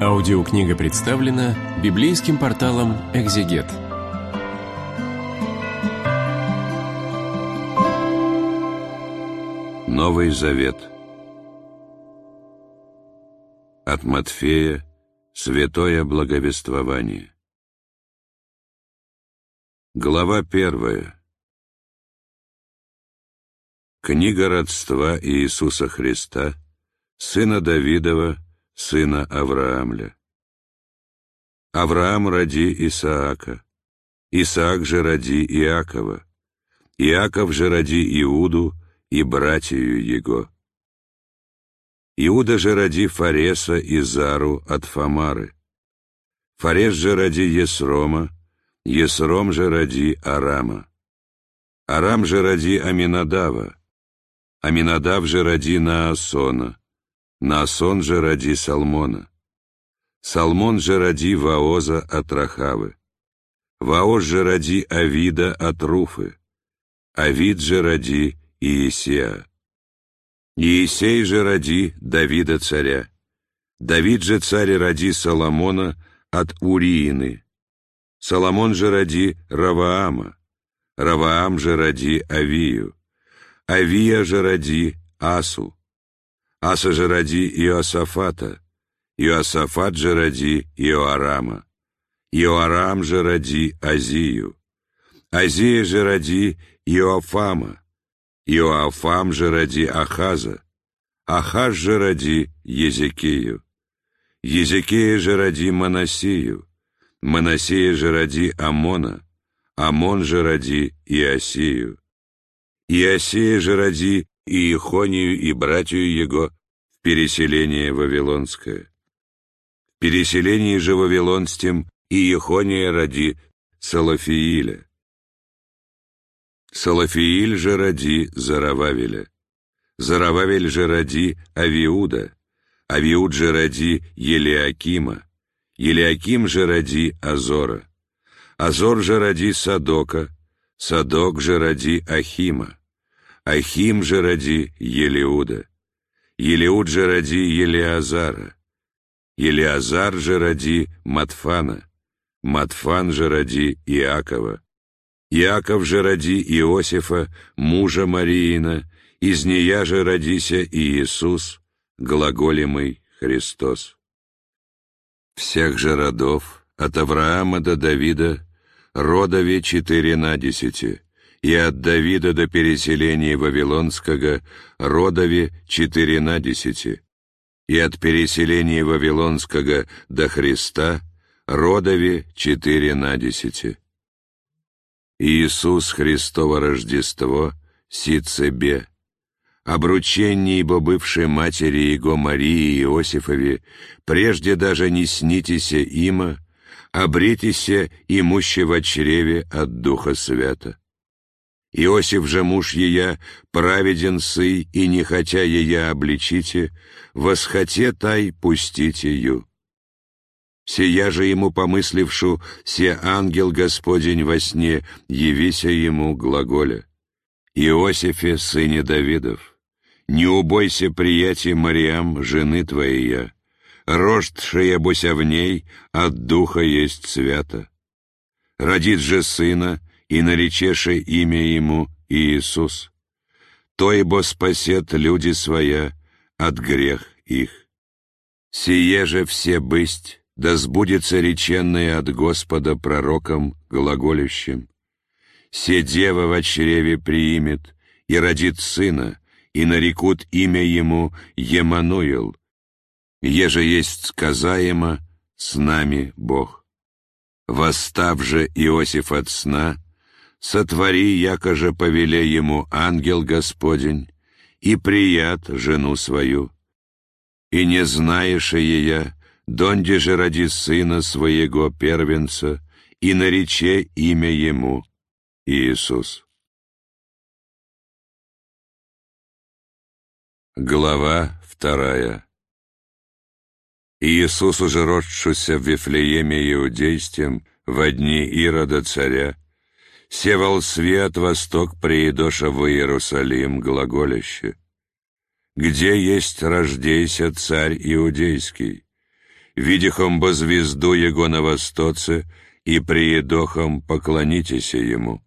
Аудиокнига представлена библейским порталом «Экзегет». Новый Завет. От Матфея Святое Благовествование Глава первая. Книга родства Иисуса Христа, сына Давидова, сына Авраамля. Авраам роди Исаака, Исаак же роди Иакова, Иаков же роди Иуду и братью его. Иуда же роди Фареса и Зару от Фамары. Фарес же роди Есрома, Есром же роди Арама. Арам же роди Аминадава, Аминадав же роди Наасона, Наасон же роди Салмона. Салмон же роди Ваоза от Рахавы. Ваоз же роди Авида от Руфы. Авид же роди Иисея. Иисей же роди Давида царя. Давид же царь роди Соломона от Уриины. Соломон же роди Раваама. Раваам же роди Авию. Авия же роди Асу. Аса же роди Иосафата, Иосафат же роди Иоарама, Иоарам же роди Азию, Азия же роди Иофама, Иоафам же роди Ахаза, Ахаз же роди Езекию, Езекия же роди Манасию, Манасия же роди Амона, Амон же роди Иосию, Иосия же роди и Ихонию и братью его в переселение Вавилонское. В переселении же Вавилонстем и Ихония роди Салафииля. Салафииль же роди Зарававеля. Зарававель же роди Авиуда. Авиуд же роди Елиакима. Елиаким же роди Азора. Азор же роди Садока. Садок же роди Ахима. Ахим же роди Елиуда, Елиуд же роди Елиазара, Елиазар же роди Матфана, Матфан же роди Иакова, Иаков же роди Иосифа, мужа Мариина, из нея же родися Иисус, глаголемый Христос. Всех же родов, от Авраама до Давида, родове четыре на десяти, и от Давида до переселения Вавилонского родове четыре на десяти, и от переселения Вавилонского до Христа родове четыре на десяти. Иисус Христово Рождество, Сицебе, обручение ибо бывшей матери Его Марии Иосифове, прежде даже не снитеся има, обретися имуще в чреве от Духа Свята. Иосиф же муж ея, праведен сы, и не хотя ея обличите, восхоте тай пустите ю. Сия же ему помыслившу, се ангел Господень во сне, явися ему глаголя. Иосифе, сыне Давидов, не убойся приятия Мариам, жены твоей, рождшая бося в ней, от духа есть свято. Родит же сына, и наречеше имя ему Иисус. То ибо спасет люди своя от грех их. Сие же все бысть, да сбудется реченное от Господа пророком глаголющим. Се дева в чреве приимет, и родит сына, и нарекут имя ему Емануил, еже есть сказаемо с нами Бог. Восстав же Иосиф от сна, сотвори, яко же повеле ему ангел Господень, и прият жену свою. И не знаешь ея, донде же ради сына своего первенца, и нарече имя ему Иисус. Глава вторая Иисус уже росшуся в Вифлееме Иудейстем, во дни Ирода царя, Севал свет восток приедоша в Иерусалим глаголище. где есть рождейся царь иудейский? Видихом бы звезду его на востоце, и приедохом поклонитесь ему.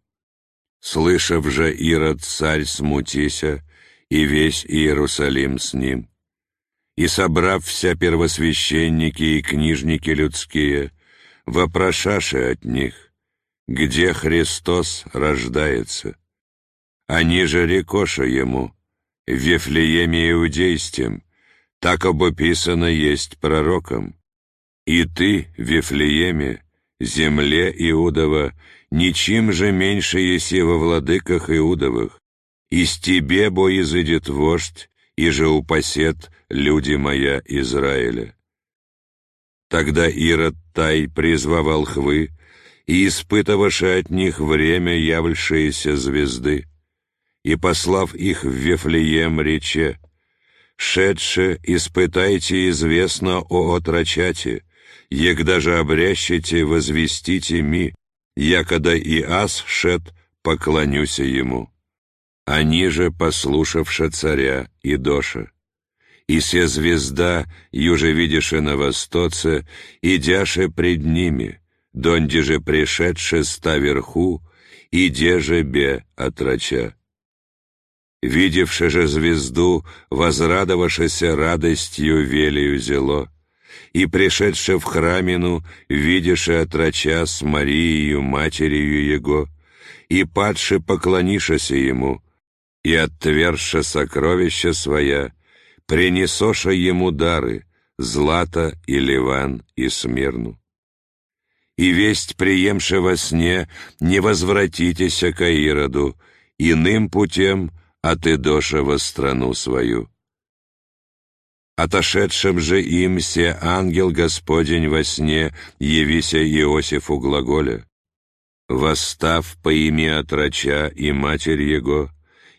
Слышав же Ирод царь смутися, и весь Иерусалим с ним. И собрав вся первосвященники и книжники людские, вопрошаши от них, где Христос рождается. Они же рекоша ему, в Вифлееме Иудейстем, так обописано есть пророком. И ты, Вифлееме, земле Иудова, ничем же меньше еси во владыках Иудовых. Из тебе, бо изыдет вождь, и же упасет люди моя Израиля. Тогда Ирод Тай призвал хвы, и испытывавши от них время являвшиеся звезды, и, послав их в Вефлеем, рече, «Шедше, испытайте известно о отрачате, егда же обрящите, возвестите ми, якода и ас шед, поклонюся ему». Они же, послушавши царя и доша, и се звезда, юже видише на востоце, идяше пред ними, донде же пришедше ста верху, иде же бе отрача. Видевши же звезду, возрадовавшися радостью велию зело, и пришедше в храмину, видише отрача с Марией, матерью его, и падше поклонишася ему, и отверша сокровища своя, принесоша ему дары, злато и ливан и смирну. И весть, приемше во сне, не возвратитеся к Ироду, иным путем отыдоша во страну свою. Отошедшим же им се ангел Господень во сне явися Иосифу глаголя. Восстав, поими отрача и матерь его,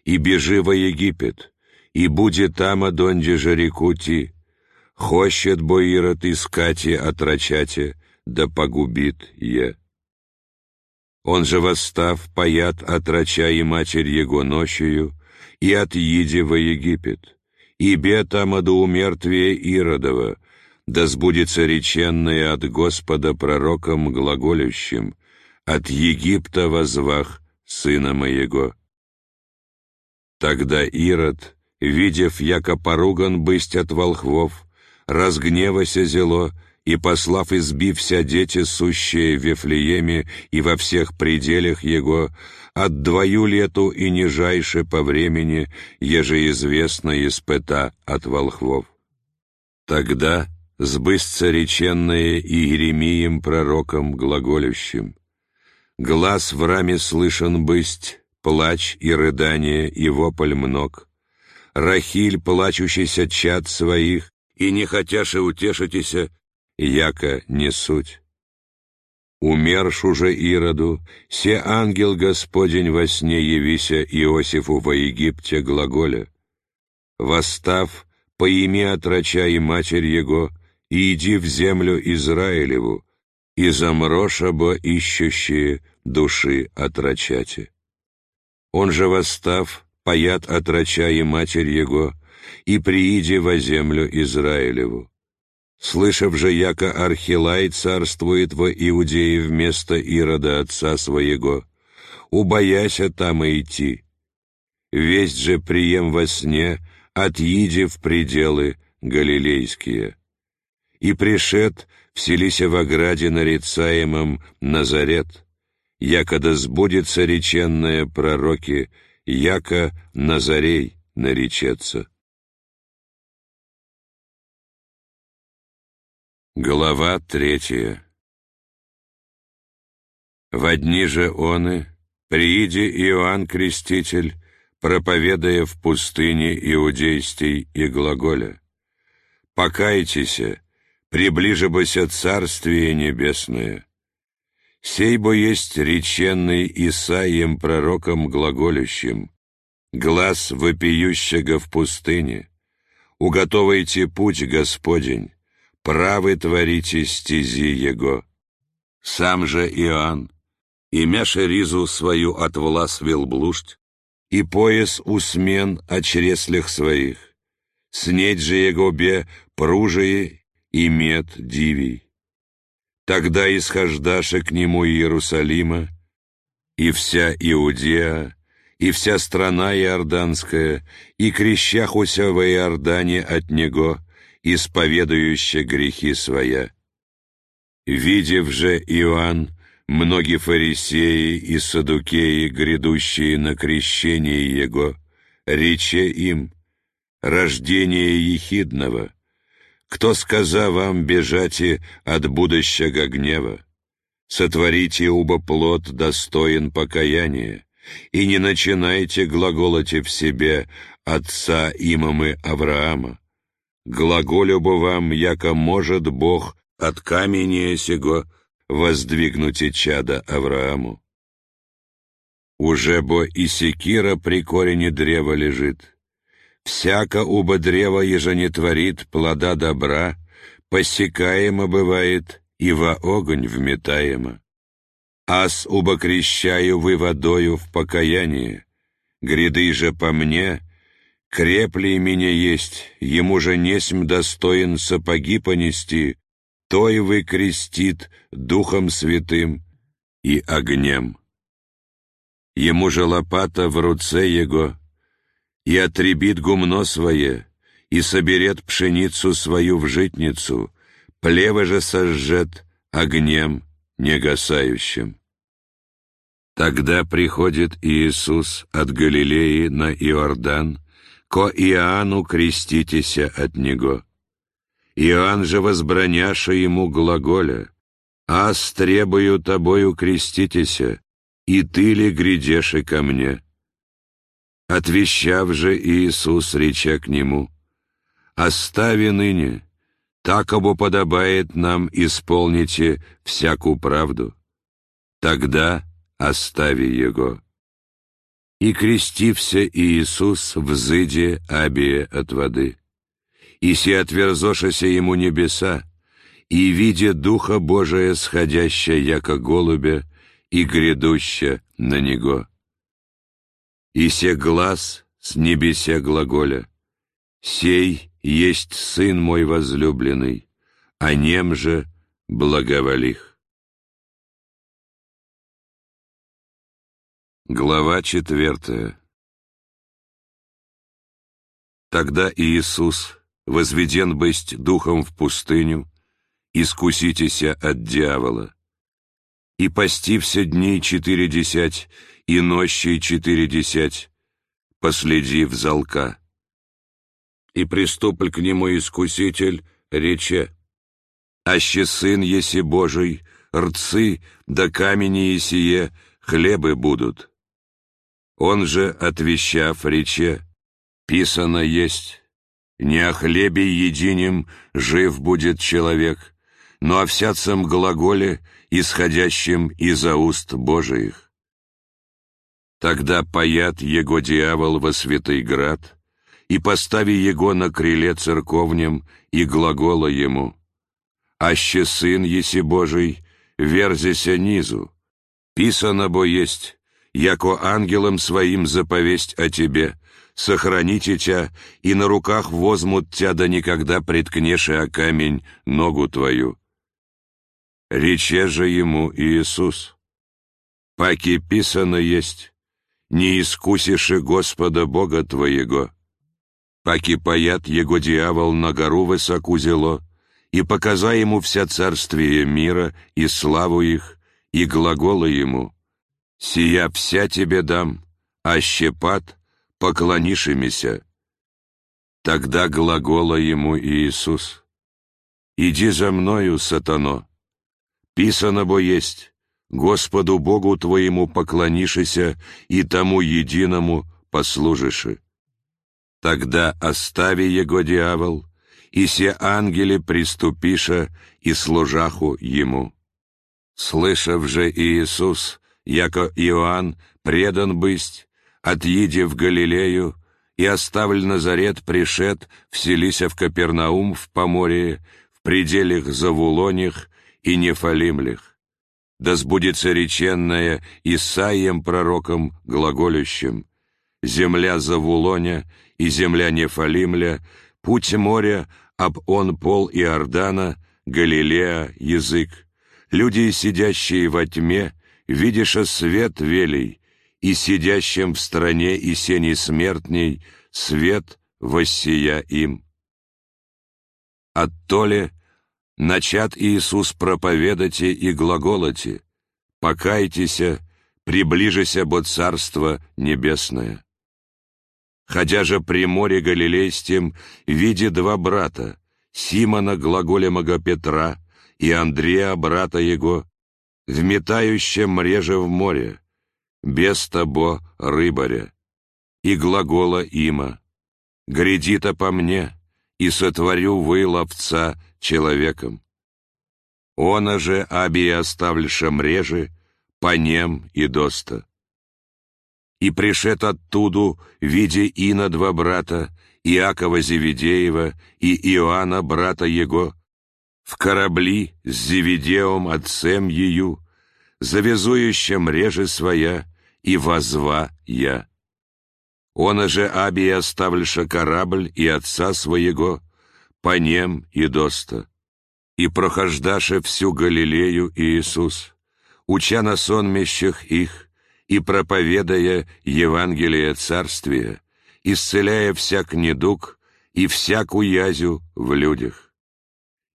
и бежи во Египет, и будет там адонде же рекути, хощет бо Ирод искати отрачате, да погубит е. Он же восстав, паят отрача и матерь его ночью, и отъеди во Египет, и бе там до умертвия Иродова, да сбудется реченное от Господа пророком глаголющим, от Египта возвах сына моего. Тогда Ирод, видев, яко поруган бысть от волхвов, разгневася зело, и, послав избив вся дети, сущие в Вифлееме и во всех пределах его, от двою лету и нижайше по времени, еже известно испыта от волхвов. Тогда сбысться реченное Иеремием пророком глаголющим. Глаз в раме слышен бысть, плач и рыдание, и вопль мног. Рахиль, плачущийся чад своих, и не хотяше утешитеся, яко не суть. Умерш уже Ироду, се ангел Господень во сне явися Иосифу во Египте глаголя. Восстав, поими отрача и матерь его, и иди в землю Израилеву, и замроша бо ищущие души отрачате. Он же восстав, паят отрача и матерь его, и прииди во землю Израилеву. Слышав же, яко Архилай царствует во Иудее вместо Ирода отца своего, убояся там идти. Весть же прием во сне, отъиди в пределы галилейские. И пришед, вселися в ограде нарицаемом Назарет, якода сбудется реченное пророки, яко Назарей наречется. Глава третья В одни же оны, прииди Иоанн Креститель, проповедая в пустыне иудейстей и глаголя, «Покайтесь, приближибося Царствие Небесное». Сей бо есть реченный Исаием пророком глаголющим, глаз вопиющего в пустыне, уготовайте путь Господень, правы творите стези Его. Сам же Иоанн, имяше ризу свою от влас вел блуждь, и пояс усмен о чреслях своих, снеть же его бе пружие и мед дивий. Тогда исхождаше к нему Иерусалима, и вся Иудея, и вся страна Иорданская, и крещахуся во Иордане от него, исповедующая грехи своя. Видев же Иоанн, многие фарисеи и садукеи, грядущие на крещение его, рече им, рождение ехидного, кто сказа вам бежати от будущего гнева? Сотворите уба плод достоин покаяния, и не начинайте глаголоте в себе отца имамы Авраама. Глаголю бы вам, яко может Бог от камения сего воздвигнуте чада Аврааму. Уже бо и секира при корене древа лежит. Всяко уба древа еже не творит плода добра, посекаемо бывает и во огонь вметаемо. Ас уба крещаю вы водою в покаяние, гряды же по мне, крепли меня есть, ему же несмь достоин сапоги понести, той вы крестит Духом Святым и огнем. Ему же лопата в руце его, и отребит гумно свое, и соберет пшеницу свою в житницу, плевы же сожжет огнем негасающим. Тогда приходит Иисус от Галилеи на Иордан, ко Иоанну креститеся от Него. Иоанн же возбраняша ему глаголя, «Ас требую тобою креститеся, и ты ли грядеши ко мне?» Отвещав же Иисус, реча к нему, «Остави ныне, так обо подобает нам исполните всякую правду. Тогда остави его». И крестився Иисус взыде абие от воды и си отверзошася ему небеса, и видя Духа Божия, сходящая яко голубя, и грядуща на него. И се глаз с небеся глаголя, «Сей есть Сын мой возлюбленный, о нем же благоволих». Глава четвертая Тогда Иисус возведен бысть духом в пустыню, искуситеся от дьявола. И пости все дни четыре десять, и нощи четыре десять, последи в залка. И приступль к нему искуситель, рече, «Аще сын еси Божий, рцы да камени есие, хлебы будут». Он же, отвещав, рече, «Писано есть, не о хлебе единем жив будет человек, но о всяцем глаголе, исходящем из уст Божиих. Тогда паят его дьявол во святый град, и постави его на крыле церковнем, и глагола ему, «Аще сын еси Божий, верзися низу, писано бо есть, яко ангелом своим заповесть о тебе, сохраните тя, и на руках возьмут тя, да никогда приткнешь о камень ногу твою. Рече же ему Иисус, паки писано есть, не искусишь Господа Бога твоего, паки паят его дьявол на гору высоку зело, и показа ему вся царствие мира и славу их, и глагола ему, «Сия вся тебе дам, а щепат поклонишимися. Тогда глагола ему Иисус, «Иди за мною, сатано, писано бо есть, Господу Богу твоему поклонишися и тому единому послужиши. Тогда остави его дьявол, и все ангели приступиша и служаху ему. Слышав же Иисус, яко Иоанн предан бысть, отъеде в Галилею, и оставль Назарет пришед, вселися в Капернаум в Поморье, в пределах Завулоних и Нефалимлях. Да сбудется реченное Исаием пророком глаголющим, «Земля Завулоня и земля Нефалимля путь моря, об он пол Иордана, Галилея язык. Люди, сидящие во тьме, видиша свет велей, и сидящим в стране и сени смертней свет воссия им. Оттоле начат Иисус проповедати и глаголати, покайтеся, приближися бо Царство Небесное. Ходя же при море Галилейстем, види два брата, Симона глаголемого Петра и Андрея, брата его, вметающем мреже в море, без того рыбаря, и глагола има, «Гряди-то по мне, и сотворю вы ловца человеком». Она же аби оставлиша мрежи, по нем и доста. И пришед оттуду, видя Ина два брата, Иакова Зеведеева и Иоанна, брата его, в корабли с Зеведеом отцем ее, завязующим реже своя, и возва я. Он же аби оставльша корабль и отца своего, по нем и доста. И прохождаше всю Галилею Иисус, уча на сонмищах их, и проповедая Евангелие Царствия, исцеляя всяк недуг и всякую язю в людях.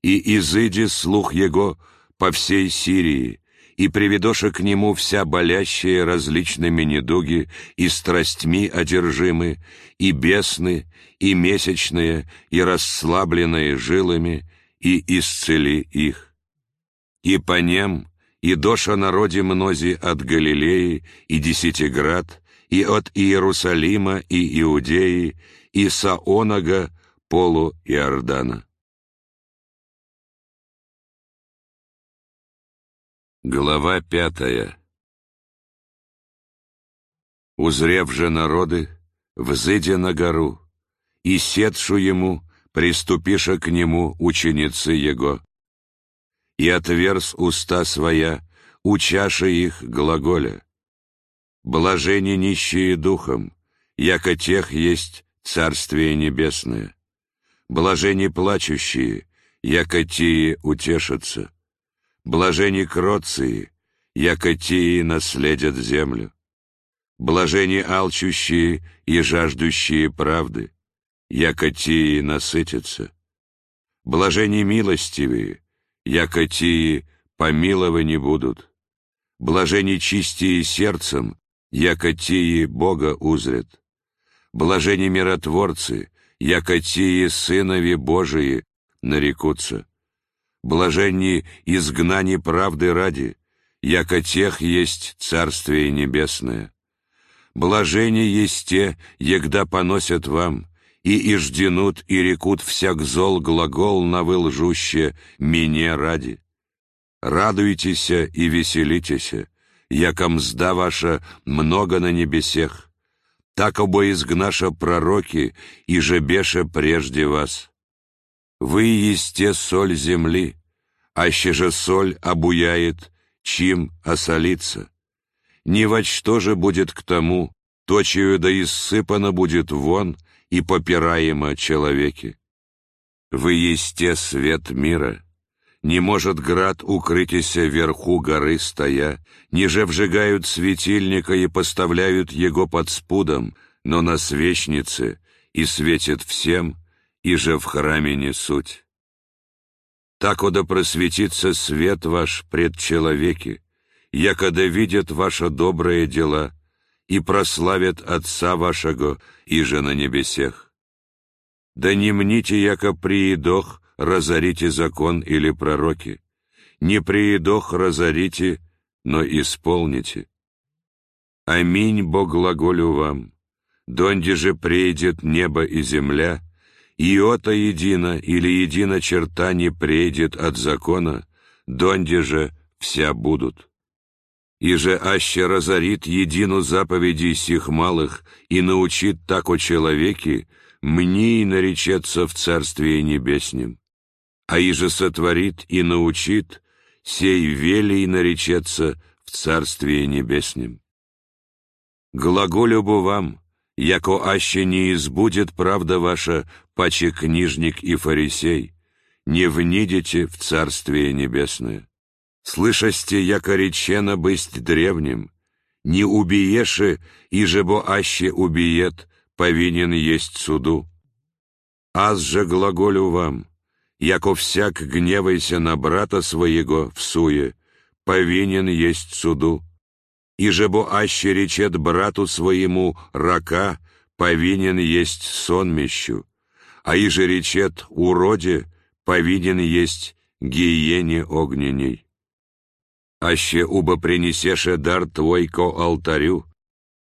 И изыди слух его по всей Сирии, и приведоша к нему вся болящие различными недуги и страстьми одержимы, и бесны, и месячные, и расслабленные жилами, и исцели их. И по нем, и доша народе мнози от Галилеи и Десятиград, и от Иерусалима и Иудеи, и Саонага, полу Иордана. Глава пятая Узрев же народы, взыдя на гору, и сетшу ему, приступиша к нему ученицы его, и отверз уста своя, учаша их глаголя. Блажени нищие духом, яко тех есть Царствие Небесное. Блажени плачущие, яко тие утешатся. Блажени кроции, яко тии наследят землю. Блажени алчущие и жаждущие правды, яко тии насытятся. Блажени милостивые, яко тии помилованы будут. Блажени чистие сердцем, яко тии Бога узрят. Блажени миротворцы, яко тии сынови Божии нарекутся блаженни изгнани правды ради, яко тех есть Царствие Небесное. Блажени есть те, егда поносят вам, и ижденут и рекут всяк зол глагол на вы лжуще ради. Радуйтесь и веселитесь, яко мзда ваша много на небесех, так обо изгнаша пророки, и же беша прежде вас. Вы есте соль земли, аще же соль обуяет, чим осолится. Ни во что же будет к тому, то, чью да иссыпано будет вон и попираемо человеке. Вы есте свет мира. Не может град укрытися вверху горы стоя, ниже вжигают светильника и поставляют его под спудом, но на свечнице и светит всем, и же в храме не суть. Так да просветится свет ваш пред человеки, якода видят ваши добрые дела и прославят Отца вашего, и же на небесех. Да не мните, яко приедох разорите закон или пророки, не приедох разорите, но исполните. Аминь, Бог глаголю вам, донде же придет небо и земля, Иота едина или едина черта не прейдет от закона, донде же вся будут. И же аще разорит едину заповеди сих малых и научит так о человеке, мне и наречется в Царстве Небеснем. А и же сотворит и научит, сей велий наречется в Царстве Небеснем. Глаголю бы вам, яко аще не избудет правда ваша, паче книжник и фарисей, не внидите в Царствие Небесное. Слышасте, яко речено бысть древним, не убиеше, и жебо аще убиет, повинен есть суду. Аз же глаголю вам, яко всяк гневайся на брата своего в суе, повинен есть суду. И жебо аще речет брату своему рака, повинен есть сонмищу, а и же речет уроде, повинен есть гиене огненей. Аще уба принесеше дар твой ко алтарю,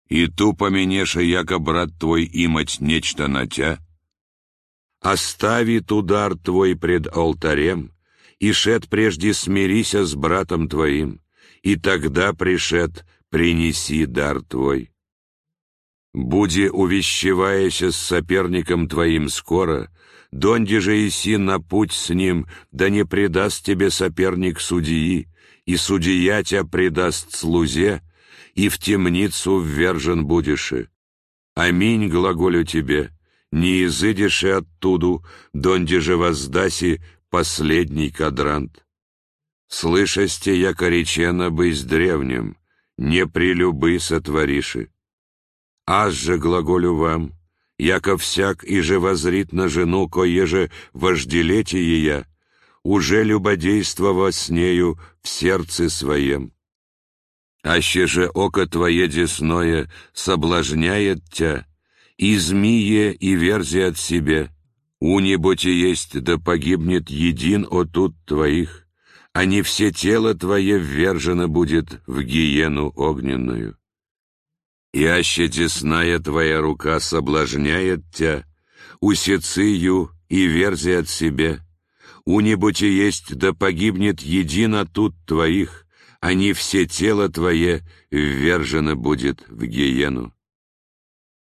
и ту поменеше, яко брат твой имать нечто на тя, оставит удар твой пред алтарем, и шед прежде смирися с братом твоим, и тогда пришед принеси дар твой. Буди увещеваяся с соперником твоим скоро, донде же иси на путь с ним, да не предаст тебе соперник судьи, и судья тебя предаст слузе, и в темницу ввержен будешь. Аминь глаголю тебе, не изыдешь и оттуду, донде же воздаси последний кадрант. Слышасте, яко речено быть древним, не прелюбы сотвориши. Аз же глаголю вам, яко всяк и же возрит на жену, кое же вожделете я, уже любодействова с нею в сердце своем. Аще же око твое десное соблазняет тя, и змие, и верзи от себе. У неботи есть, да погибнет един отут твоих, а не все тело твое ввержено будет в гиену огненную. И аще десная твоя рука соблазняет тя, усецию и верзи от себе. У неботи есть, да погибнет един тут твоих, а не все тело твое ввержено будет в гиену.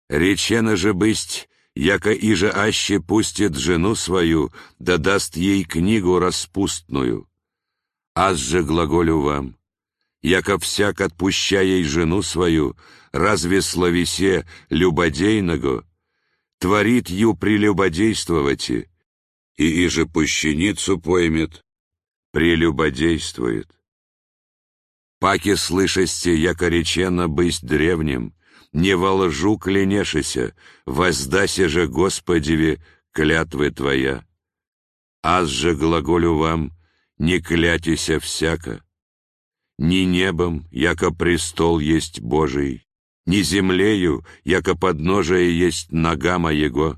Речено же бысть, яко иже аще пустит жену свою, да даст ей книгу распустную. Аз же глаголю вам, яко всяк отпуща ей жену свою, разве словесе любодейного, творит ю прелюбодействовати, и иже пущеницу поймет, прелюбодействует. Паки слышасте, яко речено бысть древним, не во лжу кленешися, воздаси же Господеве клятвы Твоя. Аз же глаголю вам, не клятися всяко. Ни небом, яко престол есть Божий, ни землею, яко подножие есть нога моего,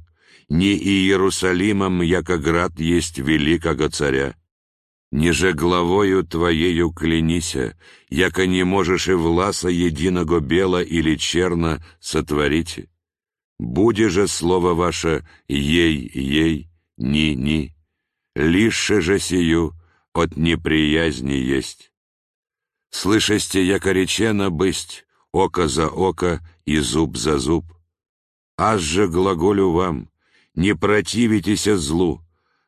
ни Иерусалимом, яко град есть великого царя. Ниже главою твоею клянися, яко не можешь и власа единого бела или черна сотворите. Буде же слово ваше ей, ей, ни, ни, лише же сию от неприязни есть. Слышасте, яко речено бысть, око за око и зуб за зуб. Аз же глаголю вам, не противитесь злу,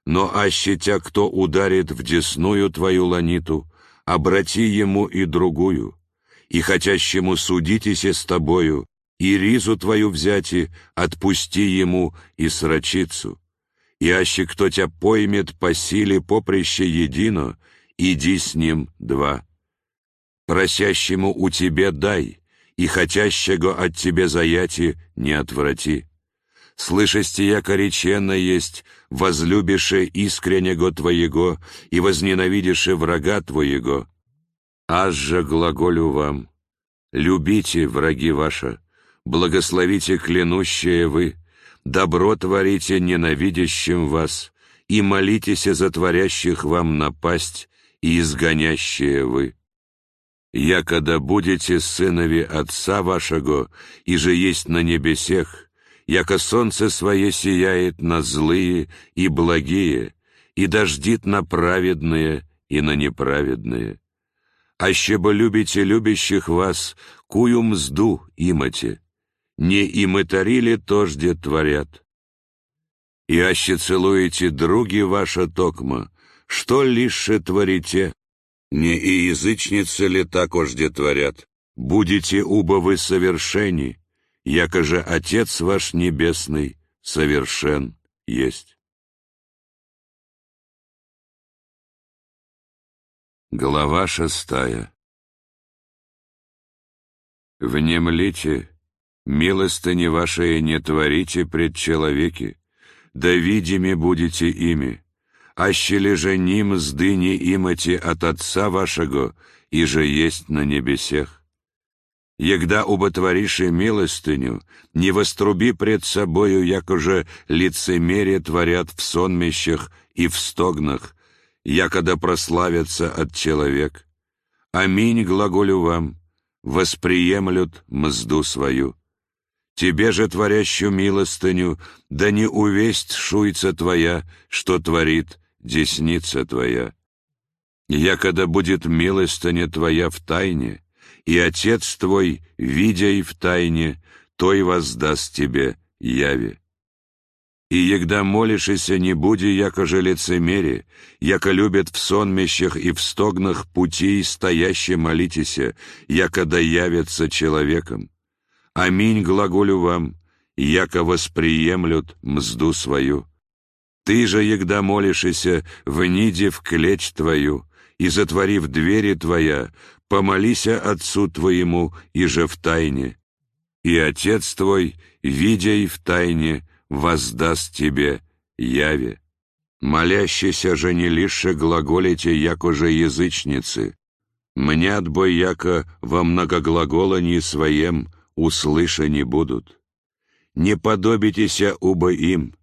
но аще тя, кто ударит в десную твою ланиту, обрати ему и другую, и хотящему судитесь с тобою, и ризу твою взяти, отпусти ему и срочицу. И аще кто тебя поймет по силе поприще едино, иди с ним два. Просящему у тебе дай, и хотящего от тебе заяти не отврати. Слышасти, яко речено есть, возлюбише искреннего Твоего и возненавидише врага Твоего. Аз же глаголю вам, любите враги ваши, благословите клянущие вы, добро творите ненавидящим вас, и молитесь за творящих вам напасть и изгонящие вы. Якода будете сынови Отца вашего, и же есть на небесех, яко солнце свое сияет на злые и благие, и дождит на праведные и на неправедные. Аще бы любите любящих вас, кую мзду имате, не имытарили тожде творят. И аще целуете други ваша токма, что лишь творите, не и язычницы ли так ожде творят, будете убо вы совершени, яко же Отец ваш Небесный совершен есть. Глава шестая Внемлите, милостыни вашей не творите пред человеки, да видими будете ими, аще же ним сдыни имати от Отца вашего, и же есть на небесех. Егда уботвориши милостыню, не воструби пред собою, якоже лицемерие творят в сонмищах и в стогнах, якода прославятся от человек. Аминь глаголю вам, восприемлют мзду свою. Тебе же, творящую милостыню, да не увесть шуйца твоя, что творит десница твоя. Якода будет милостыня твоя в тайне, и Отец твой, видя и в тайне, той воздаст тебе яви. И егда молишься, не буди, яко же лицемере, яко любят в сонмищах и в стогнах пути стояще молитеся, яко да явятся человеком. Аминь глаголю вам, яко восприемлют мзду свою. Ты же, егда молишься, вниди в клеть твою, и, затворив двери твоя, помолися Отцу твоему, и же в тайне. И Отец твой, видя и в тайне, воздаст тебе яве. Молящийся же не лише глаголите, як уже язычницы. Мнят бо яко во многоглаголании своем услыша не будут. Не подобитеся убо им,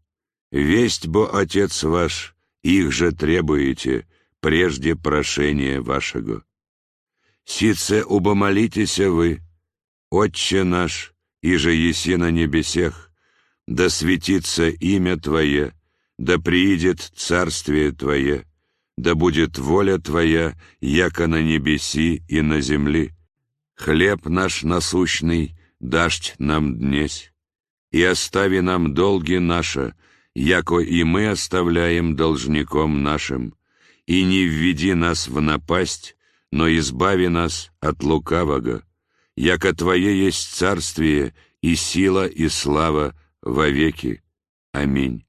весть бо Отец ваш, их же требуете, прежде прошения вашего. Сице убо молитеся вы, Отче наш, и же еси на небесех, да светится имя Твое, да приидет царствие Твое, да будет воля Твоя, яко на небеси и на земли. Хлеб наш насущный дашь нам днесь, и остави нам долги наши, яко и мы оставляем должником нашим, и не введи нас в напасть, но избави нас от лукавого, яко Твое есть царствие и сила и слава вовеки. Аминь.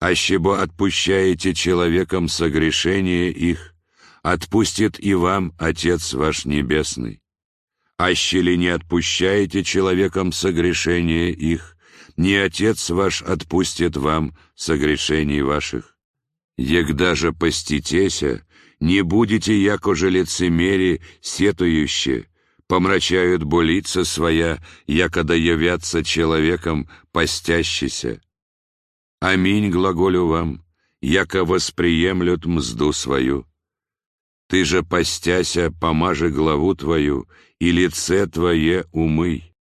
Ащебо отпущаете человекам согрешение их, отпустит и вам Отец ваш Небесный. Аще ли не отпущаете человекам согрешение их, не Отец ваш отпустит вам согрешений ваших. Егда же поститеся, не будете, яко же лицемери, сетующе, помрачают болица своя, якода явятся человеком постящийся. Аминь глаголю вам, яко восприемлют мзду свою. Ты же, постяся, помажи главу твою, и лице твое умый.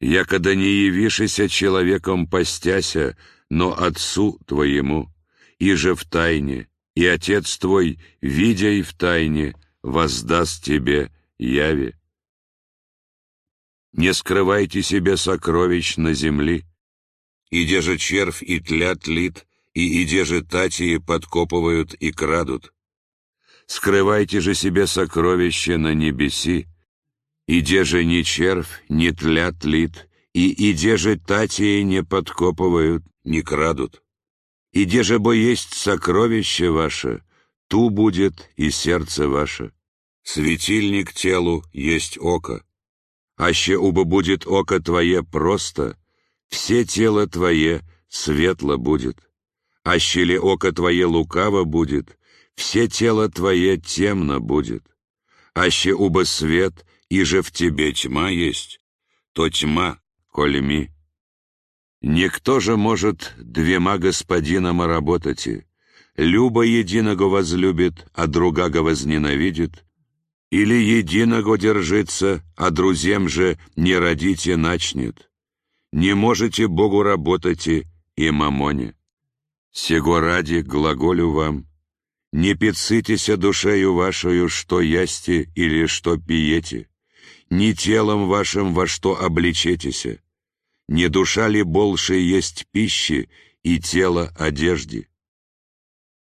Якода не явишися человеком постяся, но Отцу твоему, и же в тайне, и Отец твой, видя и в тайне, воздаст тебе яви. Не скрывайте себе сокровищ на земли. Иде же червь и тля тлит, и иде же татии подкопывают и крадут. Скрывайте же себе сокровища на небеси, иде же ни червь, ни тля тлит, и иде же татии не подкопывают, не крадут. Иде же бо есть сокровище ваше, ту будет и сердце ваше. Светильник телу есть око аще убо будет око Твое просто, все тело Твое светло будет. Аще ли око Твое лукаво будет, все тело Твое темно будет. Аще убо свет, и же в Тебе тьма есть, то тьма, кольми. Никто же может двема господинама работать, Люба единого возлюбит, а другого возненавидит, или единого держится, а друзьям же не родите начнет. Не можете Богу работать и мамоне. Сего ради глаголю вам, не пецитеся душею вашою, что ясте или что пиете, ни телом вашим во что обличетеся, не душа ли больше есть пищи и тело одежде.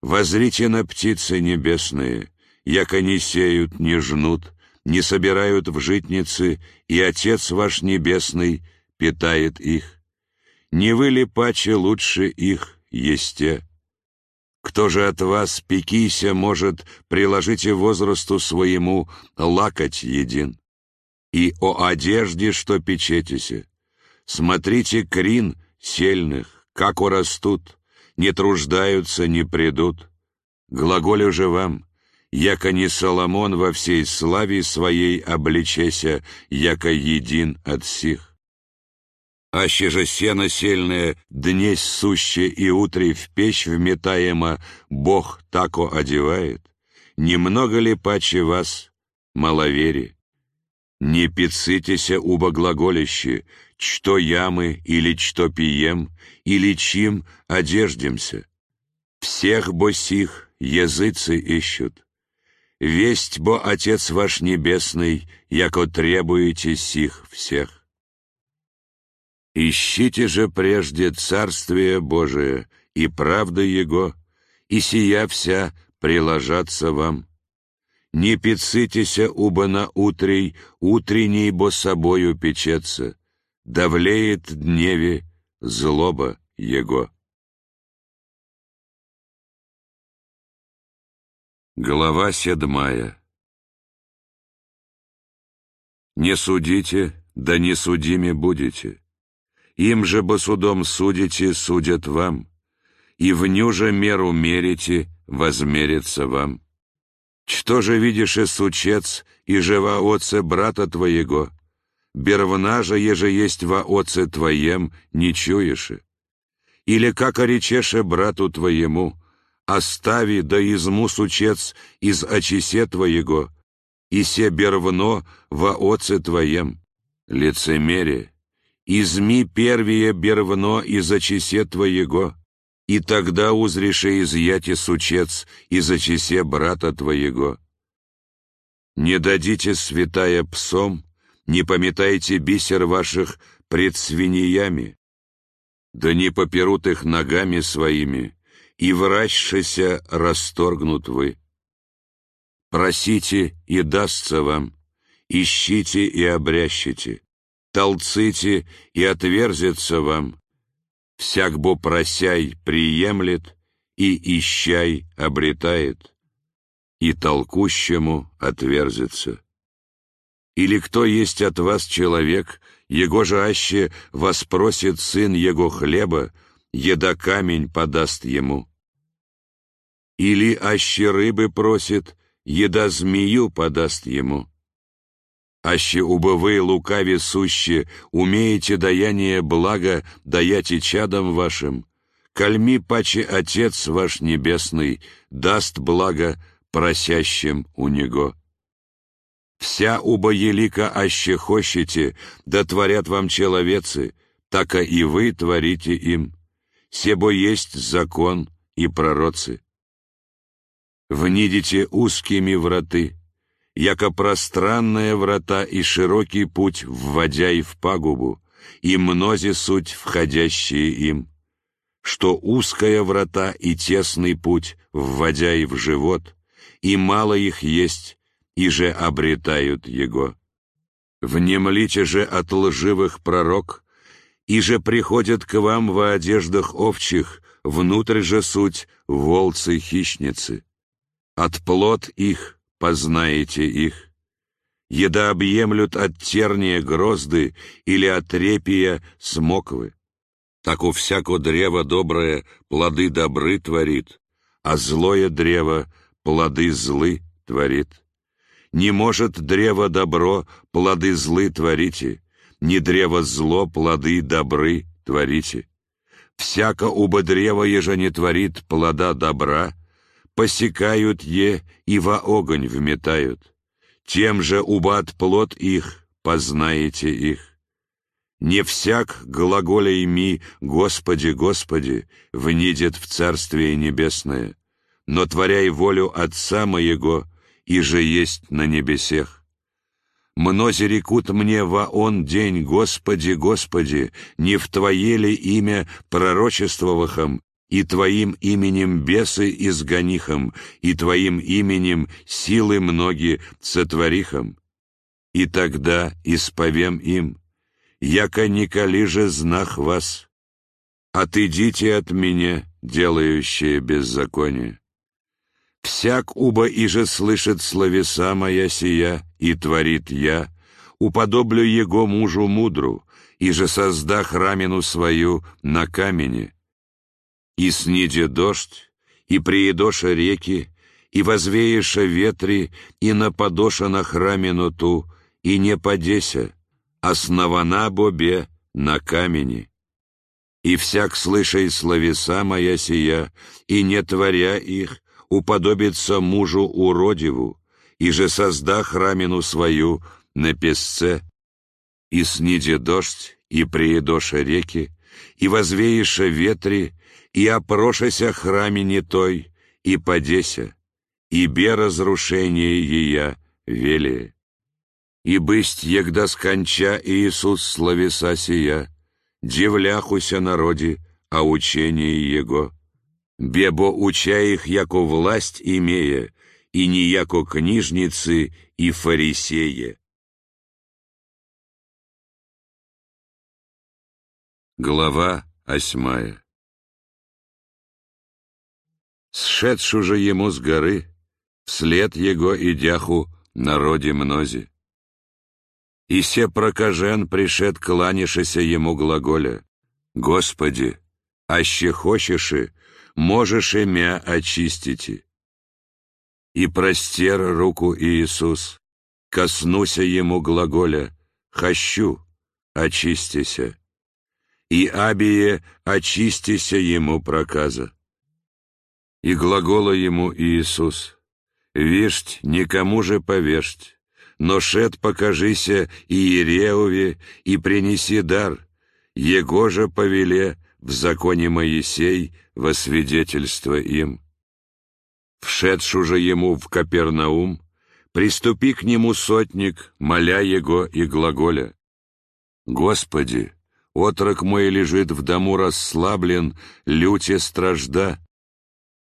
Возрите на птицы небесные, яко не сеют, не жнут, не собирают в житницы, и Отец ваш Небесный питает их. Не вы ли паче лучше их есте? Кто же от вас, пекися, может, приложите возрасту своему лакать един? И о одежде, что печетеся. Смотрите крин сельных, как урастут, не труждаются, не придут. Глаголю же вам, яко не Соломон во всей славе своей обличеся, яко един от сих. Аще же сено сельное, днесь суще и утре в печь вметаемо, Бог тако одевает, немного ли паче вас, маловерие? Не пицитеся убо глаголище, что ямы или что пием, или чим одеждемся. Всех босих языцы ищут. Весть бо Отец ваш Небесный, яко требуете сих всех. Ищите же прежде Царствие Божие и правда Его, и сия вся приложатся вам. Не пицитеся, убо на утрей, утренней бо собою печется, давлеет дневе злоба Его. Глава седьмая Не судите, да не судими будете. Им же бы судом судите, судят вам, и в ню же меру мерите, возмерится вам. Что же видишь и сучец, и же во отце брата твоего? Бервна же, еже есть во отце твоем, не чуешь? Или как оречеше брату твоему, остави да изму сучец из очисе твоего, и се бервно во отце твоем, лицемерие, изми первие бервно из очисе твоего, и тогда узреше изъяти сучец из очисе брата твоего. Не дадите святая псом, не пометайте бисер ваших пред свиньями, да не поперут их ногами своими, и вращшися расторгнут вы. Просите, и дастся вам, ищите и обрящите, толците, и отверзится вам. Всяк бо просяй приемлет, и ищай обретает, и толкущему отверзится. Или кто есть от вас человек, его же аще воспросит сын его хлеба, еда камень подаст ему. Или аще рыбы просит, еда змею подаст ему. Аще убывы лукави суще, умеете даяние блага, даяте чадам вашим, кальми паче Отец ваш Небесный даст благо просящим у Него. Вся уба елика аще хощете, да творят вам человецы, така и вы творите им себо есть закон и пророцы. Внидите узкими враты, яко пространная врата и широкий путь, вводя и в пагубу, и мнози суть, входящие им, что узкая врата и тесный путь, вводя и в живот, и мало их есть, и же обретают его. Внемлите же от лживых пророк, и же приходят к вам во одеждах овчих, внутрь же суть волцы-хищницы. От плод их познаете их. Еда объемлют от терния грозды или от репия смоквы. Так у всяко древа доброе плоды добры творит, а злое древо плоды злы творит. Не может древо добро плоды злы творите, не древо зло, плоды добры творите. Всяко уба древа, еже не творит плода добра, посекают е и во огонь вметают. Тем же убат плод их, познаете их. Не всяк, глаголя ими, Господи, Господи, внидет в Царствие Небесное, но творяй волю Отца Моего, и же есть на небесех. Мнози рекут мне во он день, Господи, Господи, не в Твое ли имя пророчествовахом, и Твоим именем бесы изгонихом, и Твоим именем силы многие сотворихом. и тогда исповем им, яко николи же знах вас. Отойдите от меня, делающие беззаконие. Всяк уба иже слышит словеса моя сия, и творит я, уподоблю его мужу мудру, и же создах рамину свою на камени. И сниде дождь, и приедоша реки, и возвееша ветри, и нападоша на храмину ту, и не подеся, основана бобе на камени. И всяк, слышай словеса моя сия, и не творя их, уподобится мужу уродиву, и же создах рамину свою на песце, и сниде дождь, и приедоша реки, и возвееша ветри, и опрошася храме не той, и подеся, и бе разрушение ея велие. И бысть, егда сконча Иисус словеса сия, дивляхуся народе, а учение Его. Бебо уча их, яко власть имея, и не яко книжницы и фарисеи. Глава восьмая Сшедшу же ему с горы, вслед его идяху народе мнози. И се прокажен пришед кланишися ему глаголя, «Господи, аще хочеши, можешь имя очистите». И простер руку Иисус, коснуся ему глаголя, «Хочу, очистися». И абие очистися ему проказа. И глагола ему Иисус, «Вешть никому же повешть, но шед покажися Иереове и принеси дар, его же повеле в законе Моисей во свидетельство им. Вшедшу же ему в Капернаум, приступи к нему сотник, моля его и глаголя. Господи, отрок мой лежит в дому расслаблен, люте стражда.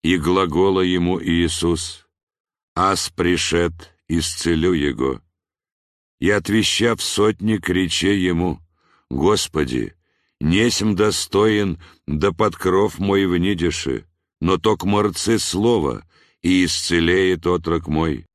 И глагола ему Иисус, ас пришед, исцелю его. И, отвещав сотник, рече ему, «Господи, несем достоин, да под кров мой внидиши, но ток морцы слова, и исцелеет отрок мой.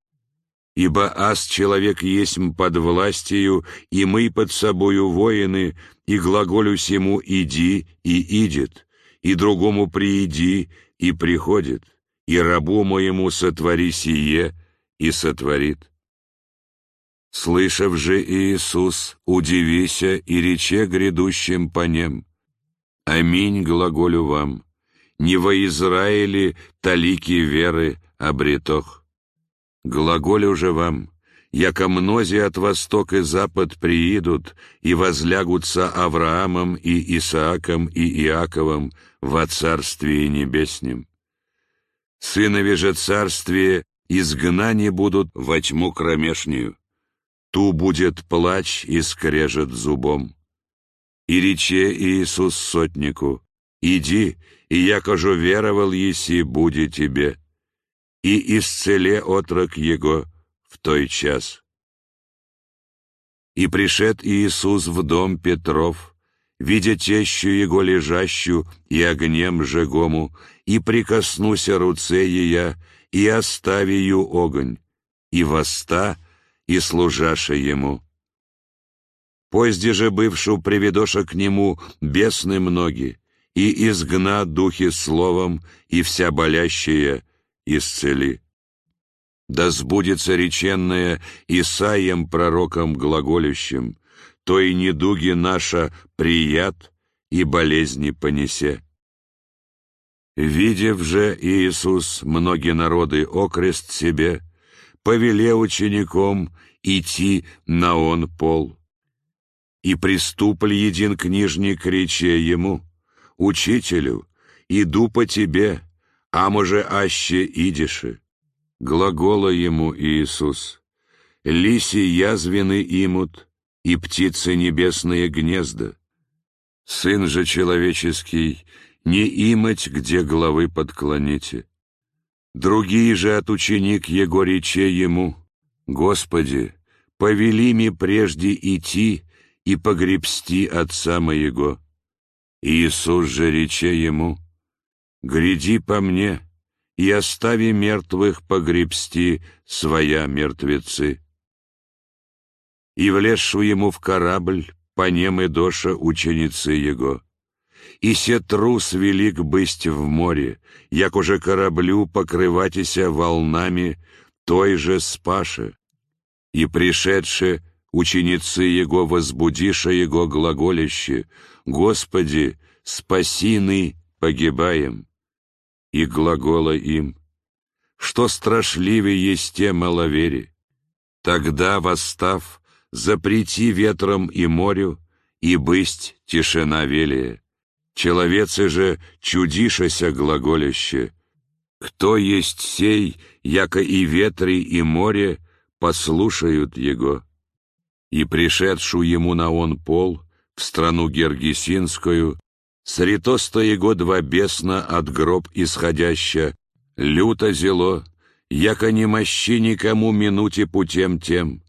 Ибо ас человек есмь под властью, и мы под собою воины, и глаголю сему «иди» и «идет», и другому «прииди» и «приходит», и рабу моему сотвори сие, и сотворит. Слышав же Иисус, удивися и рече грядущим по нем. Аминь глаголю вам, не во Израиле талики веры обретох. Глаголю же вам, яко мнози от восток и запад приидут и возлягутся Авраамом и Исааком и Иаковом во Царствии Небеснем. Сынове же Царствие изгнани будут во тьму кромешнюю. Ту будет плач и скрежет зубом. И рече Иисус сотнику, «Иди, и якожу веровал еси, буди тебе, и исцеле отрок его в той час». И пришед Иисус в дом Петров, видя тещу его лежащую и огнем жегому, и прикоснуся руце ея, и оставию огонь, и воста, и служаша ему. Позде же бывшу приведоша к нему бесны многие, и изгна духи словом, и вся болящая исцели. Да сбудется реченное Исаием пророком глаголющим, то и недуги наша прият и болезни понесе. Видев же Иисус многие народы окрест себе, повеле учеником идти на он пол. И приступли един книжник рече ему, «Учителю, иду по тебе, а може аще идиши». Глагола ему Иисус, «Лиси язвины имут, и птицы небесные гнезда. Сын же человеческий не имать, где головы подклоните. Другие же от ученик его рече ему, Господи, повели ми прежде идти и погребсти отца моего. Иисус же рече ему, «Гряди по мне, и остави мертвых погребсти своя мертвецы». И влезшу ему в корабль, по нем и доша ученицы его. И се трус велик бысть в море, як уже кораблю покрыватися волнами, той же спаше. И пришедше ученицы его возбудиша его глаголище, «Господи, спаси ны, погибаем!» И глагола им, «Что страшливее есть те маловере?» Тогда, восстав, запрети ветром и морю, и бысть тишина велия. Человецы же чудишася глаголище. Кто есть сей, яко и ветры, и море, послушают его. И пришедшу ему на он пол, в страну Гергесинскую, средоста его два бесна от гроб исходяща, люто зело, яко не мощи никому минуте путем тем,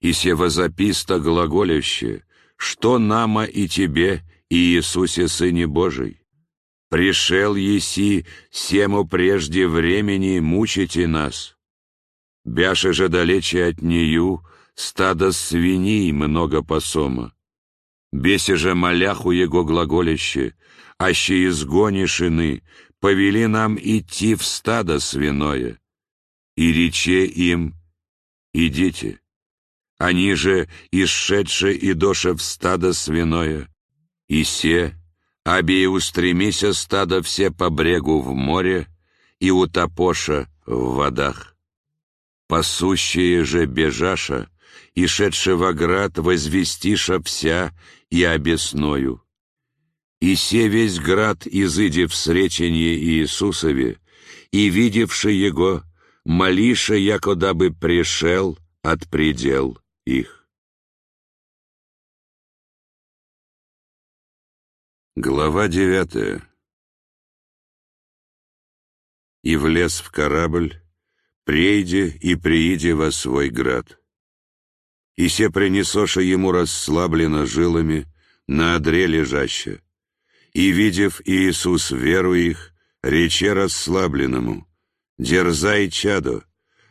и севозаписто глаголяще, что нама и тебе, и Иисусе Сыне Божий. Пришел еси, сему прежде времени мучите нас. Бяше же далече от нею, стадо свиней много посома. Бесе же моляху его глаголище, аще изгонишины, повели нам идти в стадо свиное. И рече им, идите. Они же, исшедшие и доша в стадо свиное, и се, обе устремися стадо все по брегу в море, и утопоша в водах. Пасущие же бежаша, и шедше в оград возвестиша вся и обесною. И се весь град, изыди в среченье Иисусове, и, видевши его, молиша, якода бы пришел от предел их. Глава девятая И влез в корабль, прейде и прииде во свой град и се принесоша ему расслаблено жилами на одре лежаще. И, видев Иисус веру их, рече расслабленному, «Дерзай, чадо,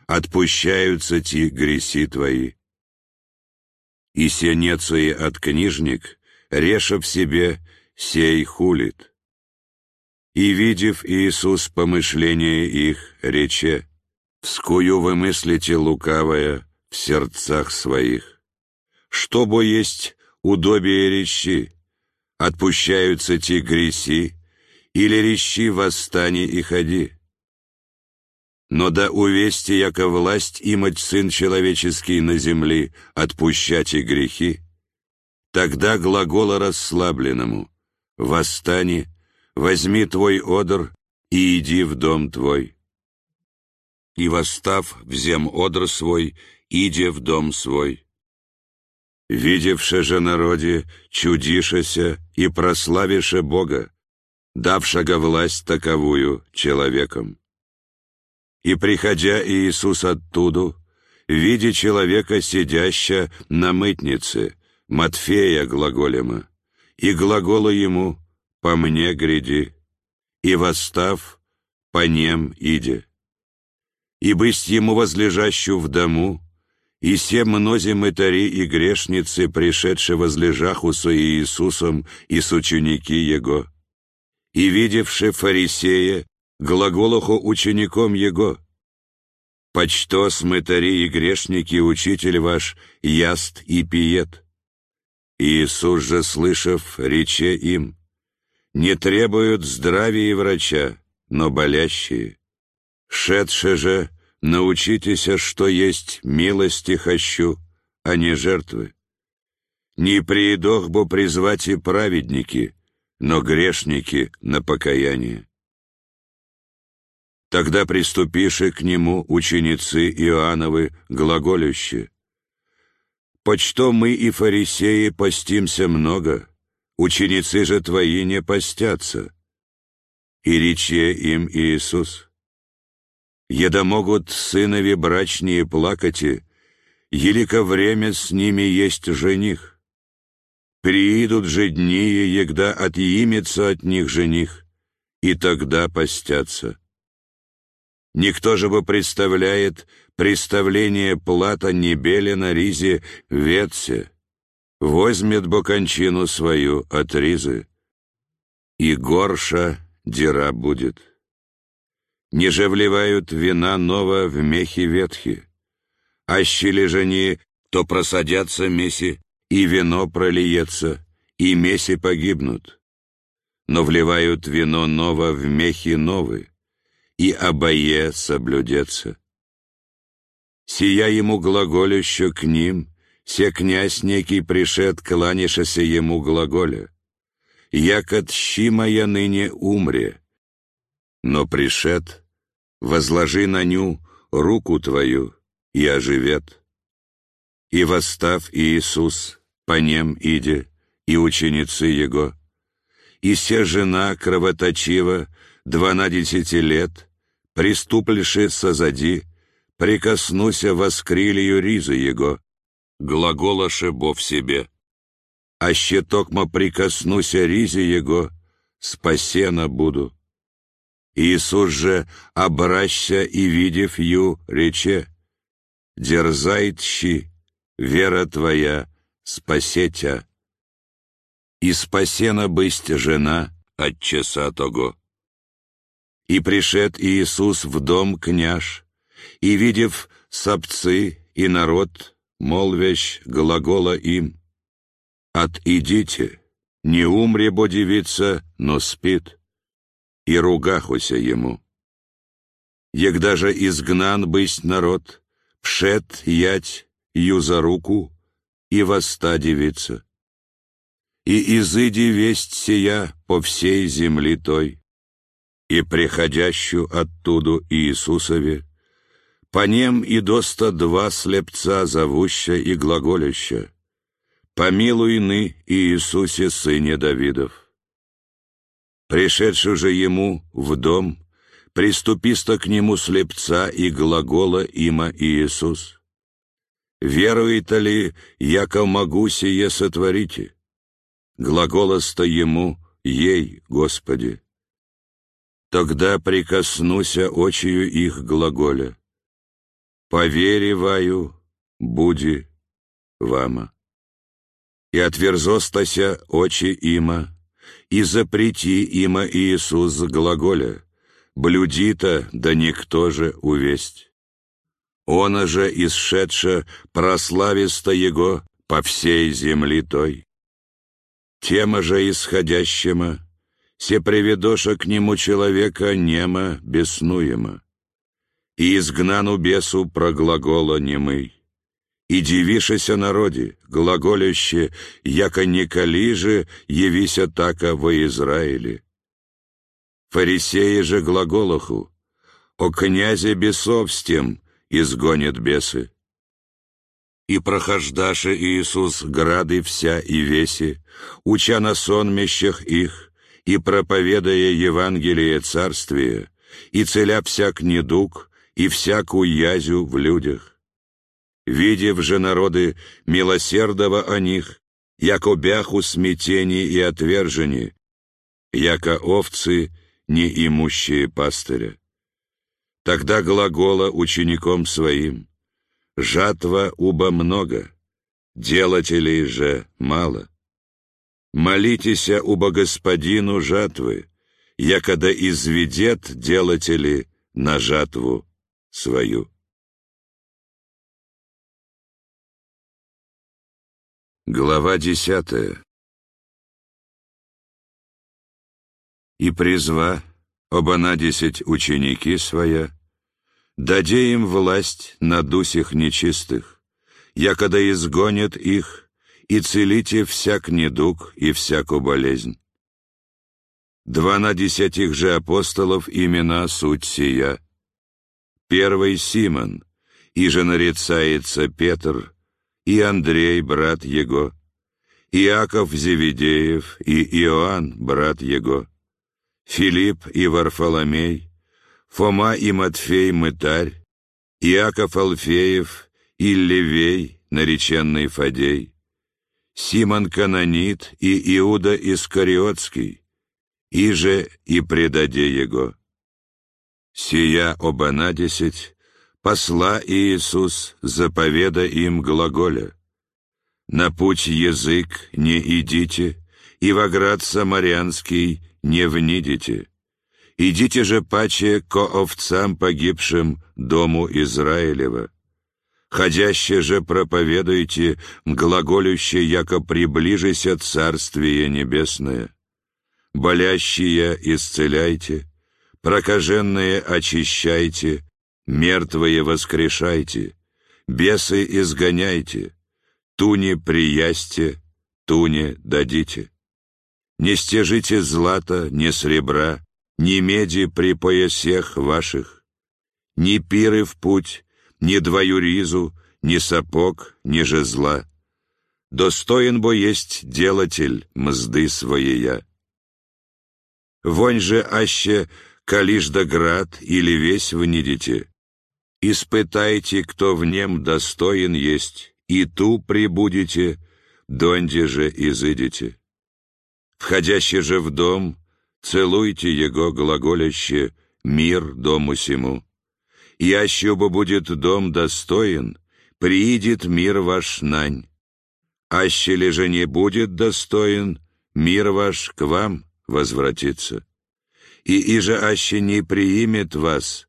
отпущаются ти греси твои». И сенецуи от книжник, реша в себе, сей хулит. И, видев Иисус помышление их, рече, «Вскую вы мыслите лукавое, в сердцах своих. Что бо есть удобие речи, отпущаются те греси, или речи восстани и ходи. Но да увести, яко власть имать Сын Человеческий на земли, отпущать и грехи, тогда глагола расслабленному, «Восстани, возьми твой одр и иди в дом твой». И восстав, взем одр свой иде в дом свой. Видевше же народе, чудишеся и прославише Бога, давшего власть таковую человеком. И приходя Иисус оттуду, видя человека, сидяща на мытнице, Матфея глаголема, и глагола ему «по мне гряди», и восстав, по нем иде. И бысть ему возлежащую в дому, и все мнози мытари и грешницы, пришедшие возлежаху со Иисусом и с ученики Его, и видевши фарисея, глаголоху учеником Его, «Почто смытари и грешники, учитель ваш, яст и пиет». Иисус же, слышав, рече им, «Не требуют здравия врача, но болящие. Шедше же, Научитесь, что есть милости хочу, а не жертвы. Не приедох бы призвать и праведники, но грешники на покаяние. Тогда приступиши к нему ученицы Иоанновы глаголюще. «Почто мы и фарисеи постимся много, ученицы же твои не постятся». И рече им Иисус, Еда могут сынови брачнее плакати, елико время с ними есть жених. Приидут же дни, егда отъимется от них жених, и тогда постятся. Никто же бы представляет представление плата небеля на ризе ветсе, возьмет бы кончину свою от ризы, и горша дира будет. Ниже вливают вина ново в мехи ветхи, ащили же не, то просадятся меси, и вино прольется, и меси погибнут. Но вливают вино ново в мехи новые, и обое соблюдется. Сия ему глаголюще к ним, се князь некий пришед, кланишася ему глаголя. Як отщи моя ныне умре, но пришед, возложи на ню руку твою, и оживет. И восстав Иисус, по нем иде, и ученицы Его, и се жена кровоточива, дванадесяти лет, приступлеши созади, прикоснуся воскрилью ризы его, глаголаше бо в себе. А щетокма прикоснуся ризе его, спасена буду. Иисус же, обращся и видев ю, рече, «Дерзай тщи, вера твоя, спасетя». И спасена бысть жена от часа того. И пришед Иисус в дом княж, и, видев сапцы и народ, молвящ глагола им, «Отидите, не умре бо девица, но спит», и ругахуся ему. Егда же изгнан бысть народ, пшет ять ю за руку, и воста девица. И изыди весть сия по всей земли той, и приходящую оттуду Иисусове, по нем и доста два слепца зовуща и глаголяща, «Помилуй ны, Иисусе, сыне Давидов». Пришедший же ему в дом, приступисто к нему слепца и глагола има Иисус. Верует ли, яко могу сие сотворите? Глаголоста ему, ей, Господи. Тогда прикоснуся очию их глаголя. Повериваю, буди вама. И отверзостася очи има, и запрети има Иисус глаголя, блюдита, да никто же увесть. Он же, исшедша, прослависта Его по всей земли той. Тема же исходящема, се приведоша к нему человека нема беснуема, и изгнану бесу проглагола немый. И дивишеся народе, глаголяще, яко не кали же явися така во Израиле. Фарисеи же глаголоху, о князе бесов с тем изгонят бесы. И прохождаше Иисус грады вся и веси, уча на сонмищах их, и проповедая Евангелие Царствия, и целя всяк недуг, и всякую язю в людях. Видев же народы милосердого о них, яко бяху смятений и отвержени, яко овцы, неимущие пастыря. Тогда глагола учеником своим, «Жатва уба много, делателей же мало». Молитеся уба господину жатвы, якода изведет делатели на жатву свою. Глава десятая И призва оба на десять ученики своя, даде им власть на дусях нечистых, якода изгонят их, и целите всяк недуг и всякую болезнь. Два на десятих же апостолов имена суть сия. Первый Симон, и же нарицается Петр, и Андрей, брат его, Иаков Зеведеев и Иоанн, брат его, Филипп и Варфоломей, Фома и Матфей Мытарь, Иаков Алфеев и Левей, нареченный Фадей, Симон Канонит и Иуда Искариотский, и же и предаде его. Сия оба десять посла Иисус заповеда им глаголя. На путь язык не идите, и в оград самарянский не внидите. Идите же паче ко овцам погибшим дому Израилева. Ходяще же проповедуйте, глаголюще, яко приближися Царствие Небесное. Болящие исцеляйте, прокаженные очищайте, мертвые воскрешайте, бесы изгоняйте, туне приясьте, туне дадите. Не стяжите злата, ни сребра, ни меди при поясех ваших, ни пиры в путь, ни двоюризу, ни сапог, ни жезла. Достоин бо есть делатель мзды своея. Вонь же аще калиш да град или весь внидите. Испытайте, кто в нем достоин есть, и ту прибудете, донде же изыдете. Входящий же в дом, целуйте его глаголяще «Мир дому сему». Яще бы будет дом достоин, приидет мир ваш нань. Аще ли же не будет достоин, мир ваш к вам возвратится и иже аще не приимет вас,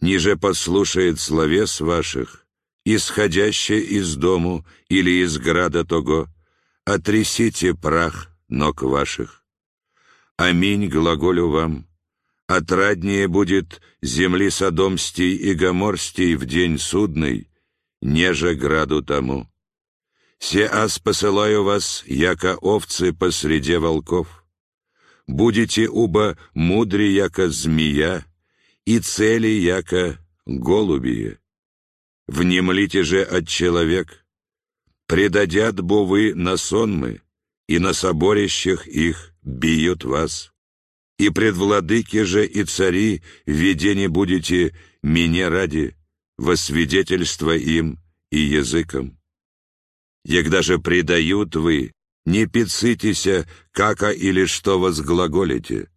ниже послушает словес ваших, исходяще из дому или из града того, отрясите прах ног ваших. Аминь глаголю вам. Отраднее будет земли Содомстей и Гоморстей в день судный, неже граду тому. Се аз посылаю вас, яко овцы посреди волков будете уба мудри, яко змея, и цели, яко голубие. Внемлите же от человек, предадят бо вы на сонмы, и на соборищах их бьют вас. И пред владыки же и цари видение будете меня ради, во свидетельство им и языкам. Егда же предают вы, не пецытеся, како или что возглаголите.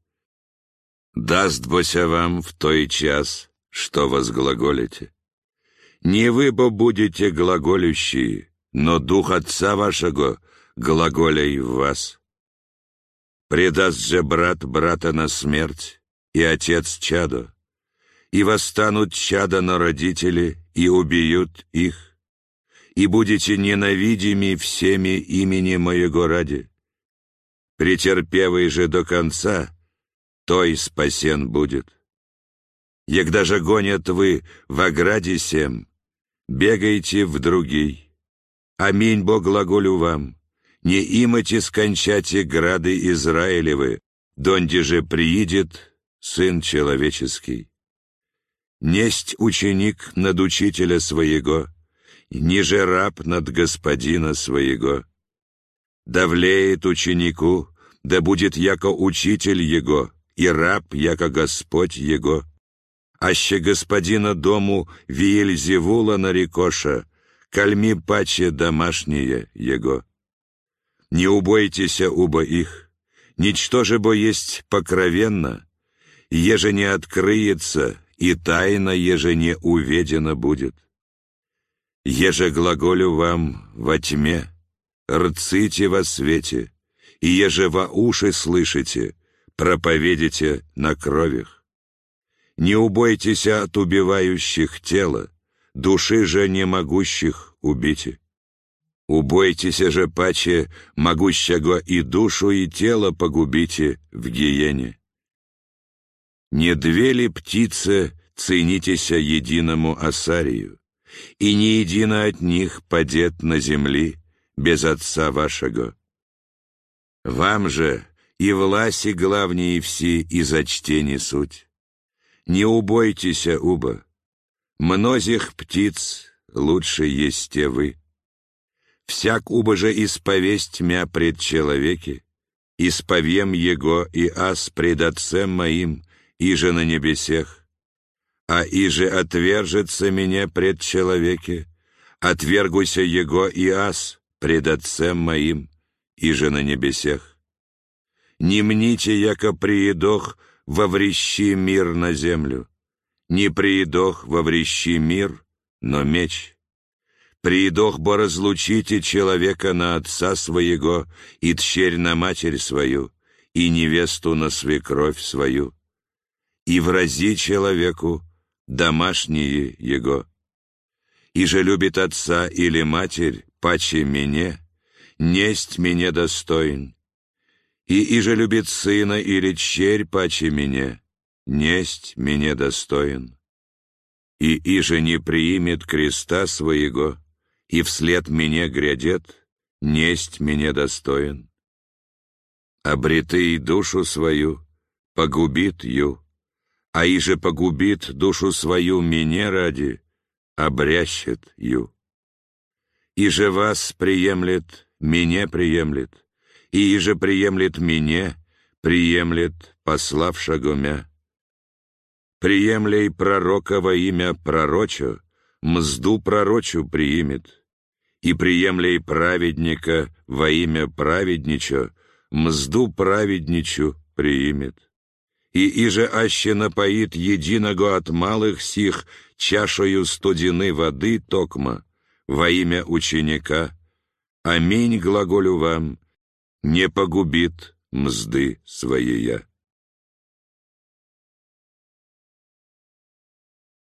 даст бо ся вам в той час, что возглаголите. Не вы бо будете глаголющие, но Дух Отца вашего глаголяй в вас. Предаст же брат брата на смерть, и отец чадо, и восстанут чада на родители, и убьют их, и будете ненавидими всеми имени моего ради. Претерпевый же до конца, той спасен будет. Егда же гонят вы в ограде сем, бегайте в другий. Аминь, Бог глаголю вам, не имайте скончате грады Израилевы, донде же приидет Сын Человеческий. Несть ученик над учителя своего, ниже раб над господина своего. Давлеет ученику, да будет яко учитель его, и раб яко Господь его. Аще господина дому Виельзевула нарекоша, кальми паче домашнее его. Не убойтеся уба их, ничтоже бо есть покровенно, еже не открыется, и тайна еже не уведена будет. Еже глаголю вам во тьме, рците во свете, и еже во уши слышите, проповедите на кровях. Не убойтесь от убивающих тела, души же не могущих убите. Убойтесь же паче могущего и душу, и тело погубите в гиене. Не две ли птицы ценитеся единому осарию? и ни едино от них падет на земли без Отца вашего. Вам же и власи главнее все и зачтени суть. Не убойтеся уба, мнозих птиц лучше есте вы. Всяк уба же исповесть мя пред человеке, исповем его и ас пред Отцем моим, и же на небесех а иже отвержется меня пред человеке, Отвергуйся его и ас пред Отцем моим, и же на небесех. Не мните, яко приедох во врещи мир на землю, не приедох во врещи мир, но меч. Приедох бо разлучите человека на отца своего, и тщерь на матерь свою, и невесту на свекровь свою, и врази человеку домашние его. И же любит отца или матерь, паче мне, несть мне достоин. И иже любит сына или черь паче мне, несть мне достоин. И иже не приимет креста своего, и вслед мне грядет, несть мне достоин. Обреты и душу свою, погубит ю, а иже погубит душу свою мне ради, обрящет ю. И же вас приемлет, меня приемлет, и же приемлет меня, приемлет, пославшего мя. Приемлей пророка во имя пророчу, мзду пророчу приимет, и приемлей праведника во имя праведнича, мзду праведничу приимет. И иже аще напоит единого от малых сих чашою студены воды токма, во имя ученика, аминь глаголю вам, не погубит мзды своея.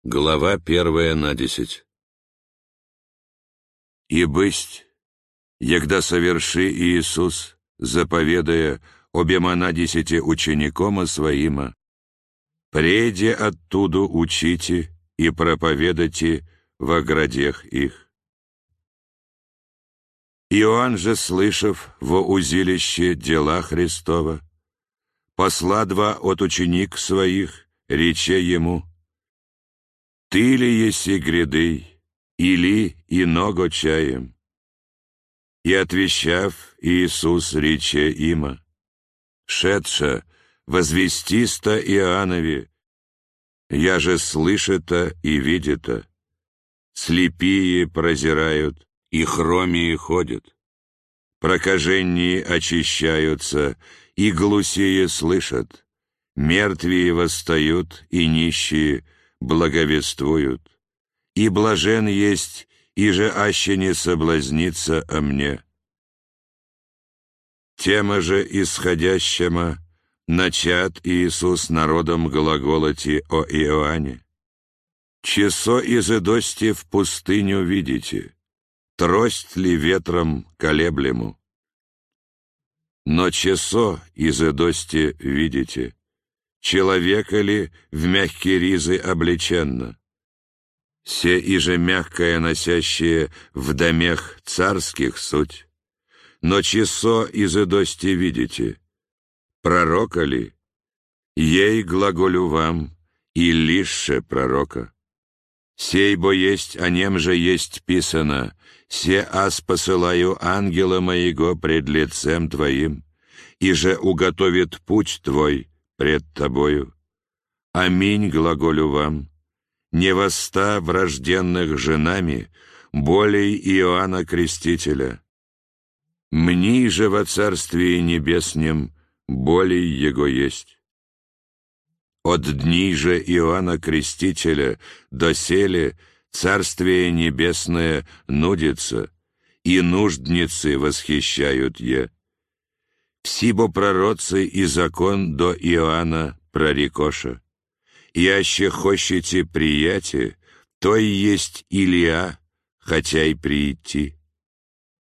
Глава первая на десять. «И бысть, егда соверши Иисус, заповедая обема на десяти ученикома своима, преде оттуда учите и проповедайте во градях их. Иоанн же, слышав во узилище дела Христова, посла два от ученик своих, рече ему, «Ты ли еси гряды, или иного чаем?» И отвещав, Иисус рече има, «Шедша, возвестиста Иоаннове, я же слышата и видета, слепие прозирают, и хромии ходят. Прокаженние очищаются, и глусие слышат, мертвые восстают, и нищие благовествуют. И блажен есть, и же аще не соблазнится о мне. Тема же исходящема начат Иисус народом глаголоти о Иоанне. Чесо из Эдости в пустыню видите, трость ли ветром колеблему. Но чесо из эдости видите, человека ли в мягкие ризы облеченно. Се и же мягкое носящее в домех царских суть. Но чесо из эдости видите, пророка ли? Ей глаголю вам, и лишь пророка. Сей бо есть, о нем же есть писано, «Се аз посылаю ангела моего пред лицем твоим, и же уготовит путь твой пред тобою. Аминь глаголю вам, не воста врожденных женами, болей Иоанна Крестителя. Мни же во Царствии Небеснем болей Его есть». От дней же Иоанна Крестителя доселе Царствие Небесное нудится, и нуждницы восхищают е. Всибо пророцы и закон до Иоанна прорекоша. Яще хочете прияти, то и есть Илия, хотя и прийти.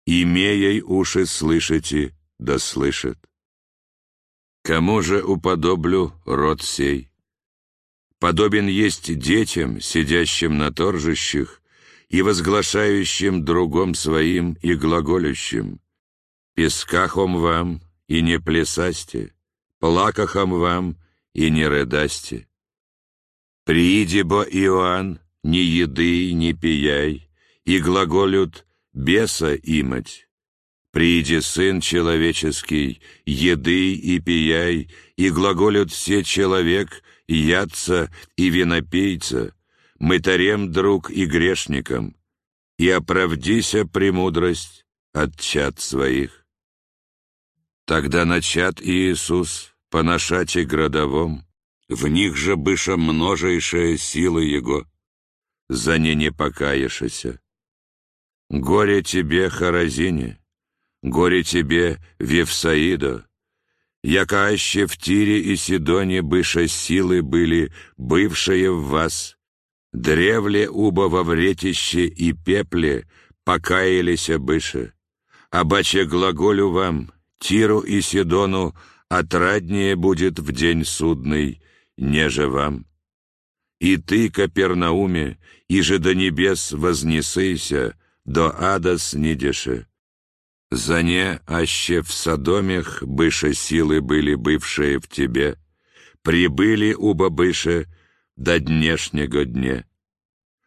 Имеей уши слышите, да слышит. Кому же уподоблю род сей? Подобен есть детям, сидящим на торжищах, и возглашающим другом своим и глаголющим. Пескахом вам и не плясасте, плакахом вам и не рыдасте. Прииди бо Иоанн, ни еды, ни пияй, и глаголют беса имать. Приди, Сын Человеческий, еды и пияй, и глаголют все человек, ядца и винопейца, мытарем друг и грешникам. и оправдися премудрость от чад своих. Тогда начат Иисус поношати градовом, в них же быша множайшая сила Его, за не не покаешься. Горе тебе, Харазине, горе тебе, Вевсаидо, яка аще в Тире и Сидоне быша силы были, бывшие в вас, древле уба во вретище и пепле покаялися быше, а баче глаголю вам, Тиру и Сидону отраднее будет в день судный, неже вам. И ты, Капернауме, и же до небес вознесыся, до ада снидеше. За не, аще в Содомех быше силы были бывшие в тебе, прибыли уба быше до днешнего дне.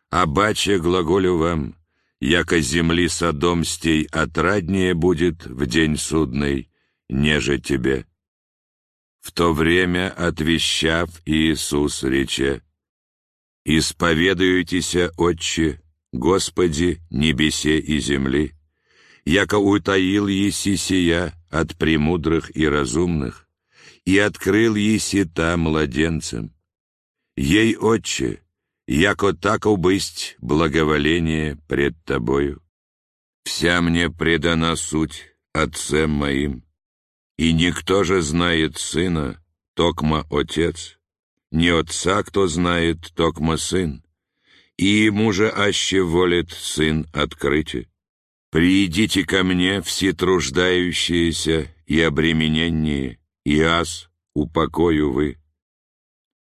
А баче глаголю вам, яко земли Содомстей отраднее будет в день судный, неже тебе. В то время, отвещав Иисус, рече, «Исповедуйтеся, Отче, Господи, небесе и земли, яко утаил еси сия от премудрых и разумных, и открыл еси та младенцам. Ей, Отче, яко так убысть благоволение пред Тобою. Вся мне предана суть Отцем моим, и никто же знает Сына, токма Отец, не Отца, кто знает, токма Сын, и ему же аще волит Сын открытие. Приидите ко мне, все труждающиеся и обремененные, и аз упокою вы.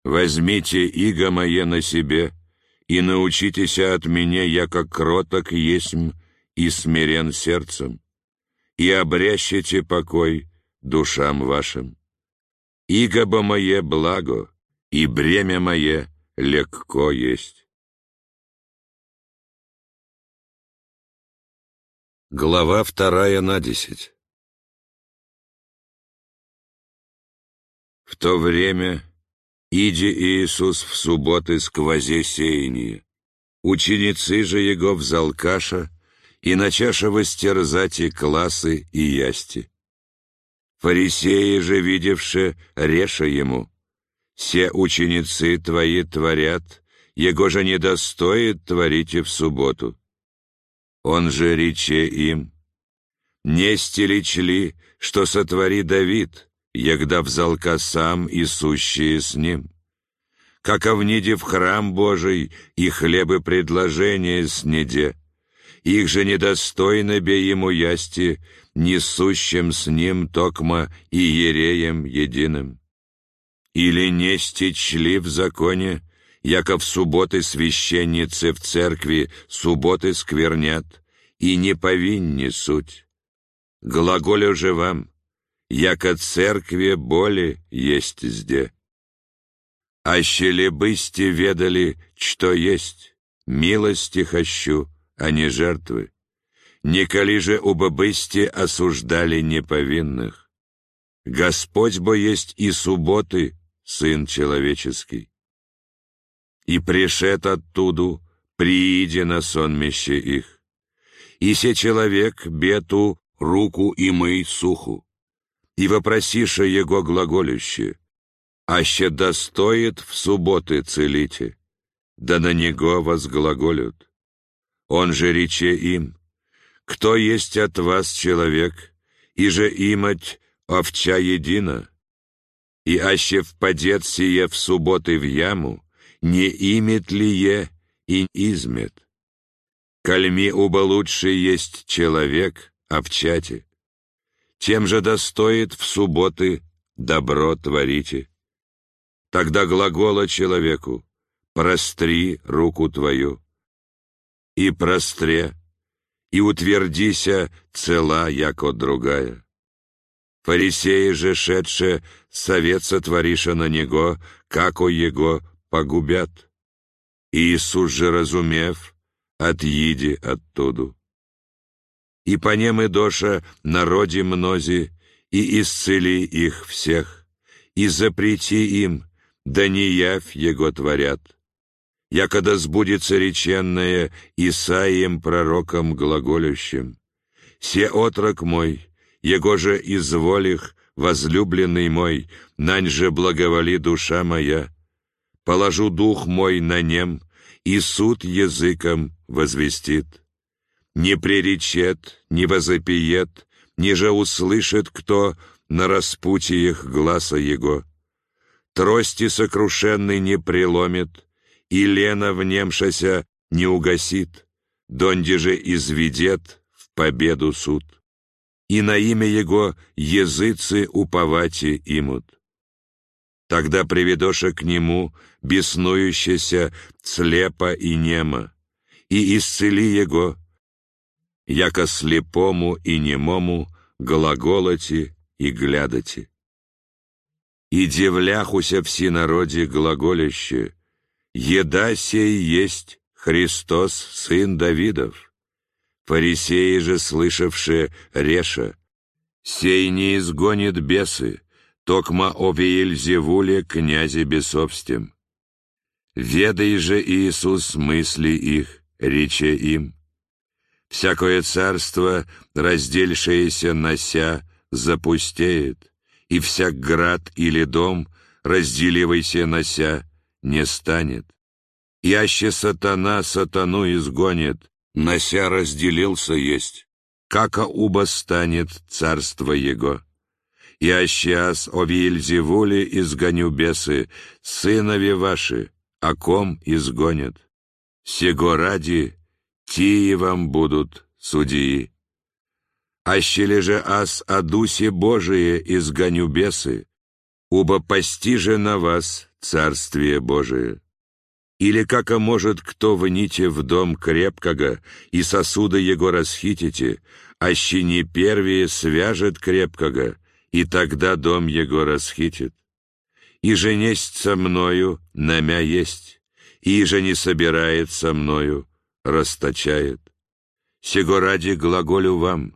Возьмите иго мое на себе, и научитесь от меня, я как кроток есмь и смирен сердцем, и обрящите покой душам вашим. Иго бы мое благо, и бремя мое легко есть. Глава вторая на десять В то время Иди Иисус в субботы сквозе сеяние. Ученицы же Его взял каша, и начаша востерзать и классы и ясти. Фарисеи же, видевши, реша ему, «Все ученицы твои творят, Его же не достоит творите в субботу». Он же рече им, «Не стеличли, что сотвори Давид, егда взалка сам и сущие с ним. Как овниде в храм Божий и хлебы предложения снеде, их же недостойно бе ему ясти, несущим с ним токма и ереем единым. Или не стечли в законе, яко в субботы священницы в церкви субботы сквернят, и не повинни суть. Глаголю же вам, яко церкви боли есть зде. Аще ли бысти ведали, что есть, милости хочу, а не жертвы. Николи же оба бысти осуждали неповинных. Господь бо есть и субботы, Сын человеческий. И пришед оттуду, прииди на сонмище их. И се человек бету руку и мый суху и вопросиша его глаголюще, «Аще достоит в субботы целите, да на него возглаголют». Он же рече им, «Кто есть от вас человек, и же имать овча едина? И аще впадет сие в субботы в яму, не имет ли е и измет? Кальми уба лучше есть человек, овчате, тем же достоит в субботы добро творите. Тогда глагола человеку «простри руку твою» и простре, и утвердися цела, яко другая. Фарисеи же, шедше, совет сотвориша на него, како его погубят. Иисус же, разумев, отъиди оттуду и по нем и доша народе мнози, и исцели их всех, и запрети им, да не явь его творят. якода сбудется реченное Исаием пророком глаголющим. «Се отрок мой, его же изволих, возлюбленный мой, нань же благоволи душа моя. Положу дух мой на нем, и суд языком возвестит. Не преречет, не возопиет, не же услышит кто на распутиях гласа его. Трости сокрушенный не преломит, и лена внемшася не угасит, донде же изведет в победу суд. И на имя его языцы уповати имут. Тогда приведоша к нему, беснующийся, слепо и немо, и исцели его, яко слепому и немому глаголоти и глядати. И девляхуся всенародье глаголяще, еда сей есть Христос, сын Давидов. Фарисеи же, слышавшие, реша, сей не изгонит бесы, токма о Веельзевуле, князе бесовстем. Ведай же Иисус мысли их, рече им. Всякое царство, разделившееся нося, запустеет, и всяк град или дом, разделивайся нося, не станет. Яще сатана сатану изгонит, нося разделился есть, кака уба станет царство его. Я сейчас о Вильзевуле изгоню бесы, сынови ваши, о ком изгонят. Сего ради тие вам будут судьи. Аще же ас о дусе Божие изгоню бесы, уба постиже на вас Царствие Божие. Или как может кто вните в дом крепкого, и сосуды его расхитите, аще не первее свяжет крепкого, и тогда дом его расхитит. И же несть со мною, намя есть, и же не собирает со мною, расточает. Сего ради глаголю вам,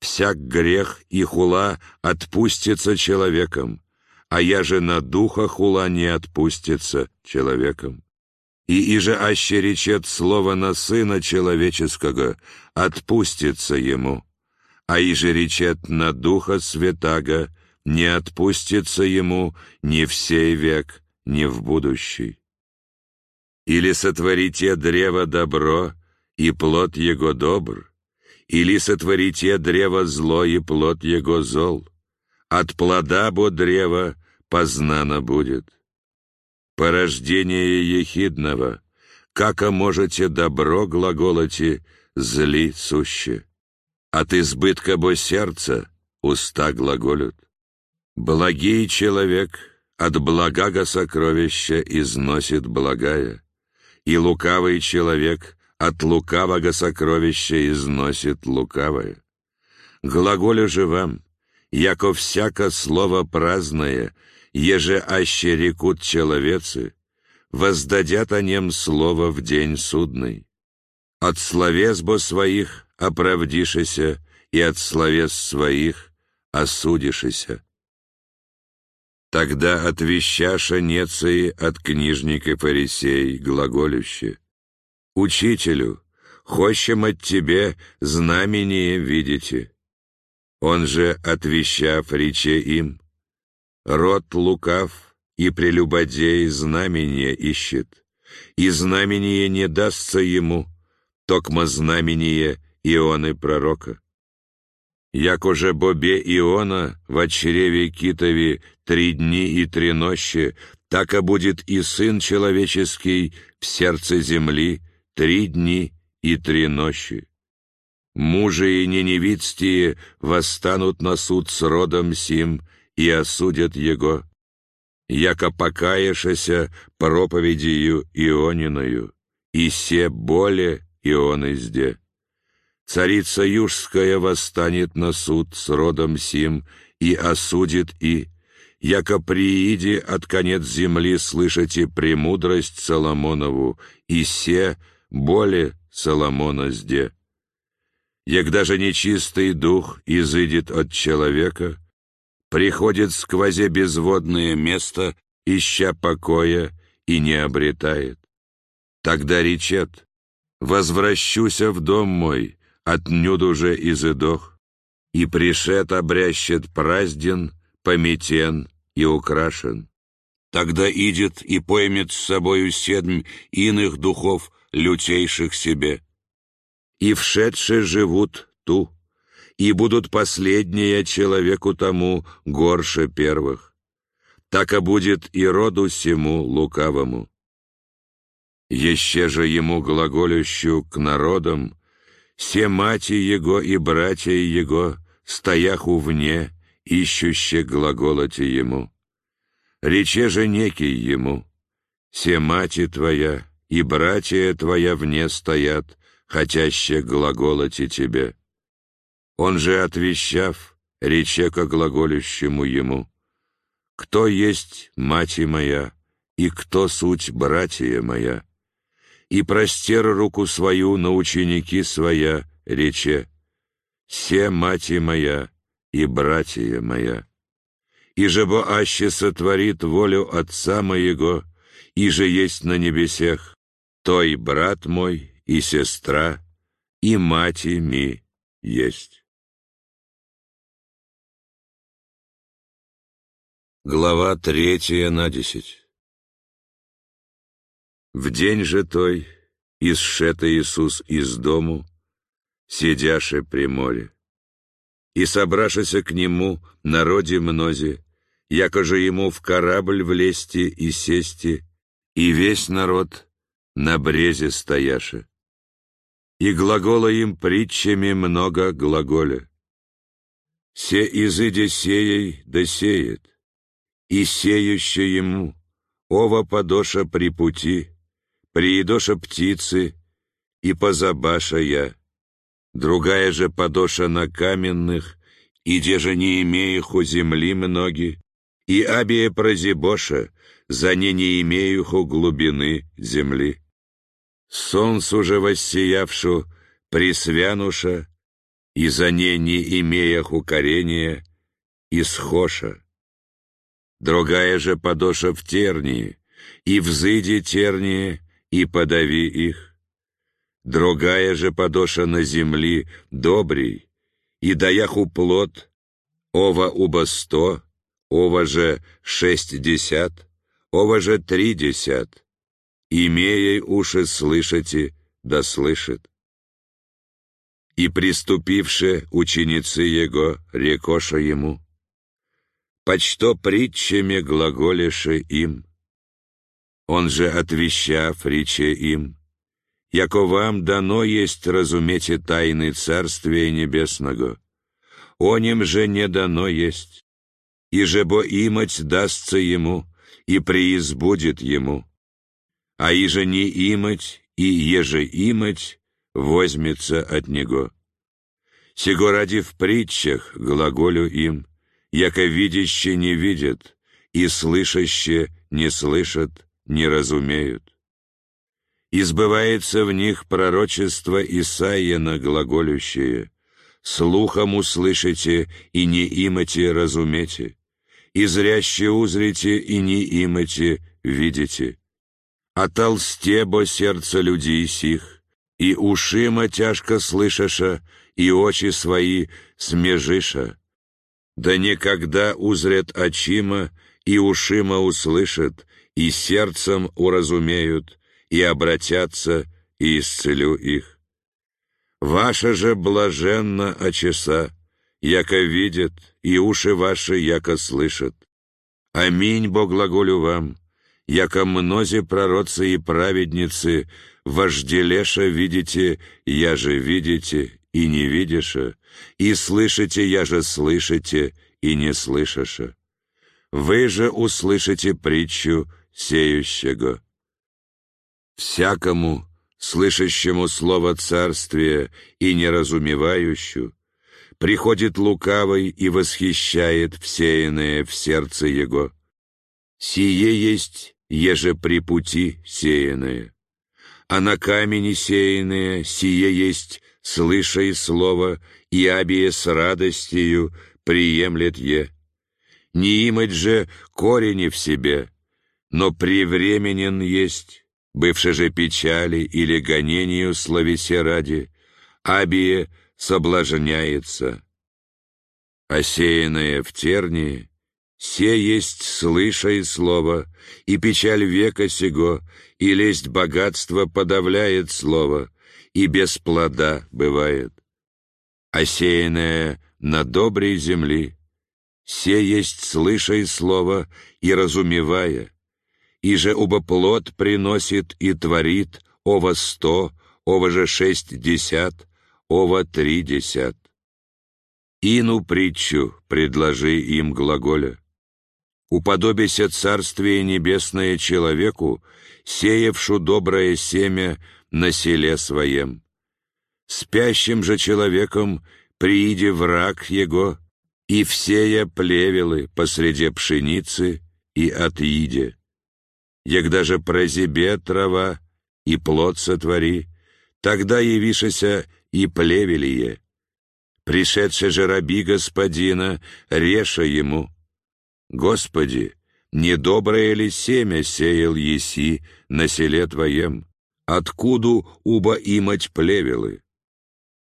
всяк грех и хула отпустится человеком, а я же на духа хула не отпустится человеком. И иже аще речет слово на сына человеческого, отпустится ему, а иже речет на духа святаго, не отпустится ему ни в сей век, ни в будущий. Или сотворите древо добро, и плод его добр, или сотворите древо зло, и плод его зол. От плода бо древа познано будет. Порождение ехидного, как можете добро глаголоти, зли суще. От избытка бо сердца уста глаголют. Благий человек от благого сокровища износит благая, и лукавый человек от лукавого сокровища износит лукавое. Глаголю же вам, яко всяко слово праздное, еже аще рекут человецы, воздадят о нем слово в день судный. От словес бо своих оправдишися, и от словес своих осудишися. Тогда отвещаша неции от книжника фарисей глаголюще. «Учителю, хочем от тебе знамение видите». Он же, отвещав, рече им, «Род лукав и прелюбодей знамение ищет, и знамение не дастся ему, токмо знамение Ионы пророка. Як уже бобе Иона в чреве китове три дни и три нощи, так и будет и Сын Человеческий в сердце земли три дни и три нощи. Мужи и неневидстие восстанут на суд с родом сим и осудят его, яко покаешься проповедью Иониною, и се боле Ионы сде. Царица Южская восстанет на суд с родом сим и осудит и, яко прииде от конец земли слышите премудрость Соломонову, и се боле Соломона сде. Егда же нечистый дух изыдет от человека, приходит сквозе безводное место, ища покоя, и не обретает. Тогда речет, «Возвращуся в дом мой, отнюду же изыдох, и пришед обрящет празден, пометен и украшен. Тогда идет и поймет с собою седмь иных духов, лютейших себе. И вшедшие живут ту, и будут последние человеку тому горше первых. Так и будет и роду сему лукавому. Еще же ему глаголющую к народам, все мати его и братья его, стояху вне, ищуще глаголоте ему. Рече же некий ему, все мати твоя и братья твоя вне стоят, хотяще глаголоте тебе. Он же, отвещав, рече ко глаголющему ему, «Кто есть мать моя, и кто суть братья моя?» И простер руку свою на ученики своя, рече, «Се мати моя и братья моя». И же бо аще сотворит волю Отца моего, и же есть на небесех, той брат мой и сестра, и мати ми есть. Глава третья на десять В день же той исшета Иисус из дому, сидяше при море, и собрашися к нему народе мнозе, яко же ему в корабль влезти и сести, и весь народ на брезе стояше. И глагола им притчами много глаголя. Се изыдя сеей да сеет, и сеюще ему, ова подоша при пути, приедоша птицы, и позабаша я. Другая же подоша на каменных, и де же не имеюху земли многие, и абия прозибоша, за не не имеюху глубины земли. Солнцу же воссиявшу, присвянуша, и за не не имеяху корения, исхоша другая же подоша в тернии, и взыди тернии, и подави их. Другая же подоша на земли добрей, и даяху плод, ова уба сто, ова же шестьдесят, ова же тридесят, имея уши слышите, да слышит. И приступивши ученицы его, рекоша ему, почто притчами глаголеше им. Он же, отвещав, рече им, «Яко вам дано есть разуметь тайны Царствия Небесного, о нем же не дано есть, и же бо имать дастся ему, и преизбудет ему, а иже не имать, и еже имать, возьмется от него. Сего ради в притчах глаголю им, яко видящие не видят, и слышащие не слышат, не разумеют. Избывается в них пророчество Исаиена глаголющее, «Слухом услышите, и не имате разумете, и зряще узрите, и не имате видите. А толсте бо сердце людей сих, и ушима тяжко слышаша, и очи свои смежиша, да никогда узрят очима, и ушима услышат, и сердцем уразумеют, и обратятся, и исцелю их. Ваша же блаженна очеса, яко видят, и уши ваши, яко слышат. Аминь, Бог глаголю вам, яко мнозе пророцы и праведницы, вожделеша видите, я же видите, и не видиша, и слышите, я же слышите, и не слышаша. Вы же услышите притчу сеющего. Всякому, слышащему слово царствия и неразумевающую, приходит лукавый и восхищает всеянное в сердце его. Сие есть еже при пути сеянное, а на камени сеянное сие есть слыша слово, и абие с радостью приемлет е. Не имать же корени в себе, но превременен есть, бывшей же печали или гонению словесе ради, Абие соблажняется. Осеянное в тернии, се есть слыша и слово, и печаль века сего, и лесть богатства подавляет слово, и без плода бывает. Осеянное на доброй земли, се есть слыша и слово, и разумевая, и же оба плод приносит и творит, ова сто, ова же шестьдесят, ова тридесят. Ину притчу предложи им глаголя. Уподобися царствие небесное человеку, сеявшу доброе семя на селе своем. Спящим же человеком прииди враг его, и всея плевелы посреди пшеницы и отъиде. Егда же прозебе трава и плод сотвори, тогда явишися и плевелие, Пришедший же раби господина, реша ему, «Господи, недоброе ли семя сеял еси на селе Твоем? Откуда уба имать плевелы?»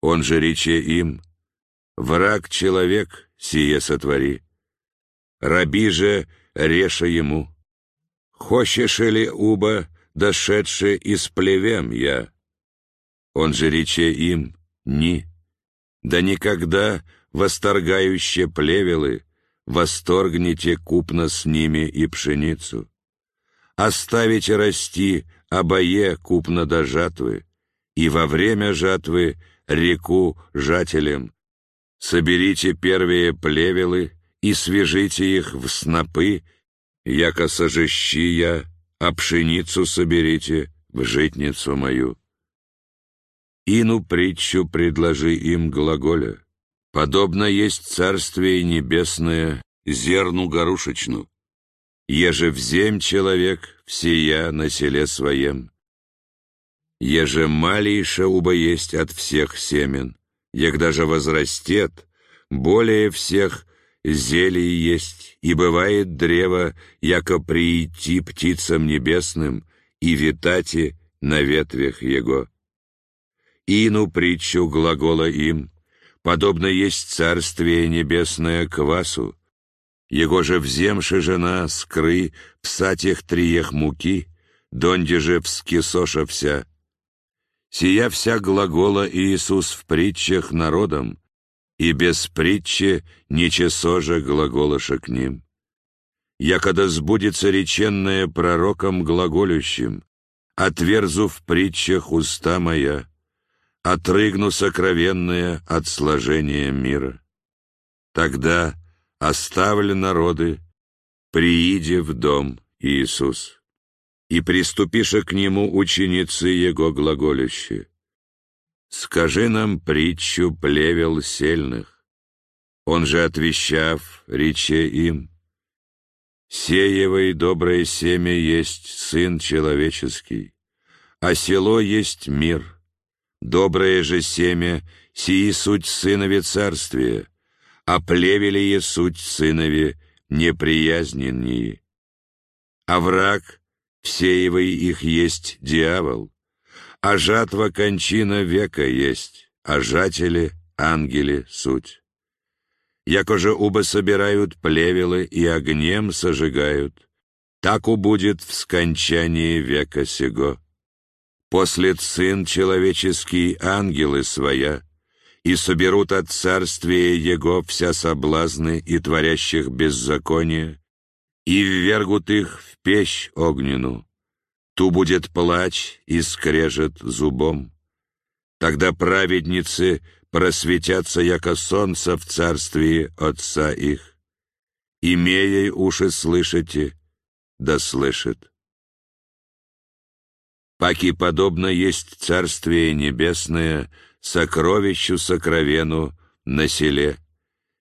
Он же рече им, «Враг человек сие сотвори». Раби же реша ему, «Хочешь ли уба, дошедше из плевем я?» Он же рече им, «Ни». Да никогда, восторгающие плевелы, восторгните купно с ними и пшеницу. Оставите расти обое купно до жатвы, и во время жатвы реку жателям. Соберите первые плевелы и свяжите их в снопы, яко сожещи я, а пшеницу соберите в житницу мою. Ину притчу предложи им глаголя. Подобно есть царствие небесное зерну горушечну. Еже взем человек всея на селе своем. Еже малейше уба есть от всех семен, егда же возрастет, более всех зелий есть, и бывает древо, яко прийти птицам небесным и витати на ветвях его ину притчу глагола им, подобно есть царствие небесное квасу, его же вземши жена скры псатих триех муки, донде же вскисоша вся. Сия вся глагола Иисус в притчах народом, и без притчи ничесо же глаголоша к ним. Якода сбудется реченное пророком глаголющим, отверзу в притчах уста моя, отрыгну сокровенное от сложения мира. Тогда оставлю народы, прииди в дом Иисус, и приступиша к нему ученицы его глаголющие. Скажи нам притчу плевел сельных. Он же отвещав, рече им, Сеево доброе семя есть Сын Человеческий, а село есть мир — Доброе же семя, сии суть сынове царствия, а плевелие суть сынове неприязненнее. А враг, всеевый их есть дьявол, а жатва кончина века есть, а жатели ангели суть. Яко же уба собирают плевелы и огнем сожигают, так убудет в скончании века сего. После Сын человеческий ангелы своя, и соберут от царствия Его вся соблазны и творящих беззаконие, и ввергут их в печь огненную. Ту будет плач и скрежет зубом. Тогда праведницы просветятся, яко солнце в царствии Отца их. Имея уши слышите, да слышит. Паки подобно есть Царствие Небесное, сокровищу сокровену на селе.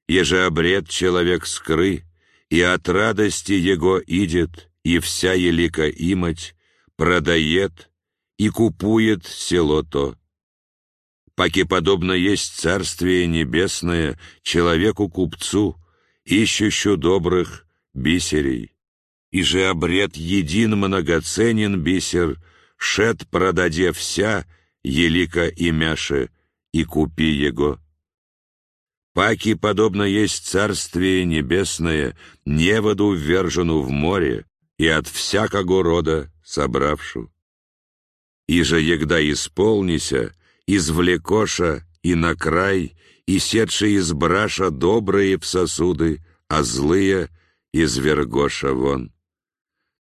Еже обред человек скры, и от радости его идет, и вся елика имать, продает и купует село то. Паки подобно есть Царствие Небесное человеку-купцу, ищущу добрых бисерей. И же обред един многоценен бисер — шет продаде вся, елика и мяше, и купи его. Паки, подобно есть царствие небесное, неводу ввержену в море, и от всякого рода собравшу. И же егда исполнися, извлекоша и на край, и сетши из браша добрые в сосуды, а злые извергоша вон.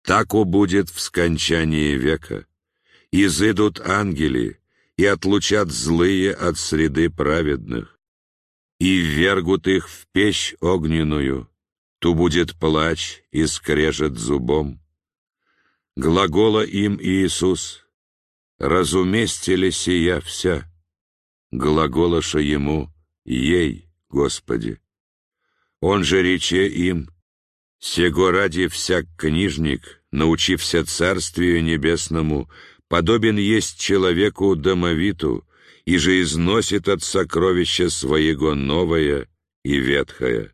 Так будет в скончании века. Изыдут ангели и отлучат злые от среды праведных, и ввергут их в печь огненную, ту будет плач и скрежет зубом. Глагола им Иисус, разуместили сия вся, глаголоша ему, ей, Господи. Он же рече им, сего ради всяк книжник, научився Царствию Небесному, подобен есть человеку домовиту, и же износит от сокровища своего новое и ветхое.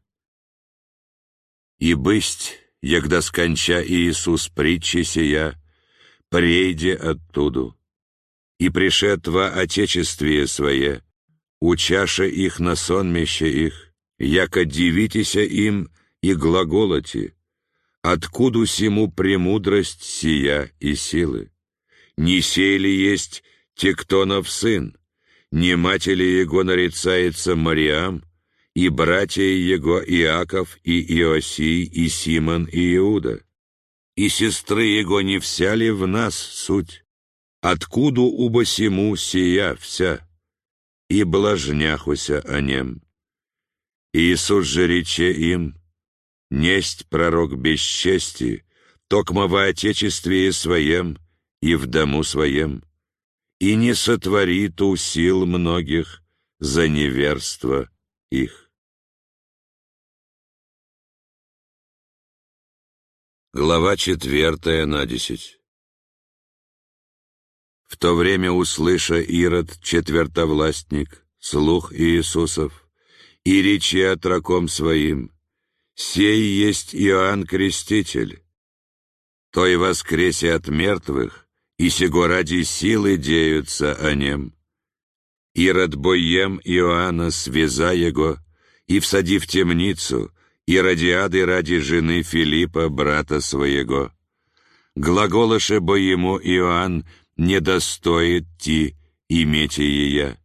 И бысть, егда сконча Иисус притчи сия, прейде оттуду, и пришед во Отечествие свое, учаша их на сонмище их, яко дивитеся им и глаголоти, откуда сему премудрость сия и силы? Не сей ли есть Тектонов сын, не матери его нарицается Мариам, и братья его Иаков и Иосий и Симон и Иуда? И сестры его не вся ли в нас суть? Откуда убо сему сия вся? И блажняхуся о нем. Иисус же рече им, несть пророк без чести, токмо во отечестве своем и в дому своем, и не сотворит у сил многих за неверство их. Глава четвертая на десять. В то время услыша Ирод, четвертовластник, слух Иисусов, и речи отроком своим, «Сей есть Иоанн Креститель, той воскресе от мертвых, и сего ради силы деются о нем. Ирод боем Иоанна связа его, и всади в темницу, и радиады ради жены Филиппа, брата своего. Глаголоше бо ему Иоанн не достоит ти иметь ее.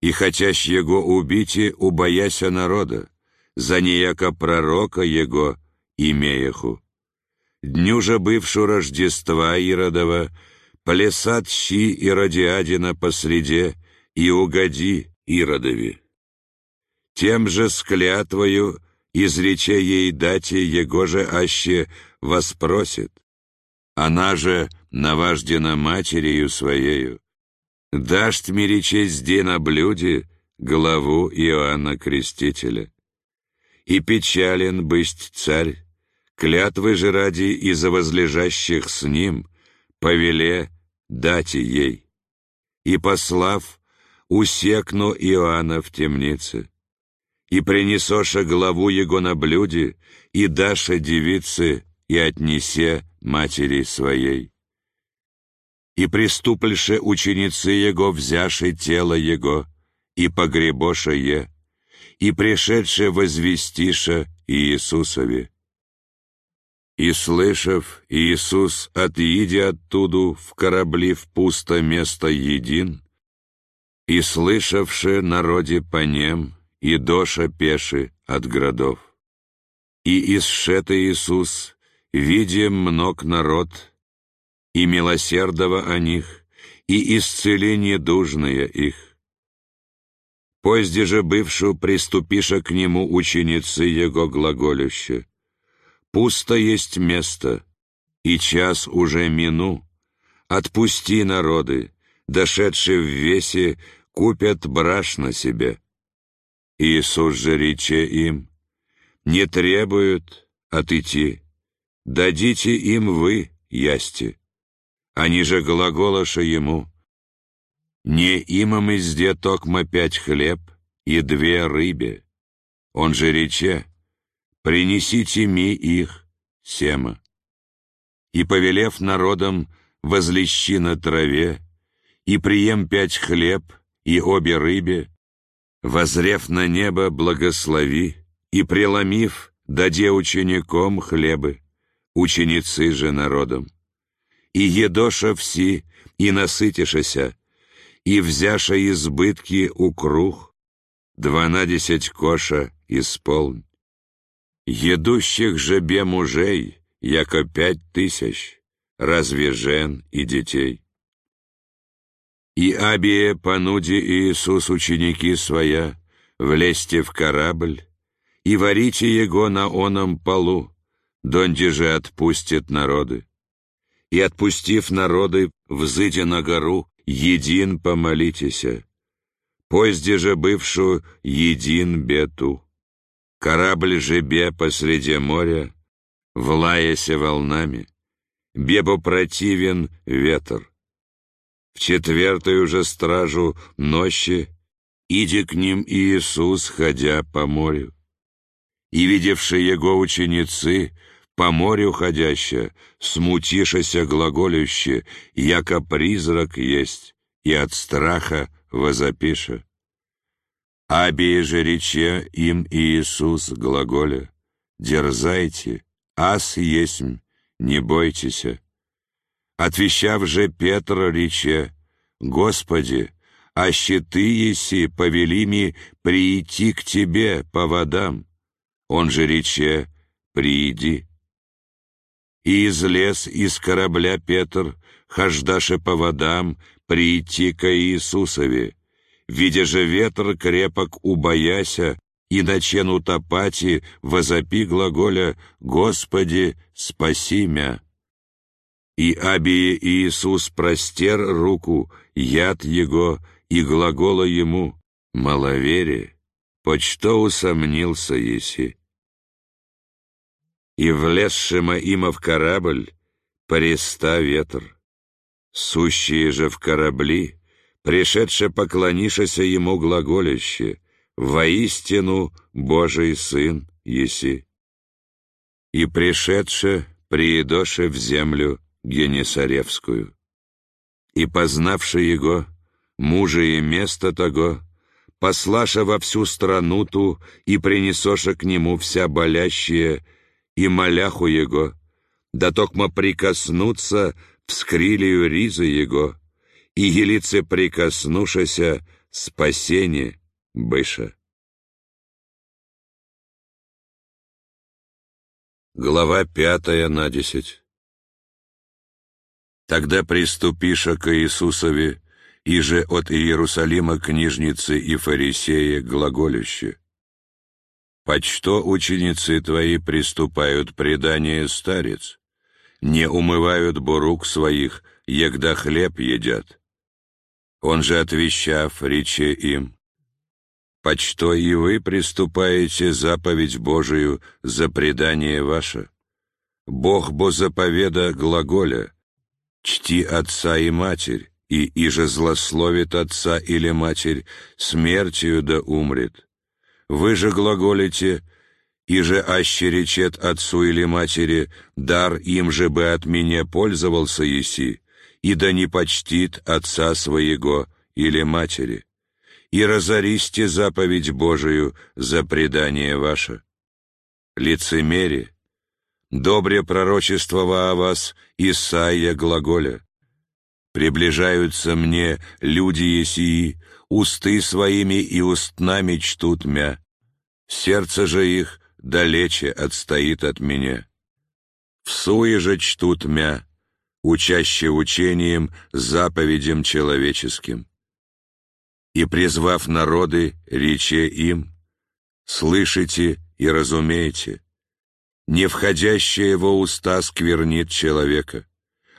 И хотящ его убити, убояся народа, за неяко пророка его имеяху. Дню же бывшу Рождества Иродова, плясат щи и радиадина посреде, и угоди Иродови. Тем же с клятвою изрече ей дате его же аще воспросит. Она же наваждена матерью своею. Дашь мне речесть на блюде главу Иоанна Крестителя. И печален бысть царь, клятвы же ради и за возлежащих с ним, повеле дати ей. И послав, усекну Иоанна в темнице, и принесоша главу его на блюде, и даша девице, и отнесе матери своей. И приступльше ученицы его, взяши тело его, и погребоша е, и пришедше возвестиша Иисусове. И слышав, Иисус, отъиди оттуду в корабли в пусто место един, и слышавши народе по нем, и доша пеши от городов. И исшет Иисус, видя мног народ, и милосердого о них, и исцеление дужное их. Позде же бывшу приступиша к нему ученицы его глаголюще. Пусто есть место, и час уже мину. Отпусти народы, дошедшие в весе, купят браш на себе. Иисус же рече им, не требуют отойти, дадите им вы, ясти. Они же глаголоша ему, не имам изде токма пять хлеб и две рыбе. Он же рече, принесите ми их, сема. И, повелев народом, возлещи на траве, и прием пять хлеб, и обе рыбе, возрев на небо, благослови, и преломив, даде учеником хлебы, ученицы же народом. И едоша все, и насытишася, и взяша избытки у круг, дванадесять коша исполнь. Едущих же бе мужей, яко пять тысяч, разве жен и детей? И абие понуди Иисус ученики своя, влезьте в корабль, и варите его на оном полу, донде же отпустит народы. И отпустив народы, взыдя на гору, един помолитеся, позде же бывшую един бету. Корабль же бе посреди моря, влаяся волнами, бебо противен ветер. В четвертую же стражу ночи иди к ним Иисус, ходя по морю. И видевшие его ученицы, по морю ходяща, смутишася глаголюще, яко призрак есть, и от страха возопиша. Абие же рече им Иисус глаголя, дерзайте, ас есмь, не бойтеся. Отвещав же Петр рече, Господи, аще Ты еси повели ми прийти к Тебе по водам. Он же рече, прииди. И излез из корабля Петр, хождаше по водам, прийти к Иисусове. Видя же ветр крепок убояся, и начен утопати, возопи глаголя «Господи, спаси мя». И абие Иисус простер руку, яд его, и глагола ему «Маловерие, почто усомнился еси». И влезшема има в корабль, преста ветр. Сущие же в корабли, пришедше поклонишася ему глаголище, воистину Божий Сын еси. И пришедше приедоше в землю Генесаревскую. И познавши его, мужа и место того, послаша во всю страну ту и принесоша к нему вся болящие, и моляху его, да токмо прикоснуться вскрилию ризы его, и елице прикоснувшися спасение быша. Глава пятая на десять Тогда приступиша к Иисусове, и же от Иерусалима книжницы и фарисеи глаголюще. «Почто ученицы твои приступают предание старец? Не умывают борук своих, егда хлеб едят?» Он же, отвещав, рече им, «Почто и вы приступаете заповедь Божию за предание ваше? Бог бо заповеда глаголя, чти отца и матерь, и иже злословит отца или матерь, смертью да умрет. Вы же глаголите, иже аще речет отцу или матери, дар им же бы от меня пользовался еси, и да не почтит отца своего или матери, и разористе заповедь Божию за предание ваше. Лицемерие, добре пророчествова о вас Исаия глаголя. Приближаются мне люди есии, усты своими и устнами чтут мя. Сердце же их далече отстоит от меня. В же чтут мя, учаще учением, заповедям человеческим. И, призвав народы, рече им, «Слышите и разумеете, не входящее во уста сквернит человека,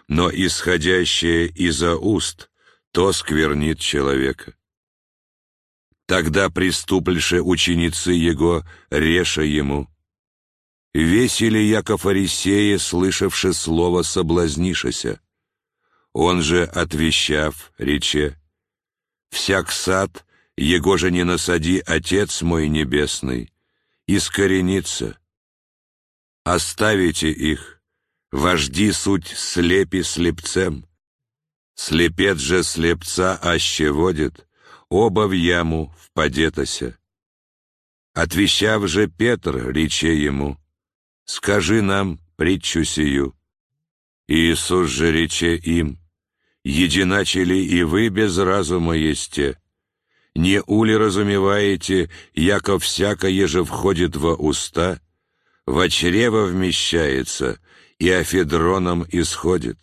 но исходящее изо уст, то сквернит человека». Тогда приступльше ученицы его, реша ему, Весели яко фарисеи, слышавши слово, соблазнишися. Он же, отвещав, рече, «Всяк сад, его же не насади Отец мой Небесный, искоренится. Оставите их, вожди суть слепи слепцем, Слепец же слепца аще водит, оба в яму впадетося. Отвещав же Петр, рече ему, «Скажи нам притчу сию». Иисус же рече им, «Единачили и вы без разума есте. Не ули разумеваете, яко всякое же входит во уста, во чрево вмещается и афедроном исходит.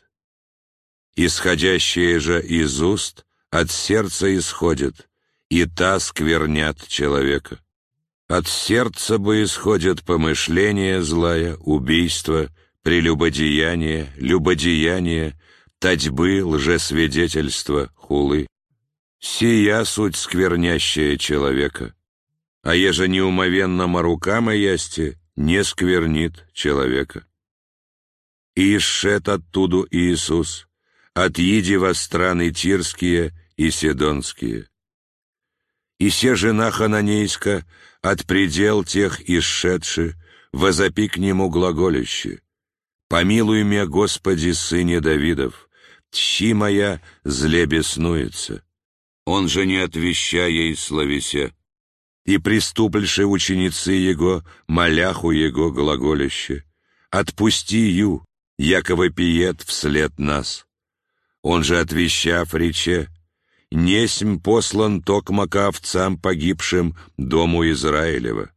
Исходящее же из уст от сердца исходит, и та сквернят человека. От сердца бы исходят помышления злая, убийство, прелюбодеяние, любодеяние, татьбы, лжесвидетельство, хулы. Сия суть сквернящая человека. А еже неумовенно марукама ясти, не сквернит человека. И исшет оттуду Иисус, отъеди во страны Тирские и Сидонские. И се жена Хананейска, от предел тех исшедши, возопи к нему глаголище. «Помилуй меня, Господи, сыне Давидов, тщи моя зле беснуется». Он же не отвещая и словеся. И приступльши ученицы его, моляху его глаголище. «Отпусти ю, яково пиет вслед нас». Он же отвещав рече, несмь послан токмака овцам погибшим дому Израилева.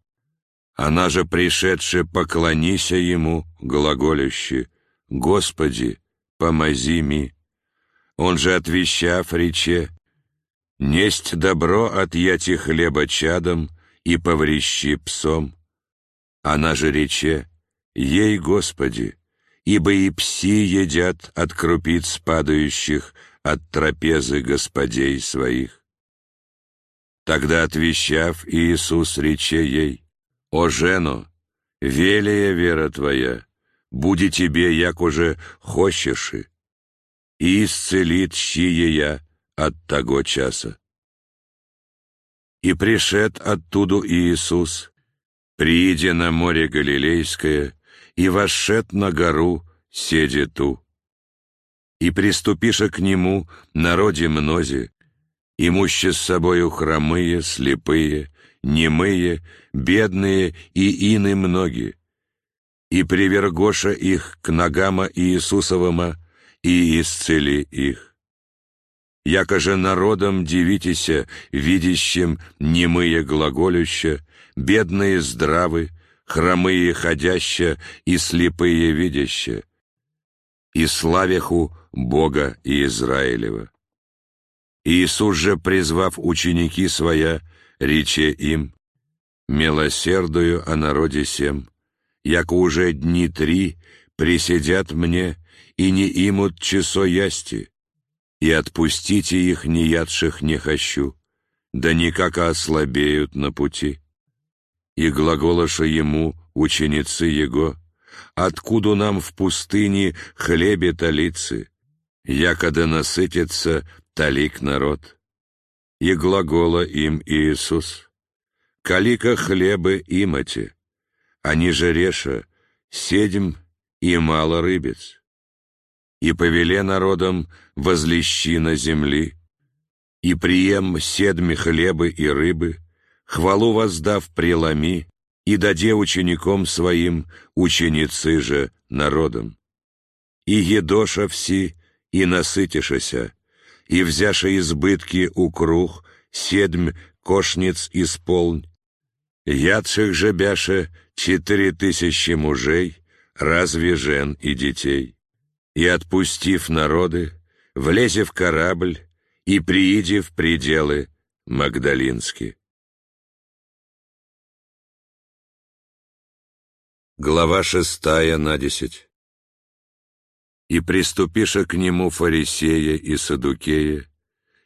Она же, пришедшая, поклонися ему, глаголюще, «Господи, помози ми». Он же, отвещав, рече, «Несть добро от яти хлеба чадом и поврещи псом». Она же рече, «Ей, Господи, ибо и пси едят от крупиц падающих, от трапезы господей своих. Тогда отвещав, Иисус рече ей, «О, жено, велия вера твоя, буди тебе, як уже хочеши, и исцелит щие от того часа». И пришед оттуда Иисус, прииде на море Галилейское, и вошед на гору, седи ту и приступиша к нему народе мнози, имуще с собою хромые, слепые, немые, бедные и ины многие, и привергоша их к ногама Иисусовыма, и исцели их. Яко же народом дивитеся, видящим немые глаголюща, бедные здравы, хромые ходяща и слепые видяща, и славиху Бога и Израилева. Иисус же, призвав ученики своя, рече им, «Милосердую о народе сем, яко уже дни три присидят мне, и не имут часо ясти, и отпустите их неядших не хочу, да никак ослабеют на пути». И глаголоша ему ученицы его, «Откуда нам в пустыне хлебе талицы?» якода насытится талик народ. И глагола им Иисус, калика хлебы имати, они же реша, седем и мало рыбец. И повеле народом возлещи на земли, и прием седми хлебы и рыбы, хвалу воздав преломи, и даде учеником своим, ученицы же народом. И едоша все, и насытишася, и взяша избытки у круг, седмь кошниц исполнь. Ядших же бяше четыре тысячи мужей, разве жен и детей. И отпустив народы, влезе в корабль и прииди в пределы Магдалински. Глава шестая на десять. И приступиша к нему фарисея и садукея,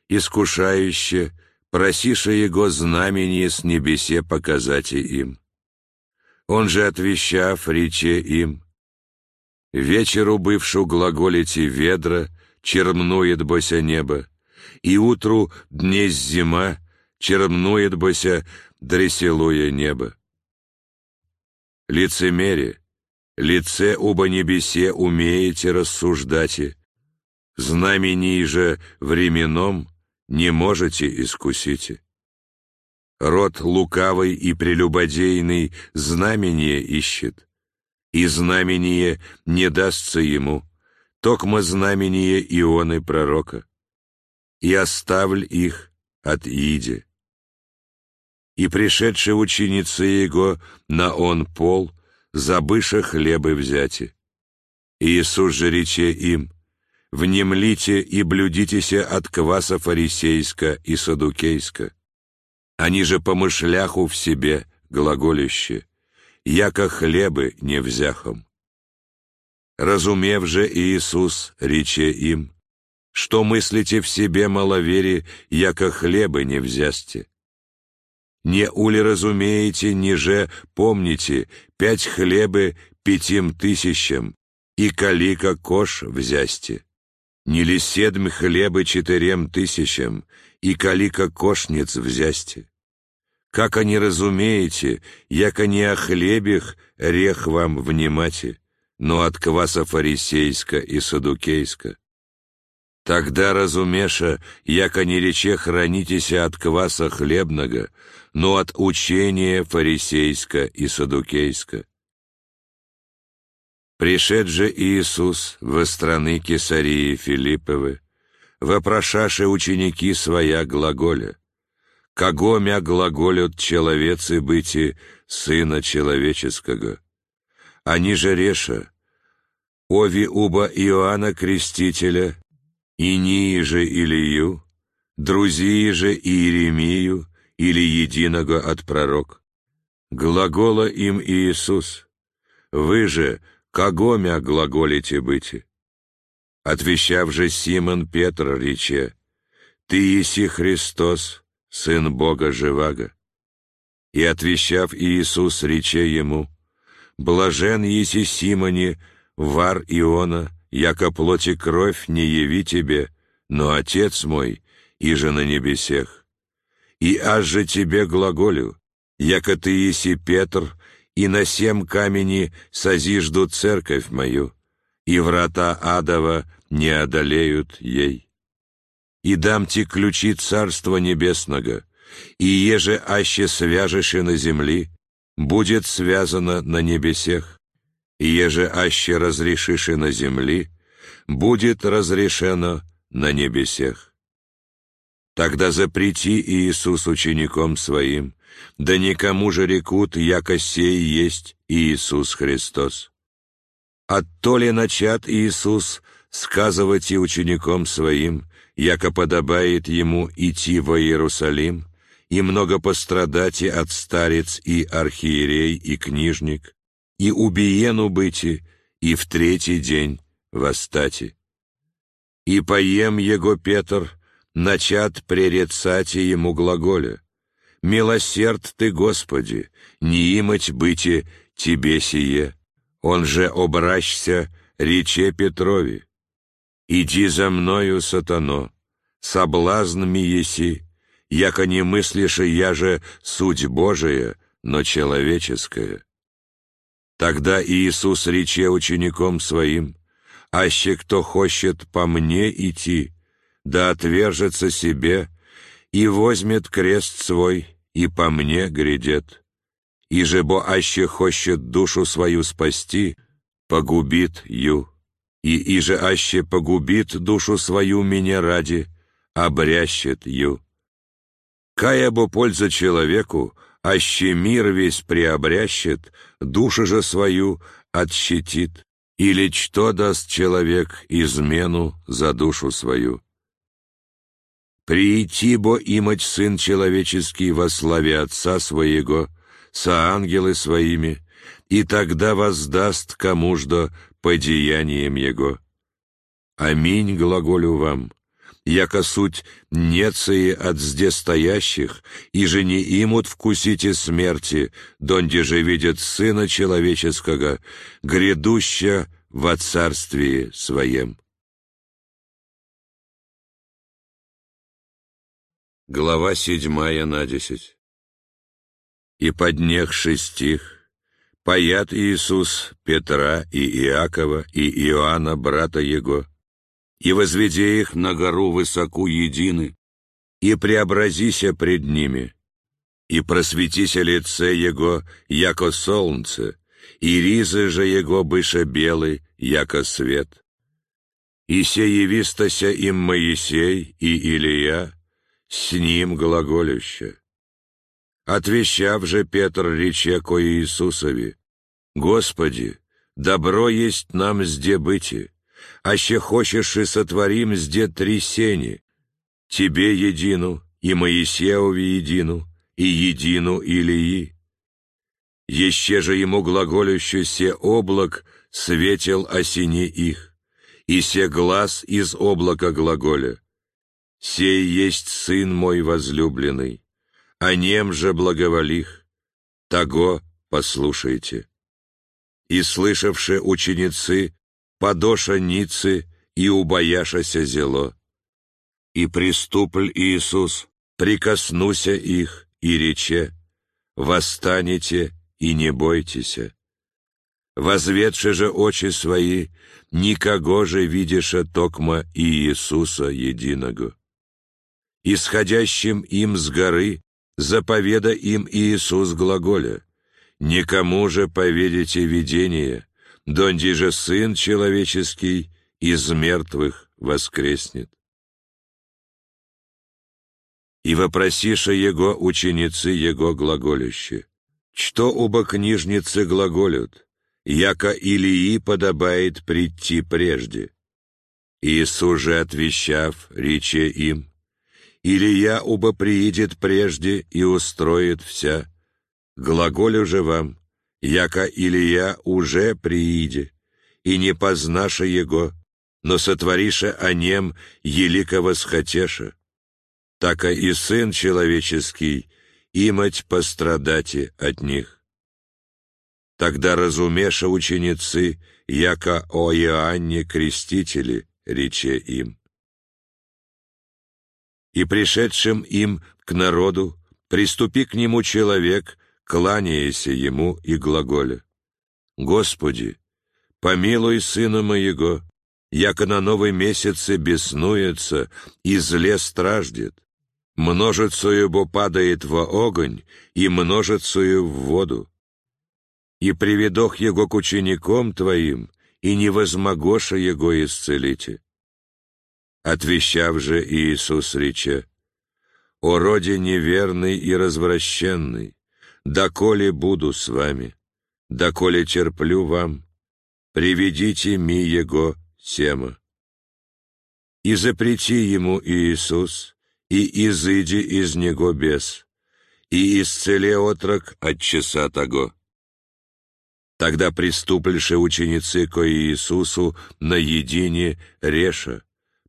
искушающе, просиша его знамение с небесе показать им. Он же, отвещав, рече им, «Вечеру бывшу глаголите ведра, чермнует бося небо, и утру днесь зима, чермнует бося, дресилуя небо. Лицемерие, лице оба небесе умеете рассуждати, знамений же временном не можете искусите. Род лукавый и прелюбодейный знамение ищет, и знамение не дастся ему, токмо знамение Ионы пророка, и оставль их от Иде. И пришедшие ученицы его на он пол, забыша хлебы взяти. Иисус же рече им, «Внемлите и блюдитеся от кваса фарисейска и садукейска, они же помышляху в себе глаголище, яко хлебы не взяхом. Разумев же Иисус, рече им, что мыслите в себе маловере, яко хлебы не взясте. Не ули разумеете, ниже помните, пять хлебы пятим тысячам, и калика кош взясте. Не ли седм хлебы четырем тысячам, и калика кошниц взясте. Как они разумеете, яко не о хлебех рех вам внимате, но от кваса фарисейска и садукейска. Тогда разумеша, яко не рече хранитеся от кваса хлебного, но от учения фарисейска и садукейска. Пришед же Иисус во страны Кесарии Филипповы, вопрошаши ученики своя глаголя, «Кого мя глаголют человецы быти Сына Человеческого?» Они же реша, «Ови уба Иоанна Крестителя, Инии же Илью, друзии же Иеремию или единого от пророк. Глагола им Иисус, вы же, кого мя глаголите быти?» Отвещав же Симон Петр рече, «Ты еси Христос, Сын Бога Живаго». И отвещав Иисус рече ему, «Блажен еси Симоне, вар Иона, яко плоти кровь не яви тебе, но Отец мой, иже на небесех. И аж же тебе глаголю, яко ты еси Петр, и на сем камени созижду церковь мою, и врата адова не одолеют ей. И дам ти ключи Царства Небесного, и еже аще свяжешь и на земли, будет связано на небесех, и еже аще разрешишь и на земли, будет разрешено на небесех. Тогда запрети Иисус учеником своим, да никому же рекут, яко сей есть Иисус Христос. От то ли начат Иисус сказывать и ученикам своим, яко подобает ему идти во Иерусалим, и много пострадать и от старец и архиерей и книжник, и убиену быти, и в третий день восстати. И поем его Петр, начат пререцать ему глаголя. «Милосерд ты, Господи, не имать быти тебе сие». Он же обращся, рече Петрови, «Иди за мною, сатано, соблазн ми еси, яко не мыслишь, я же суть Божия, но человеческая». Тогда Иисус рече учеником своим, «Аще кто хочет по мне идти, да отвержется себе, и возьмет крест свой, и по мне грядет. И же бо аще хочет душу свою спасти, погубит ю» и иже аще погубит душу свою меня ради, обрящет ю. Кая бо польза человеку, аще мир весь приобрящет, душу же свою отщитит, или что даст человек измену за душу свою. Прийти бо имать Сын Человеческий во славе Отца Своего, со ангелы Своими, и тогда воздаст кому ждо по деяниям Его. Аминь глаголю вам, яко суть неции от зде стоящих, и же не имут вкусите смерти, донде же видят Сына Человеческого, грядуща во Царствии Своем. Глава седьмая на десять. «И поднехший стих, Паят Иисус Петра и Иакова и Иоанна, брата Его, и возведи их на гору высоку едины, и преобразися пред ними, и просветися лице Его, яко солнце, и ризы же Его быше белый, яко свет. И се явистася им Моисей и Илия, с ним глаголюще. Отвещав же Петр рече ко Иисусови, «Господи, добро есть нам сде быти, аще хочешь и сотворим сде трясени, Тебе едину, и Моисеови едину, и едину Илии. Еще же ему глаголюще се облак светил осени их, и се глаз из облака глаголя. Сей есть сын мой возлюбленный, о нем же благоволих, того послушайте. И слышавши ученицы, подоша ницы и убояшася зело. И приступль Иисус, прикоснуся их, и рече, «Восстанете и не бойтеся». Возведши же очи свои, никого же видиша токма Иисуса единого. Исходящим им с горы заповеда им Иисус глаголя, «Никому же поведите видение, донди же Сын Человеческий из мертвых воскреснет». И вопросиша Его ученицы Его глаголюще, «Что оба книжницы глаголют, яко Илии подобает прийти прежде?» Иисус же отвещав, рече им, Илия оба приидет прежде и устроит вся. Глаголю же вам, яко Илия уже прииде, и не познаша его, но сотвориша о нем елико схотеша. Так и Сын Человеческий имать пострадати от них. Тогда разумеша ученицы, яко о Иоанне Крестителе, рече им и пришедшим им к народу, приступи к нему человек, кланяяся ему и глаголя. Господи, помилуй сына моего, яко на новый месяце беснуется и зле страждет. Множицею бо падает во огонь, и множицею в воду. И приведох его к ученикам твоим, и не возмогоша его исцелите. Отвещав же Иисус рече, «О роде неверный и развращенный, доколе буду с вами, доколе терплю вам, приведите ми Его сема». И запрети ему Иисус, и изыди из него бес, и исцеле отрок от часа того. Тогда приступлиши ученицы ко Иисусу на едине реша,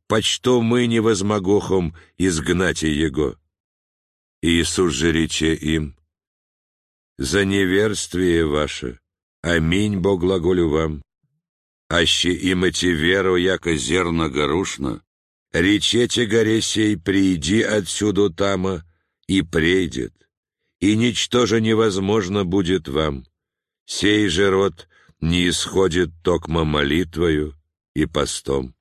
почто мы не возмогохом изгнать Его. Иисус же рече им, «За неверствие ваше, аминь, Бог глаголю вам, аще имате веру, яко зерна горушна, речете горе сей, приди отсюда тама, и прейдет, и ничто же невозможно будет вам. Сей же род не исходит токмо молитвою и постом.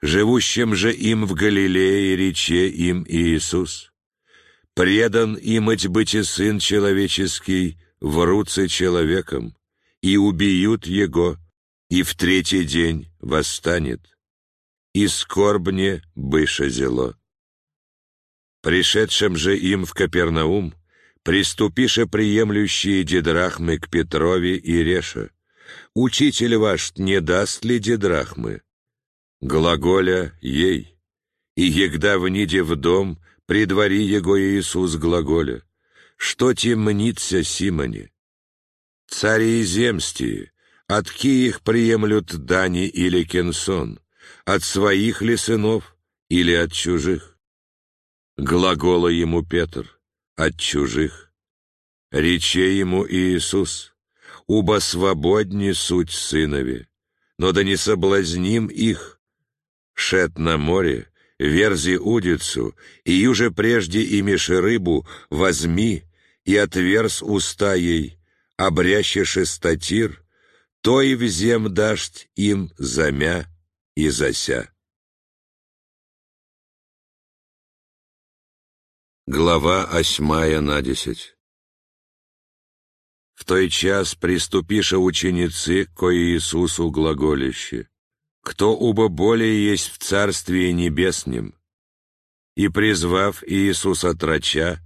Живущим же им в Галилее, рече им Иисус. Предан имать быть и Сын Человеческий в руце человеком, и убьют Его, и в третий день восстанет. И скорбне быша зело. Пришедшим же им в Капернаум, приступише приемлющие дедрахмы к Петрове и Реша. Учитель ваш не даст ли дедрахмы? глаголя ей, и егда вниде в дом, предвари его Иисус глаголя, что темнится Симоне. Цари земстии, от их приемлют дани или кенсон, от своих ли сынов или от чужих? Глагола ему Петр, от чужих. Рече ему Иисус, уба свободни суть сынове, но да не соблазним их, шет на море, верзи удицу, и юже прежде имеши рыбу, возьми, и отверз уста ей, обрящеши статир, то и взем дашь им замя и зася. Глава осьмая на десять В той час приступиша ученицы ко Иисусу глаголище, «Кто убо более есть в Царстве Небесном?» И, призвав Иисуса трача,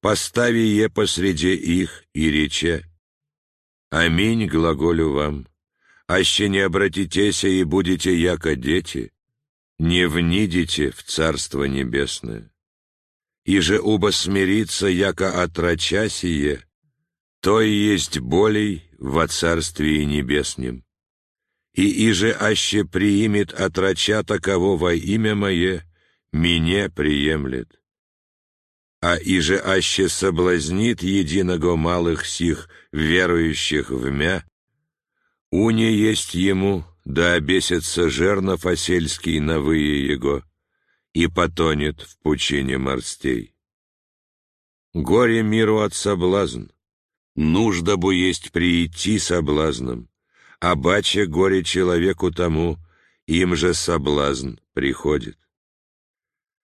постави е посреди их и рече, «Аминь, глаголю вам, аще не обратитеся и будете яко дети, не внидите в Царство Небесное. И же уба смириться, яко отрача сие, то и есть болей во Царствии Небесном. И иже аще приимет отрача таково во имя Мое, мне приемлет а иже аще соблазнит единого малых сих, верующих в мя, уне есть ему, да обесится жернов осельский на вые его, и потонет в пучине морстей. Горе миру от соблазн, нужда бы есть прийти соблазном, а бача горе человеку тому, им же соблазн приходит.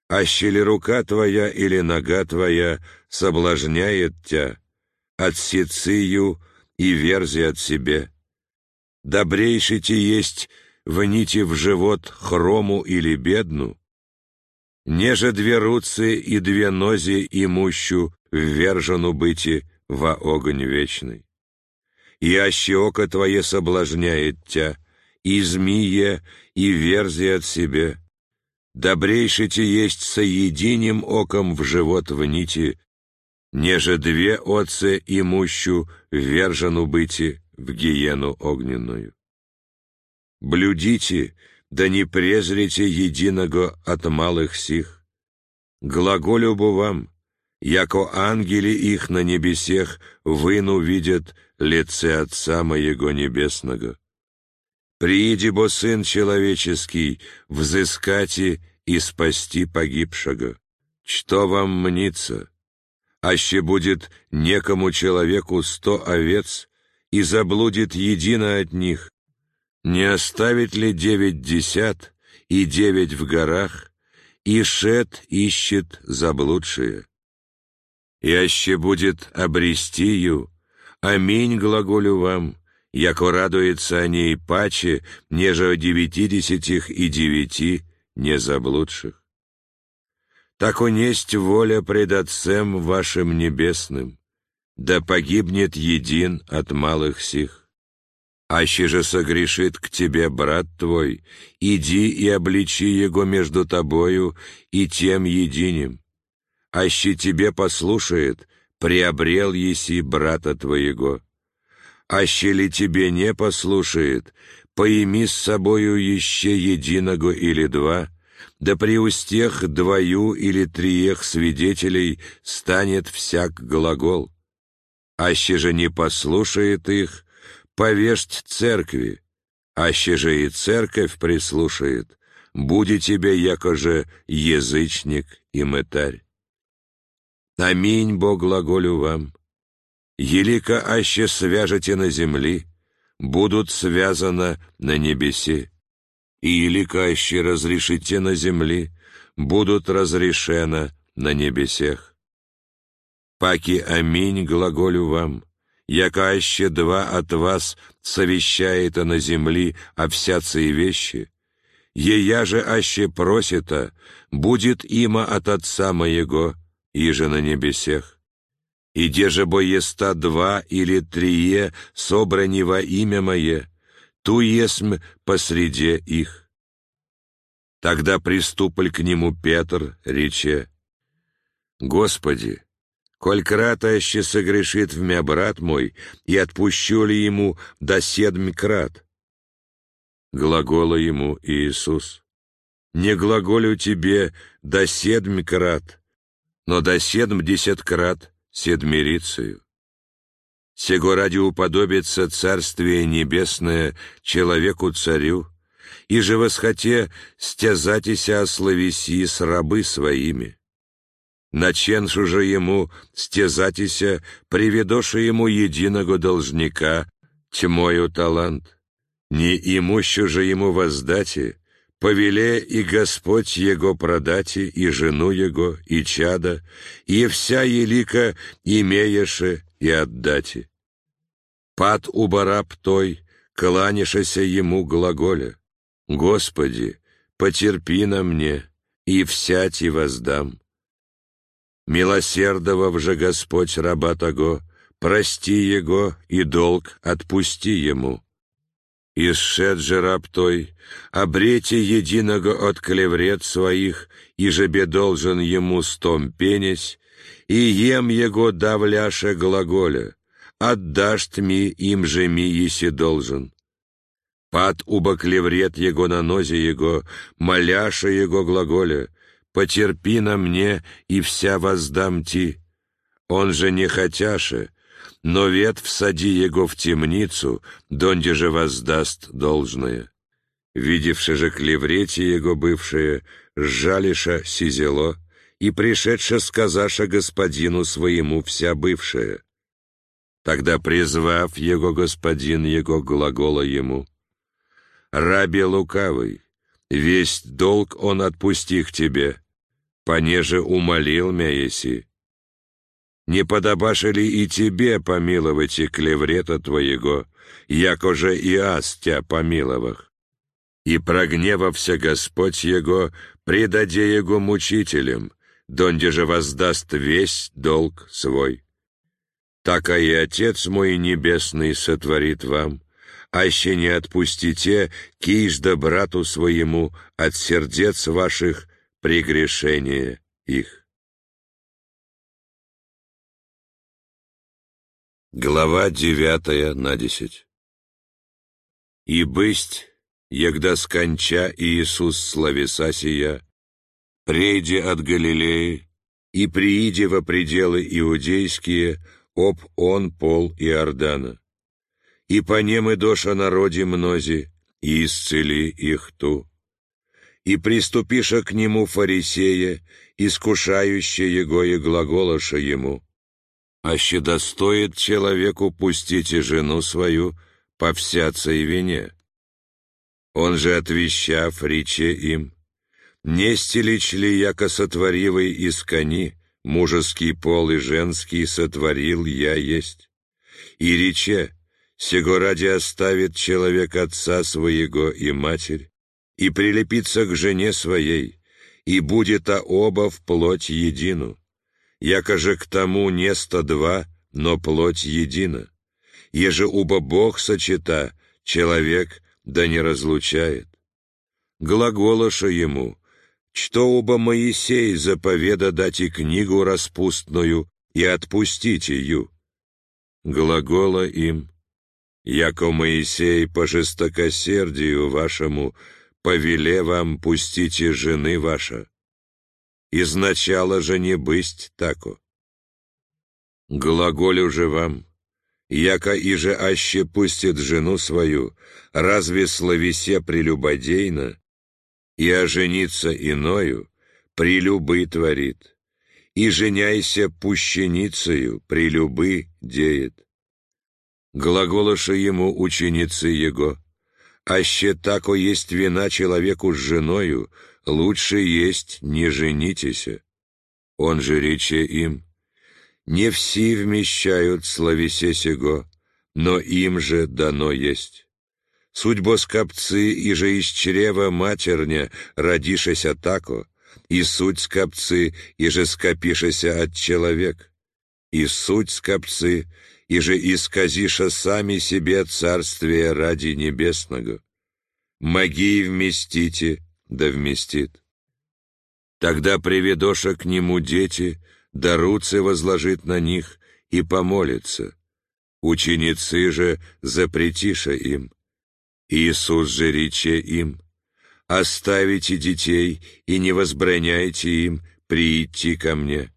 Аще ли рука твоя или нога твоя соблажняет тя, отсецию и верзи от себе. Добрейший ти есть вните в живот хрому или бедну, неже две руцы и две нози имущу ввержену быти во огонь вечный. И аще око твое соблажняет тя, и змие, и верзи от себе, добрейшите есть соединим оком в живот в нити, неже две отцы имущу вержену быти в гиену огненную. Блюдите, да не презрите единого от малых сих. Глаголю бы вам, яко ангели их на небесех выну видят лице Отца Моего Небесного. Прииди бо Сын Человеческий, взыскати и спасти погибшего. Что вам мнится? Аще будет некому человеку сто овец, и заблудит едино от них. Не оставит ли девять десят и девять в горах, и шет ищет заблудшие? И аще будет обрести ю, аминь глаголю вам, яко радуется о ней паче, неже о девятидесятих и девяти, не заблудших. Так унесть воля пред Отцем вашим небесным, да погибнет един от малых сих. Аще же согрешит к тебе брат твой, иди и обличи его между тобою и тем единим. Аще тебе послушает, приобрел еси брата твоего аще ли тебе не послушает, поими с собою еще единого или два, да при устех двою или триех свидетелей станет всяк глагол. Аще же не послушает их, повесть церкви, аще же и церковь прислушает, буди тебе якоже язычник и мытарь. Аминь, Бог глаголю вам, елика аще свяжете на земли, будут связаны на небесе, и елика аще разрешите на земли, будут разрешено на небесех. Паки аминь глаголю вам, яко аще два от вас совещает на земли о всяцые вещи, ея же аще просита, будет има от Отца моего, иже на небесех. И где же бо еста два или трие собрани во имя Мое, ту есмь посреди их. Тогда приступль к нему Петр, рече, «Господи, коль кратаще согрешит в мя брат мой, и отпущу ли ему до седмь крат?» Глагола ему Иисус, «Не глаголю тебе до седмь крат, но до седмдесят крат» седмирицею. Сего ради уподобится Царствие Небесное человеку-царю, и же восхоте стязатися ословеси с рабы своими. Наченшу же ему стязатися, приведоша ему единого должника, тьмою талант. Не имущу же ему воздати, повеле и Господь Его продати, и жену Его, и чада, и вся елика имееше и отдати. Пад у бараб той, кланишася Ему глаголя, Господи, потерпи на мне, и всять и воздам. Милосердовав же Господь раба того, прости его и долг отпусти ему. Исшед же раб той, обрете единого от клеврет своих, и жебе должен ему стом пенесь, и ем его давляше глаголя, отдашь ми им же ми еси должен. Пад уба клеврет его на нозе его, моляша его глаголя, потерпи на мне, и вся воздам ти. Он же не хотяше, но вет всади его в темницу, донде же воздаст должное. Видевши же клеврете его бывшее, сжалиша сизело, и пришедше сказаша господину своему вся бывшая. Тогда, призвав его господин его глагола ему, «Раби лукавый, весь долг он отпустих тебе, понеже умолил мя еси. Не подобаше ли и тебе помиловать и клеврета твоего, яко же и аз тя помиловах? И прогневався Господь его, предаде его мучителям, донде же воздаст весь долг свой. Так и Отец мой Небесный сотворит вам, аще не отпустите киш да брату своему от сердец ваших прегрешения их. Глава девятая на десять. «И бысть, егда сконча Иисус славеса сия, прейде от Галилеи, и прииде во пределы иудейские, об он пол Иордана, и по нем и доша народе мнози, и исцели их ту. И приступиша к нему фарисея, искушающие его и глаголоша ему, «Аще достоит человеку пустить и жену свою по всяцей вине». Он же, отвещав, рече им, «Не стелич ли, яко сотворивый из кони, мужеский пол и женский сотворил я есть?» И рече, «Сего ради оставит человек отца своего и матерь, и прилепится к жене своей, и будет а оба в плоть едину. Яко же к тому не сто два, но плоть едина. Еже уба Бог сочета, человек да не разлучает. Глаголоша ему, что уба Моисей заповеда дать и книгу распустную и отпустить ее. Глагола им, яко Моисей по жестокосердию вашему повеле вам пустите жены ваша. Изначало же не бысть тако. Глаголю же вам, яко и же аще пустит жену свою, разве словесе прелюбодейно, и ожениться иною прелюбы творит, и женяйся пущеницею прелюбы деет. Глаголоша ему ученицы его, Аще тако есть вина человеку с женою, лучше есть не женитеся. Он же рече им, не все вмещают словесе сего, но им же дано есть. Судьбо скопцы и же из чрева матерня родишеся тако, и суть скопцы и же скопишеся от человек, и суть скопцы и же исказиша сами себе царствие ради небесного. Моги вместите, да вместит. Тогда приведоша к нему дети, да руцы возложит на них и помолится. Ученицы же запретиша им. Иисус же рече им, «Оставите детей и не возбраняйте им прийти ко мне.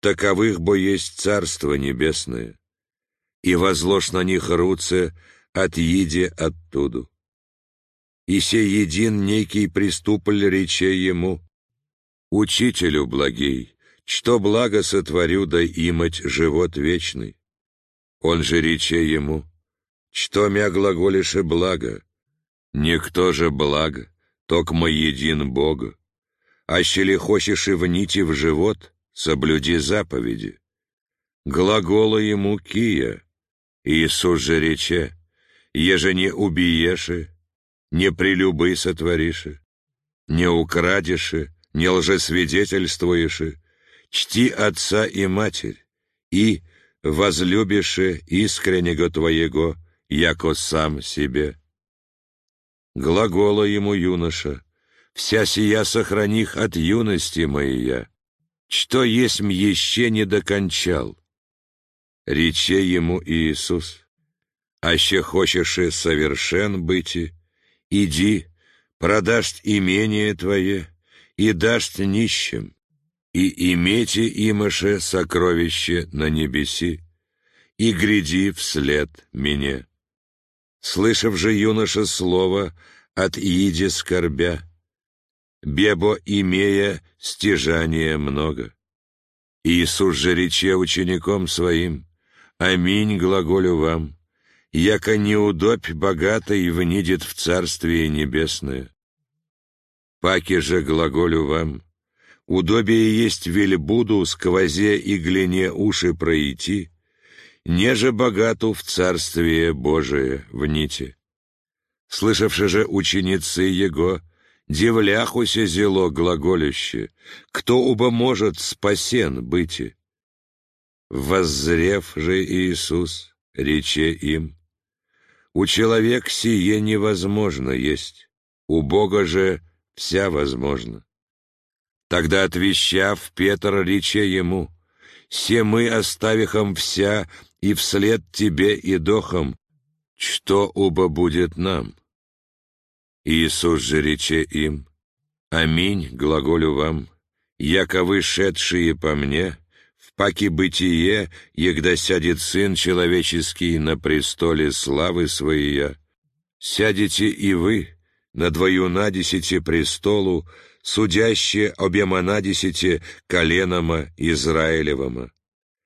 Таковых бо есть Царство Небесное и возложь на них руце, отъеди оттуда. И сей един некий приступль рече ему, «Учителю благий, что благо сотворю, да имать живот вечный». Он же рече ему, «Что мя глаголише благо? Никто же благо, токмо един Бог. Аще ли хочешь и вните в живот, соблюди заповеди. Глагола ему кия, Иисус же рече, еже не убиеши, не прелюбы сотвориши, не украдеши, не лжесвидетельствуеши, чти отца и матерь, и возлюбиши искреннего твоего, яко сам себе. Глагола ему юноша, вся сия сохраних от юности моей, что есть еще не докончал. Рече ему Иисус, аще хочешь совершен быть, иди, продашь имение твое и дашь нищим, и имейте имаше сокровище на небеси, и гряди вслед мне. Слышав же юноша слово от иди скорбя, бебо имея стяжание много. Иисус же рече учеником своим, «Аминь глаголю вам, яко неудобь богатой внидет в Царствие Небесное. Паки же глаголю вам, удобие есть вельбуду сквозе и глине уши пройти, неже богату в Царствие Божие вните. Слышавши же ученицы Его, дивляхуся зело глаголюще, кто уба может спасен быти. Воззрев же Иисус, рече им, у человек сие невозможно есть, у Бога же вся возможно. Тогда отвещав, Петр рече ему, «Се мы оставихом вся, и вслед тебе и дохом, что уба будет нам?» Иисус же рече им, «Аминь, глаголю вам, яко шедшие по мне, паки бытие, егда сядет Сын Человеческий на престоле славы Своей, сядете и вы на двоюна десяти престолу, судящие обема десяти коленома Израилевома.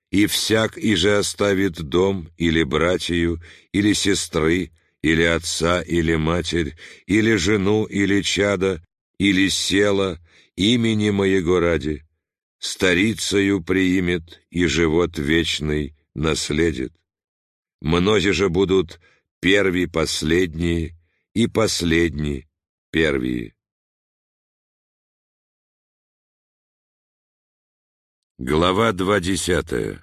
И всяк иже оставит дом или братью, или сестры, или отца, или матерь, или жену, или чада, или села, имени моего ради, старицею приимет и живот вечный наследит. Мнози же будут первые последние и последние первые. Глава двадцатая.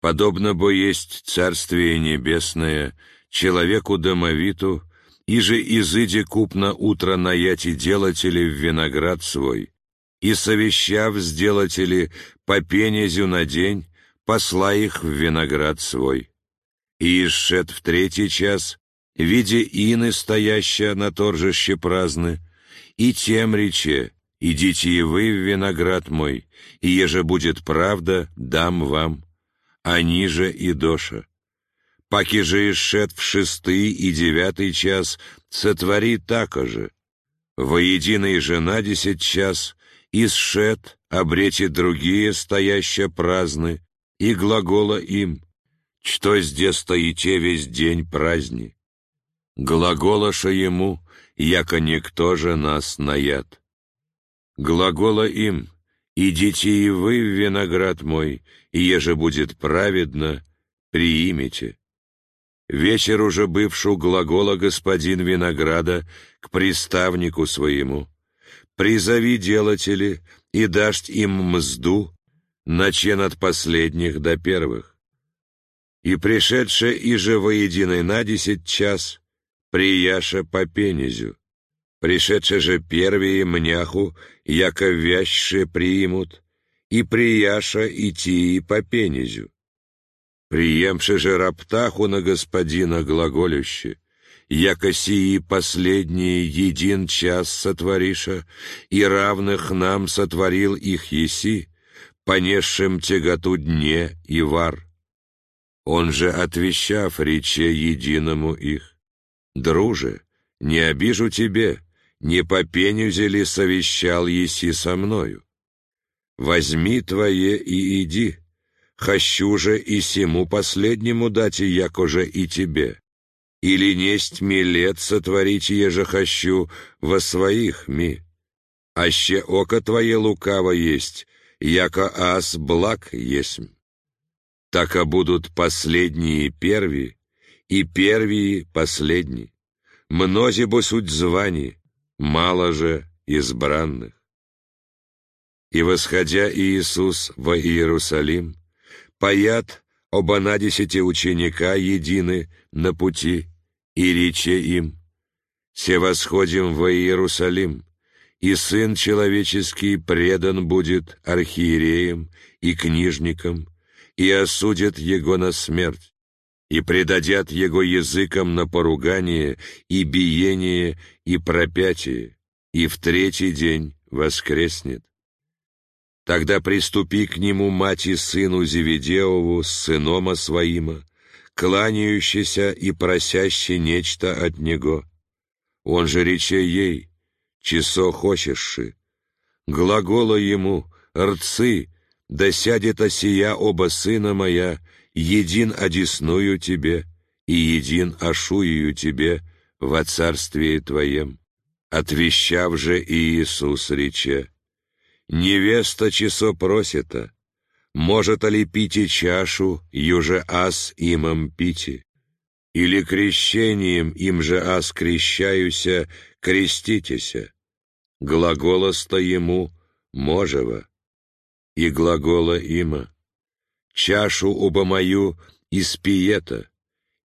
Подобно бо есть Царствие Небесное человеку домовиту, и же изыди купно утро наяти делатели в виноград свой, и совещав сделатели по пенезю на день, посла их в виноград свой. И исшед в третий час, видя ины, стоящая на торжище праздны, и тем рече, идите и вы в виноград мой, и еже будет правда, дам вам, а ниже и доша. Паки же исшед в шестый и девятый час, сотвори тако же. Воединой же на десять час, исшед, обрети другие, стоящие праздны, и глагола им, что здесь стоите весь день праздни. Глаголаша ему, яко никто же нас наяд. Глагола им, идите и вы в виноград мой, и еже будет праведно, приимите. Вечер уже бывшу глагола господин винограда к приставнику своему, призови делатели и дашь им мзду, начен от последних до первых. И пришедше и же воединой на десять час, прияша по пенезю. Пришедше же первые мняху, яко вящше приимут, и прияша идти по пенезю. Приемши же раптаху на господина глаголюще, яко сии последние един час сотвориша, и равных нам сотворил их еси, понесшим тяготу дне и вар. Он же, отвещав, рече единому их, «Друже, не обижу тебе, не по пенюзе ли совещал еси со мною? Возьми твое и иди, хочу же и сему последнему дать, яко же и тебе». Или несть ми лет сотворить еже хочу во своих ми? Аще око твое лукаво есть, яко ас благ есмь. Так а будут последние перви, и первые последние. Мнози бы суть званий, мало же избранных. И восходя Иисус во Иерусалим, паят оба на десяти ученика едины на пути, и рече им, «Се восходим во Иерусалим, и Сын Человеческий предан будет архиереям и книжникам, и осудят Его на смерть, и предадят Его языкам на поругание, и биение, и пропятие, и в третий день воскреснет. Тогда приступи к нему мать и сыну Зеведеову с сынома своима, кланяющийся и просящий нечто от него. Он же рече ей, часо хочешши. Глагола ему, рцы, да сядет осия оба сына моя, един одесную тебе, и един ошуею тебе во царствии твоем. Отвещав же Иисус рече, «Невеста часо просита, может ли пите чашу, юже ас имам пити? Или крещением им же ас крещаюся, креститеся?» Глаголоста ему «можева» и глагола има. Чашу оба мою испиета,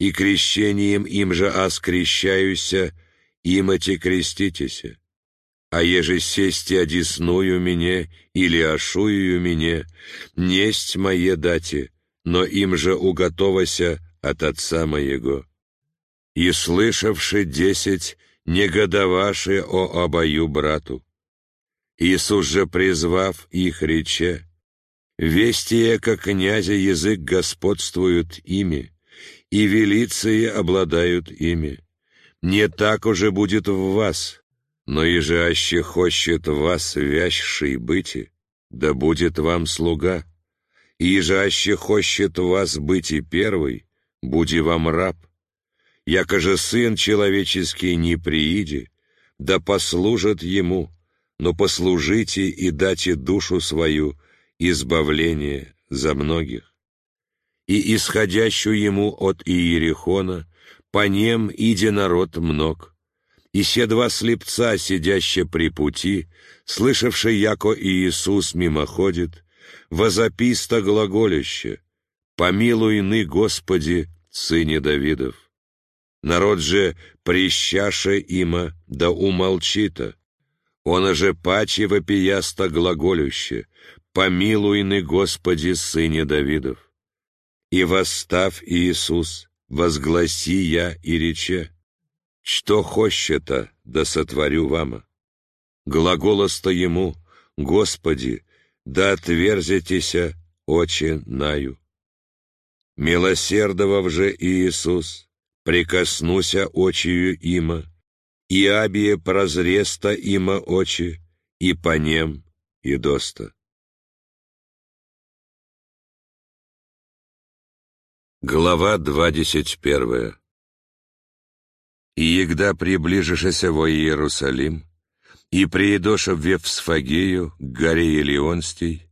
и крещением им же ас крещаюся, имати креститеся. А еже сесть одесную мне или ошую мне, несть мое дати, но им же уготовася от отца моего. И слышавши десять, негодоваши о обою брату. Иисус же, призвав их, рече, «Вестие, как князя, язык господствуют ими, и велиции обладают ими. Не так уже будет в вас, но и же аще хочет вас вящий быти, да будет вам слуга, и же аще хочет вас быть и первый, буди вам раб. Яко же сын человеческий не прииди, да послужит ему, но послужите и дайте душу свою, избавление за многих. И исходящую ему от Иерихона, по нем иди народ мног. И все два слепца, сидящие при пути, слышавшие, яко Иисус мимоходит, возописто глаголище, «Помилуй ны, Господи, Сыне Давидов». Народ же, прищаше има, да умолчита. Он же паче вопиясто глаголюще, «Помилуй ны, Господи, Сыне Давидов». И восстав Иисус, возгласи я и рече, что хочета, да сотворю вама. Глаголоста ему, Господи, да отверзитеся очи наю. Милосердовав же Иисус, прикоснуся очию има, и абие прозреста има очи, и по нем и доста. Глава двадцать первая И егда приближишься во Иерусалим, и приедоша в Вевсфагею, к горе Елеонстей,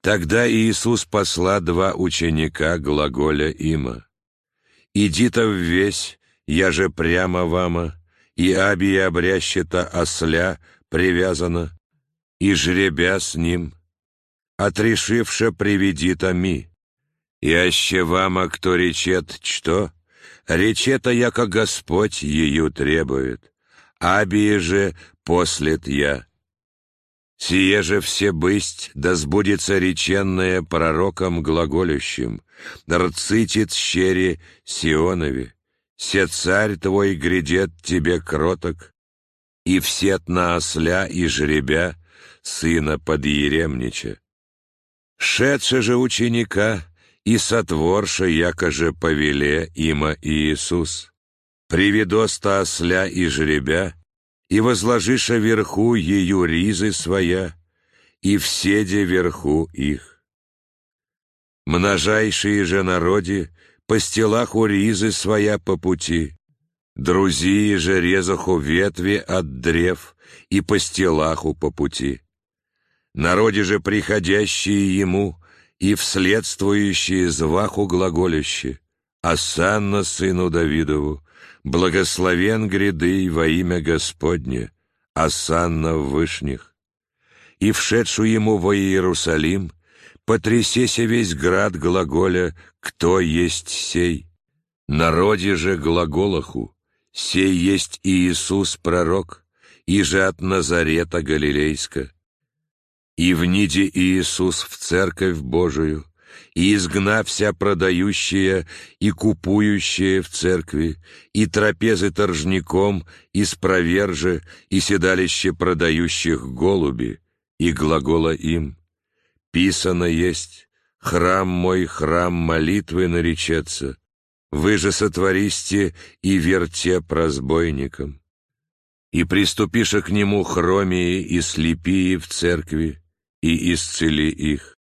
тогда Иисус посла два ученика глаголя има. «Иди-то весь, я же прямо вама, и абия обрящета осля привязана, и жребя с ним, отрешивше приведи-то ми». Яще вама, кто речет, что? Речета, яко Господь ее требует, абие же послет я. Сие же все бысть, да сбудется реченное пророком глаголющим, рцитит щери Сионове, се царь твой грядет тебе кроток, и всет на осля и жребя, сына подъеремнича. Шедше же ученика, и сотворша, якоже повеле има Иисус. Приведоста осля и жребя, и возложиша верху ее ризы своя, и вседе верху их. Множайшие же народи, по стелах у ризы своя по пути, Друзии же резаху ветви от древ и постелаху по пути. Народе же приходящие ему и вследствующие зваху глаголящие, Асанна сыну Давидову, благословен гряды во имя Господне, Асанна в вышних. И вшедшую ему во Иерусалим, потрясеся весь град глаголя, кто есть сей. Народе же глаголаху, сей есть Иисус пророк, и же от Назарета Галилейска. И вниде Иисус в церковь Божию, и изгнав вся продающая и купующая в церкви, и трапезы торжником, и спровержи, и седалище продающих голуби, и глагола им, писано есть, храм мой, храм молитвы наречется, вы же сотвористе и верте прозбойникам. И приступиша к нему хромии и слепии в церкви, и исцели их.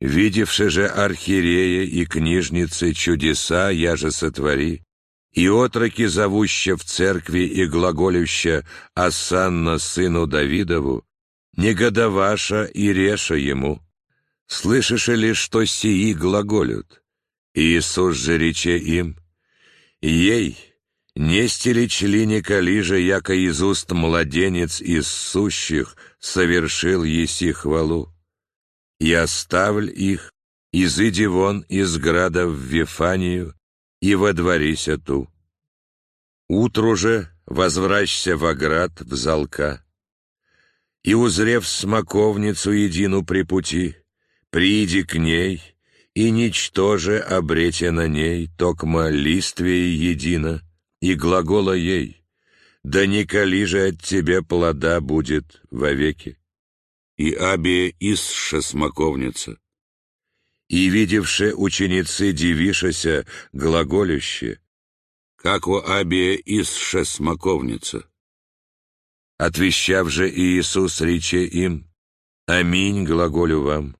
Видевши же архиерея и книжницы чудеса, я же сотвори, и отроки, зовуща в церкви и глаголюща Асанна сыну Давидову, негодоваша и реша ему. Слышишь ли, что сии глаголют? Иисус же рече им, «Ей, нести ли члени калижа, яко из уст младенец из сущих, совершил еси хвалу. И оставль их, изыди вон из града в Вифанию, и водворися ту. Утру же возвращся в оград в залка. И, узрев смоковницу едину при пути, приди к ней, и ничтоже обрете на ней, токма листвие едино, и глагола ей — да не кали же от тебя плода будет вовеки. И Абия исша смоковница. И видевши ученицы дивишася глаголюще, как у Абия исша смоковница. Отвещав же Иисус рече им, «Аминь, глаголю вам,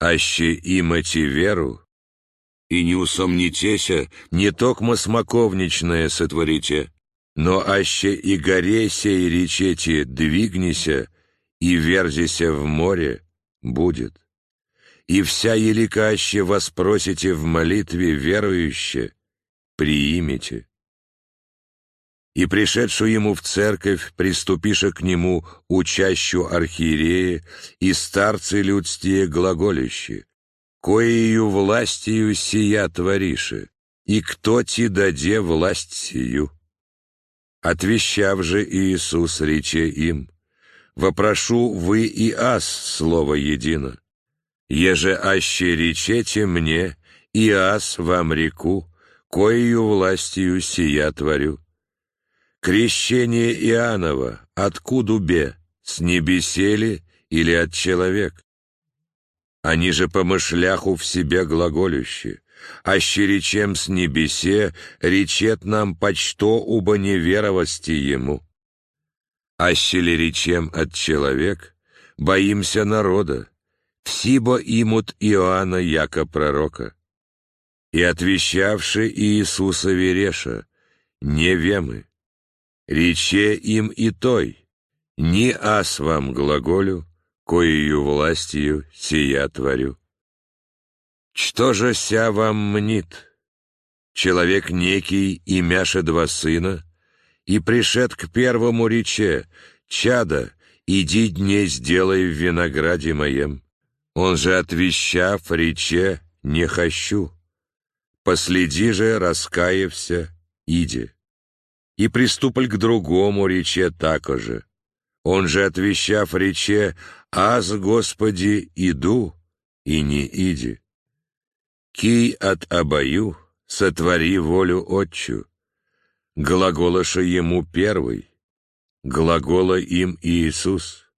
аще имати веру, и не усомнитеся, не токмо смоковничное сотворите, но аще и горе сей речете двигнися, и верзися в море, будет. И вся еликаще воспросите в молитве верующе, приимите. И пришедшую ему в церковь, приступиша к нему учащу архиерея и старцы людстие глаголище, коею властью сия творише, и кто ти даде власть сию? Отвещав же Иисус, рече им, «Вопрошу вы и ас слово едино. Еже аще речете мне, и ас вам реку, коею властью сия творю. Крещение Иоаннова, откуда бе, с небесели или от человек? Они же помышляху в себе глаголющие аще речем с небесе, речет нам почто убо неверовости ему. Аще ли речем от человек, боимся народа, всибо имут Иоанна яко пророка. И отвещавши Иисуса Вереша, не вемы, рече им и той, не ас вам глаголю, коею властью сия творю. Что же ся вам мнит? Человек некий, имяше два сына, и пришед к первому рече, «Чада, иди дней сделай в винограде моем». Он же, отвещав, рече, «Не хочу». Последи же, раскаявся, иди. И приступль к другому рече такоже. Он же, отвещав, рече, «Аз, Господи, иду, и не иди». Кий от обою, сотвори волю отчу. Глаголоша ему первый, глагола им Иисус.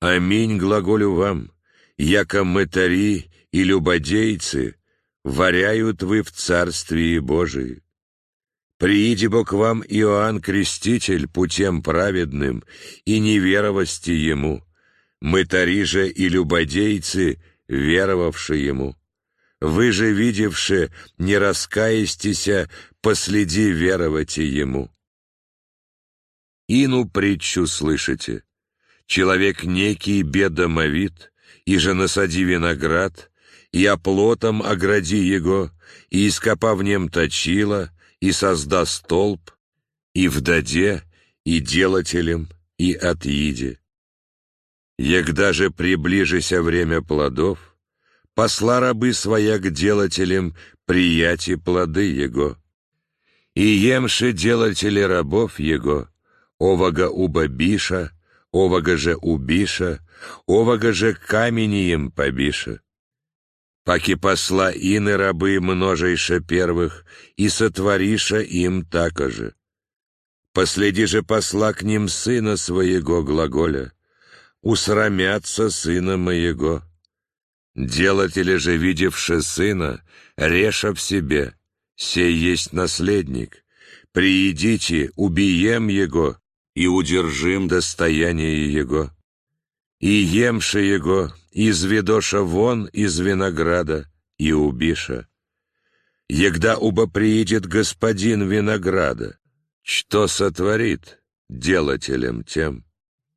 Аминь глаголю вам, яко мытари и любодейцы, варяют вы в Царствии Божии. Прииди бо к вам Иоанн Креститель путем праведным, и неверовости ему, мытари же и любодейцы, веровавши ему. Вы же, видевши, не раскаестеся, последи веровати ему. Ину притчу слышите. Человек некий бедомовит, и же насади виноград, и оплотом огради его, и ископа в нем точила, и созда столб, и в даде, и делателем, и отъиде. Егда же приближися время плодов, посла рабы своя к делателям прияти плоды его. И емши делатели рабов его, овага уба биша, овага же убиша, овага же камением побиша. Паки посла ины рабы множейше первых, и сотвориша им такоже. Последи же посла к ним сына своего глаголя, усрамятся сына моего. Делатели же, видевши сына, реша в себе, сей есть наследник. Приидите, убием его и удержим достояние его. И емши его, изведоша вон из винограда, и убиша. Егда уба приидет господин винограда, что сотворит делателем тем?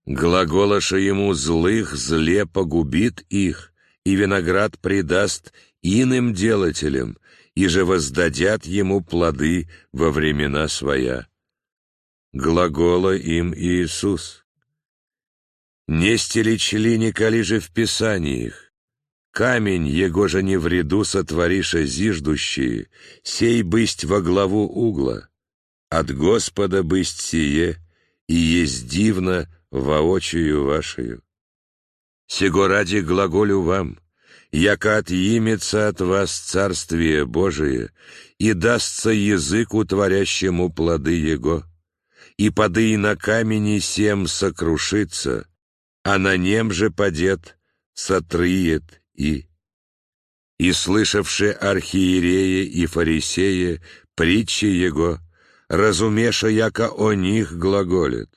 Глаголоша ему злых зле погубит их, и виноград предаст иным делателям, и же воздадят ему плоды во времена своя. Глагола им Иисус. Не стеличли николи же в Писаниях. Камень, его же не в ряду сотвориша зиждущие, сей бысть во главу угла. От Господа бысть сие, и есть дивно воочию вашею. Сего ради глаголю вам, яко отъимется от вас Царствие Божие, и дастся языку творящему плоды Его, и поды на камени сем сокрушится, а на нем же падет, сотрыет и... И слышавши архиереи и фарисеи притчи Его, разумеша, яко о них глаголит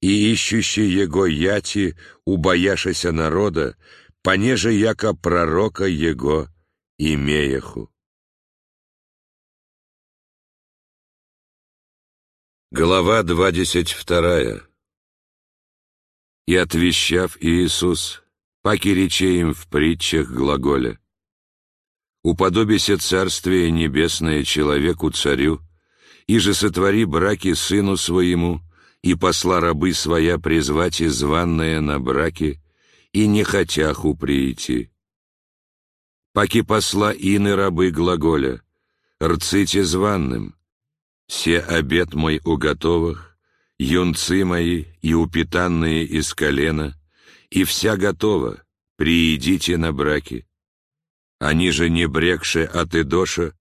и ищущий его яти, убояшися народа, понеже яко пророка его имеяху. Глава двадцать вторая. И отвещав Иисус, паки рече им в притчах глаголя. Уподобися царствие небесное человеку-царю, и же сотвори браки сыну своему, и посла рабы своя призвать изванное на браке, и не хотяху прийти. Паки посла ины рабы глаголя, рците званным, все обед мой у готовых, юнцы мои и упитанные из колена, и вся готова, приидите на браки. Они же не брекши от Идоша,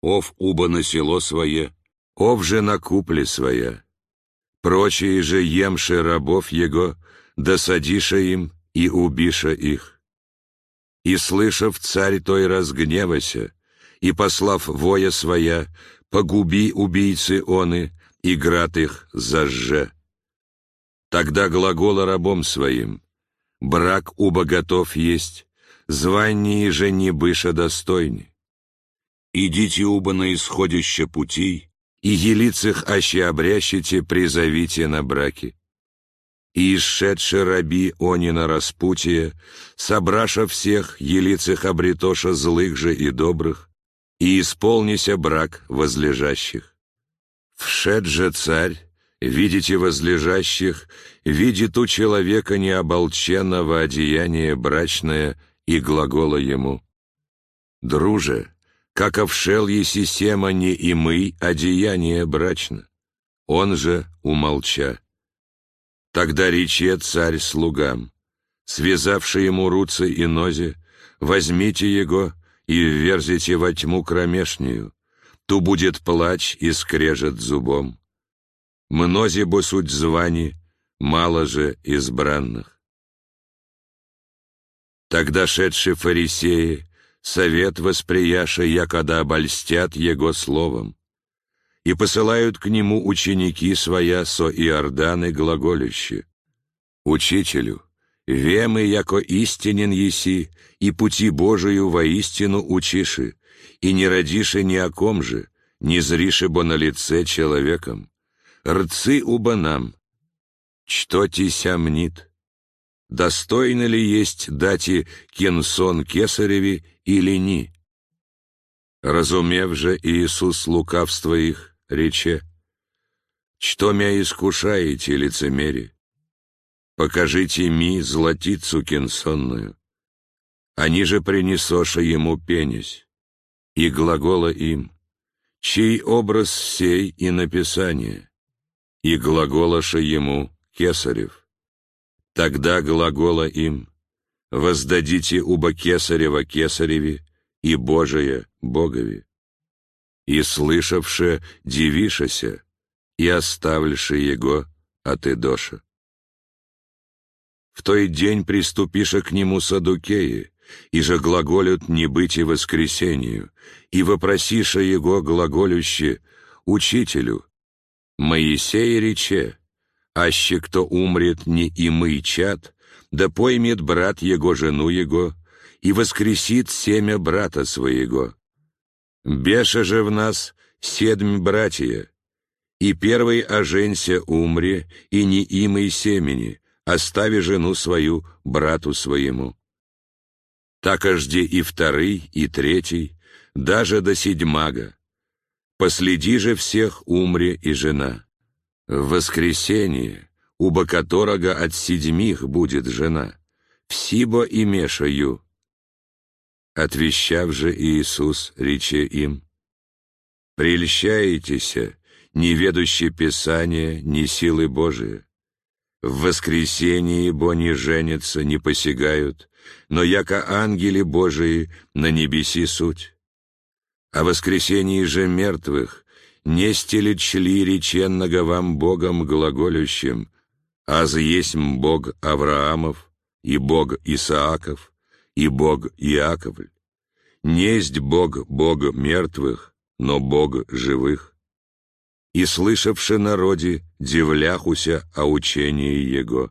ов уба на село свое, ов же на купле своя Прочие же емши рабов его, досадиша им и убиша их. И, слышав, царь той разгневася, и, послав воя своя, погуби убийцы оны, и град их зажже. Тогда глагола рабом своим, брак уба готов есть, звание же не быша достойны. Идите уба на исходище путей, и елицых аще обрящите призовите на браки. И исшедши раби они на распутие, собраша всех, елицых обретоша злых же и добрых, и исполнися брак возлежащих. Вшед же царь, видите возлежащих, видит у человека необолченного одеяния брачное и глагола ему. «Друже, как овшел еси семани и мы, одеяние брачно. Он же умолча. Тогда рече царь слугам, связавши ему руцы и нози, возьмите его и вверзите во тьму кромешнюю, ту будет плач и скрежет зубом. Мнози бо суть звани, мало же избранных. Тогда шедшие фарисеи совет восприяша, якода обольстят его словом, и посылают к нему ученики своя со Иорданы глаголище. Учителю, Вемы, яко истинен еси, и пути Божию воистину учиши, и не родиши ни о ком же, не зриши бо на лице человеком. Рцы уба нам, что тися мнит? Достойно ли есть дати кенсон кесареви или ни? Разумев же Иисус лукавство их, рече, «Что мя искушаете, лицемери? Покажите ми златицу кенсонную». Они же принесоша ему пенись, и глагола им, чей образ сей и написание, и глаголоша ему Кесарев. Тогда глагола им, воздадите уба Кесарева Кесареве, и Божие Богови. И слышавше дивишася, и оставльше его от Идоша. В той день приступиша к нему садукеи, и глаголют не быть и воскресению, и вопросиша его глаголюще «Учителю, Моисей рече, аще кто умрет не имый чад, да поймет брат его жену его, и воскресит семя брата своего. Беша же в нас седмь братья, и первый оженься умре, и не имый семени, остави жену свою брату своему. Так ожди и вторый, и третий, даже до седьмага. Последи же всех умре и жена. В воскресенье, уба которого от седьмих будет жена, всибо и мешаю, Отвещав же Иисус, рече им, «Прельщаетеся, не ведущие Писания, ни силы Божии. В воскресенье бо не женятся, не посягают, но яко ангели Божии на небеси суть. О воскресении же мертвых не стелит чли реченного вам Богом глаголющим, аз есть Бог Авраамов и Бог Исааков, и Бог Иаковль. Несть Бог Бога мертвых, но Бог живых. И слышавши народе, дивляхуся о учении Его.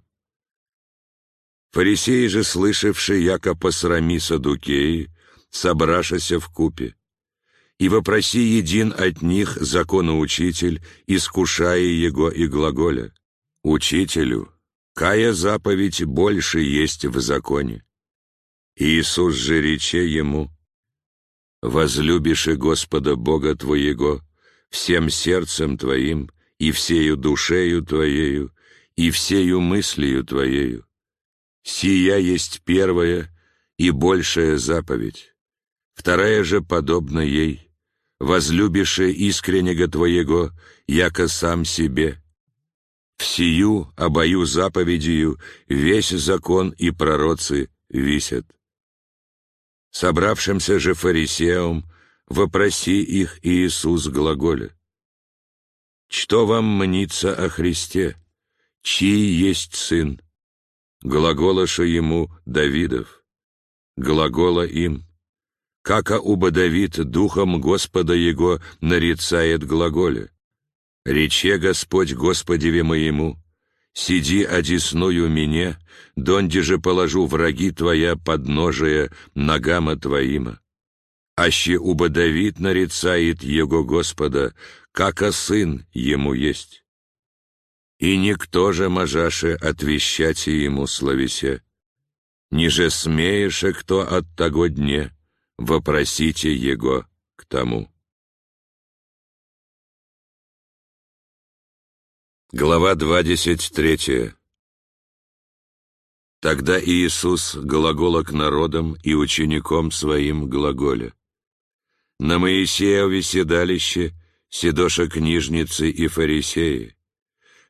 Фарисеи же, слышавши, яко посрами садукеи, собрашася в купе, и вопроси един от них законоучитель, искушая его и глаголя. Учителю, кая заповедь больше есть в законе. Иисус же рече ему, «Возлюбишь и Господа Бога твоего всем сердцем твоим и всею душею твоею и всею мыслью твоею. Сия есть первая и большая заповедь. Вторая же подобна ей, возлюбише искреннего твоего, яко сам себе. Всию обою заповедью весь закон и пророцы висят. Собравшимся же фарисеям вопроси их Иисус глаголя. Что вам мнится о Христе? Чий есть сын? Глаголоша ему Давидов. Глагола им. Кака уба Давид духом Господа его нарицает глаголе. Рече Господь Господеве моему, Сиди одесную меня, донде же положу враги твоя подножия ногама твоима. Аще уба Давид нарицает его Господа, как а сын ему есть. И никто же можаше отвещать ему словесе. Ниже смееше кто от того дне, вопросите его к тому. Глава 23. Тогда Иисус глагола к народам и ученикам своим глаголя. На Моисееве седалище седоша книжницы и фарисеи.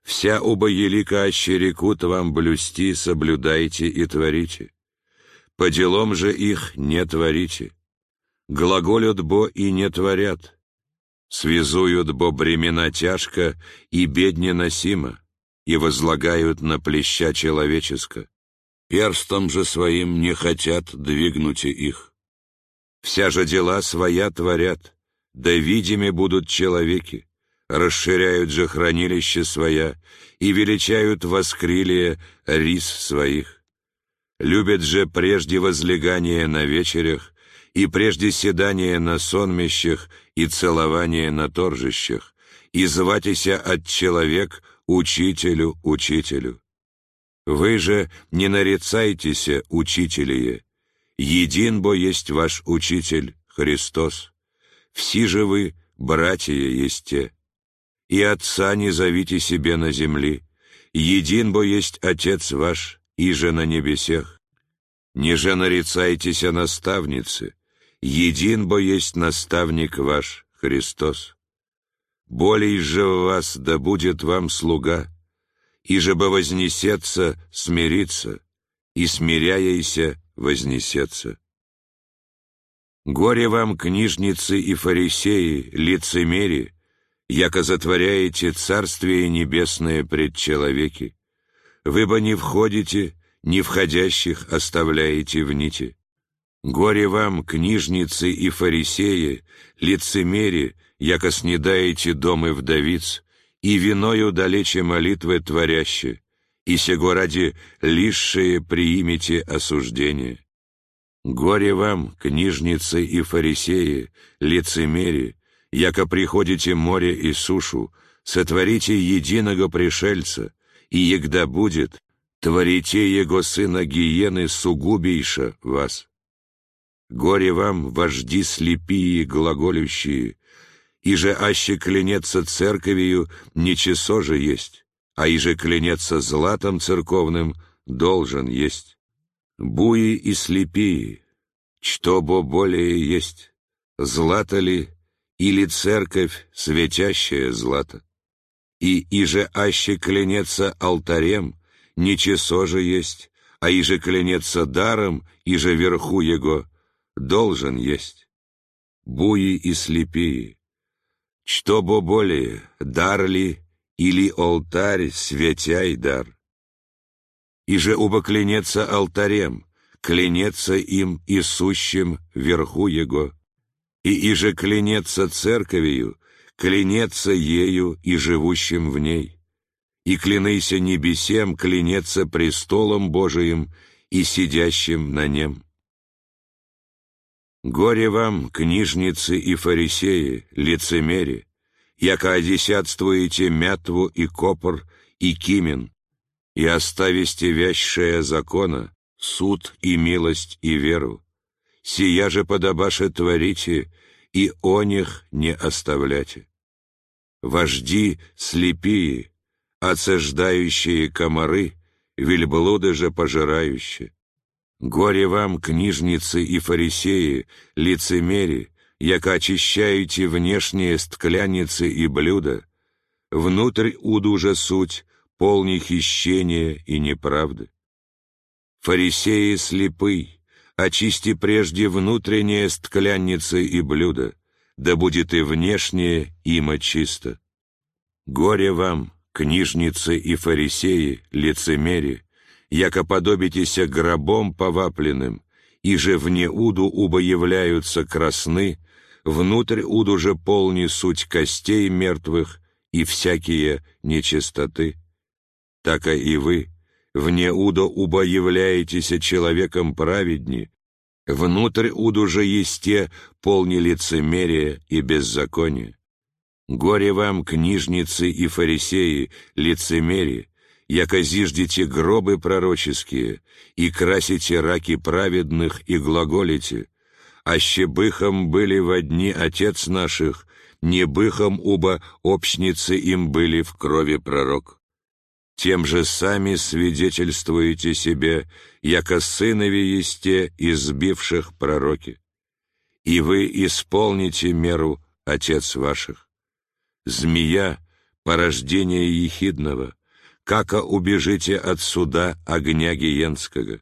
Вся оба елика ощерекут вам блюсти, соблюдайте и творите. По делам же их не творите. Глаголят бо и не творят связуют бо бремена тяжко и бедне носимо, и возлагают на плеща человеческо. Перстом же своим не хотят двигнуть их. Вся же дела своя творят, да видими будут человеки, расширяют же хранилище своя и величают воскрилие рис своих. любят же прежде возлегания на вечерях, и прежде седания на сонмищах, и целования на торжищах, и зватися от человек учителю, учителю. Вы же не нарицайтеся, учителие, един бо есть ваш учитель, Христос. Все же вы, братья есте, и Отца не зовите себе на земли, един бо есть Отец ваш, и же на небесех. Не же нарицайтеся наставницы, един бо есть наставник ваш, Христос. Болей же в вас да будет вам слуга, и же бы вознесется, смириться, и смиряяйся, вознесется. Горе вам, книжницы и фарисеи, лицемери, яко затворяете Царствие Небесное пред человеки. Вы бы не входите, не входящих оставляете в нити. Горе вам, книжницы и фарисеи, лицемери, яко снедаете домы вдовиц, и виною далече молитвы творяще, и сего ради лишшие приимите осуждение. Горе вам, книжницы и фарисеи, лицемери, яко приходите море и сушу, сотворите единого пришельца, и егда будет, творите его сына гиены сугубейша вас. Горе вам, вожди слепие глаголющие, и же аще клянется церковью, нечесо же есть, а и же клянется златом церковным, должен есть буи и слепии, что бо более есть, злато ли или церковь, светящая злато? И иже аще клянется алтарем, нечесо же есть, а иже клянется даром, иже верху его, должен есть. Буи и слепии, что бо более, дар ли или алтарь, светяй дар? и же оба клянется алтарем, клянется им и сущим верху его, и иже клянется церковью, клянется ею и живущим в ней, и клянися небесем, клянется престолом Божиим и сидящим на нем. Горе вам, книжницы и фарисеи, лицемери, яко одесятствуете мятву и копор и кимен, и остависте вящее закона, суд и милость и веру. Сия же подобаше творите, и о них не оставляйте. Вожди слепие, оцеждающие комары, вельблуды же пожирающие. Горе вам, книжницы и фарисеи, лицемери, яко очищаете внешние стклянницы и блюда, внутрь уду же суть, полный хищения и неправды. Фарисеи слепы, очисти прежде внутреннее стклянницы и блюдо, да будет и внешнее има чисто. Горе вам, книжницы и фарисеи, лицемери, яко подобитеся гробом повапленным, и же вне уду убо являются красны, внутрь уду же полни суть костей мертвых и всякие нечистоты так и вы, вне удо убо являетесь человеком праведни, внутрь уду же есте полни лицемерия и беззакония. Горе вам, книжницы и фарисеи, лицемери, яко зиждете гробы пророческие, и красите раки праведных, и глаголите, аще быхом были во дни отец наших, не быхом уба общницы им были в крови пророк тем же сами свидетельствуете себе, яко сынови есте избивших пророки. И вы исполните меру отец ваших. Змея, порождение ехидного, како убежите от суда огня гиенского.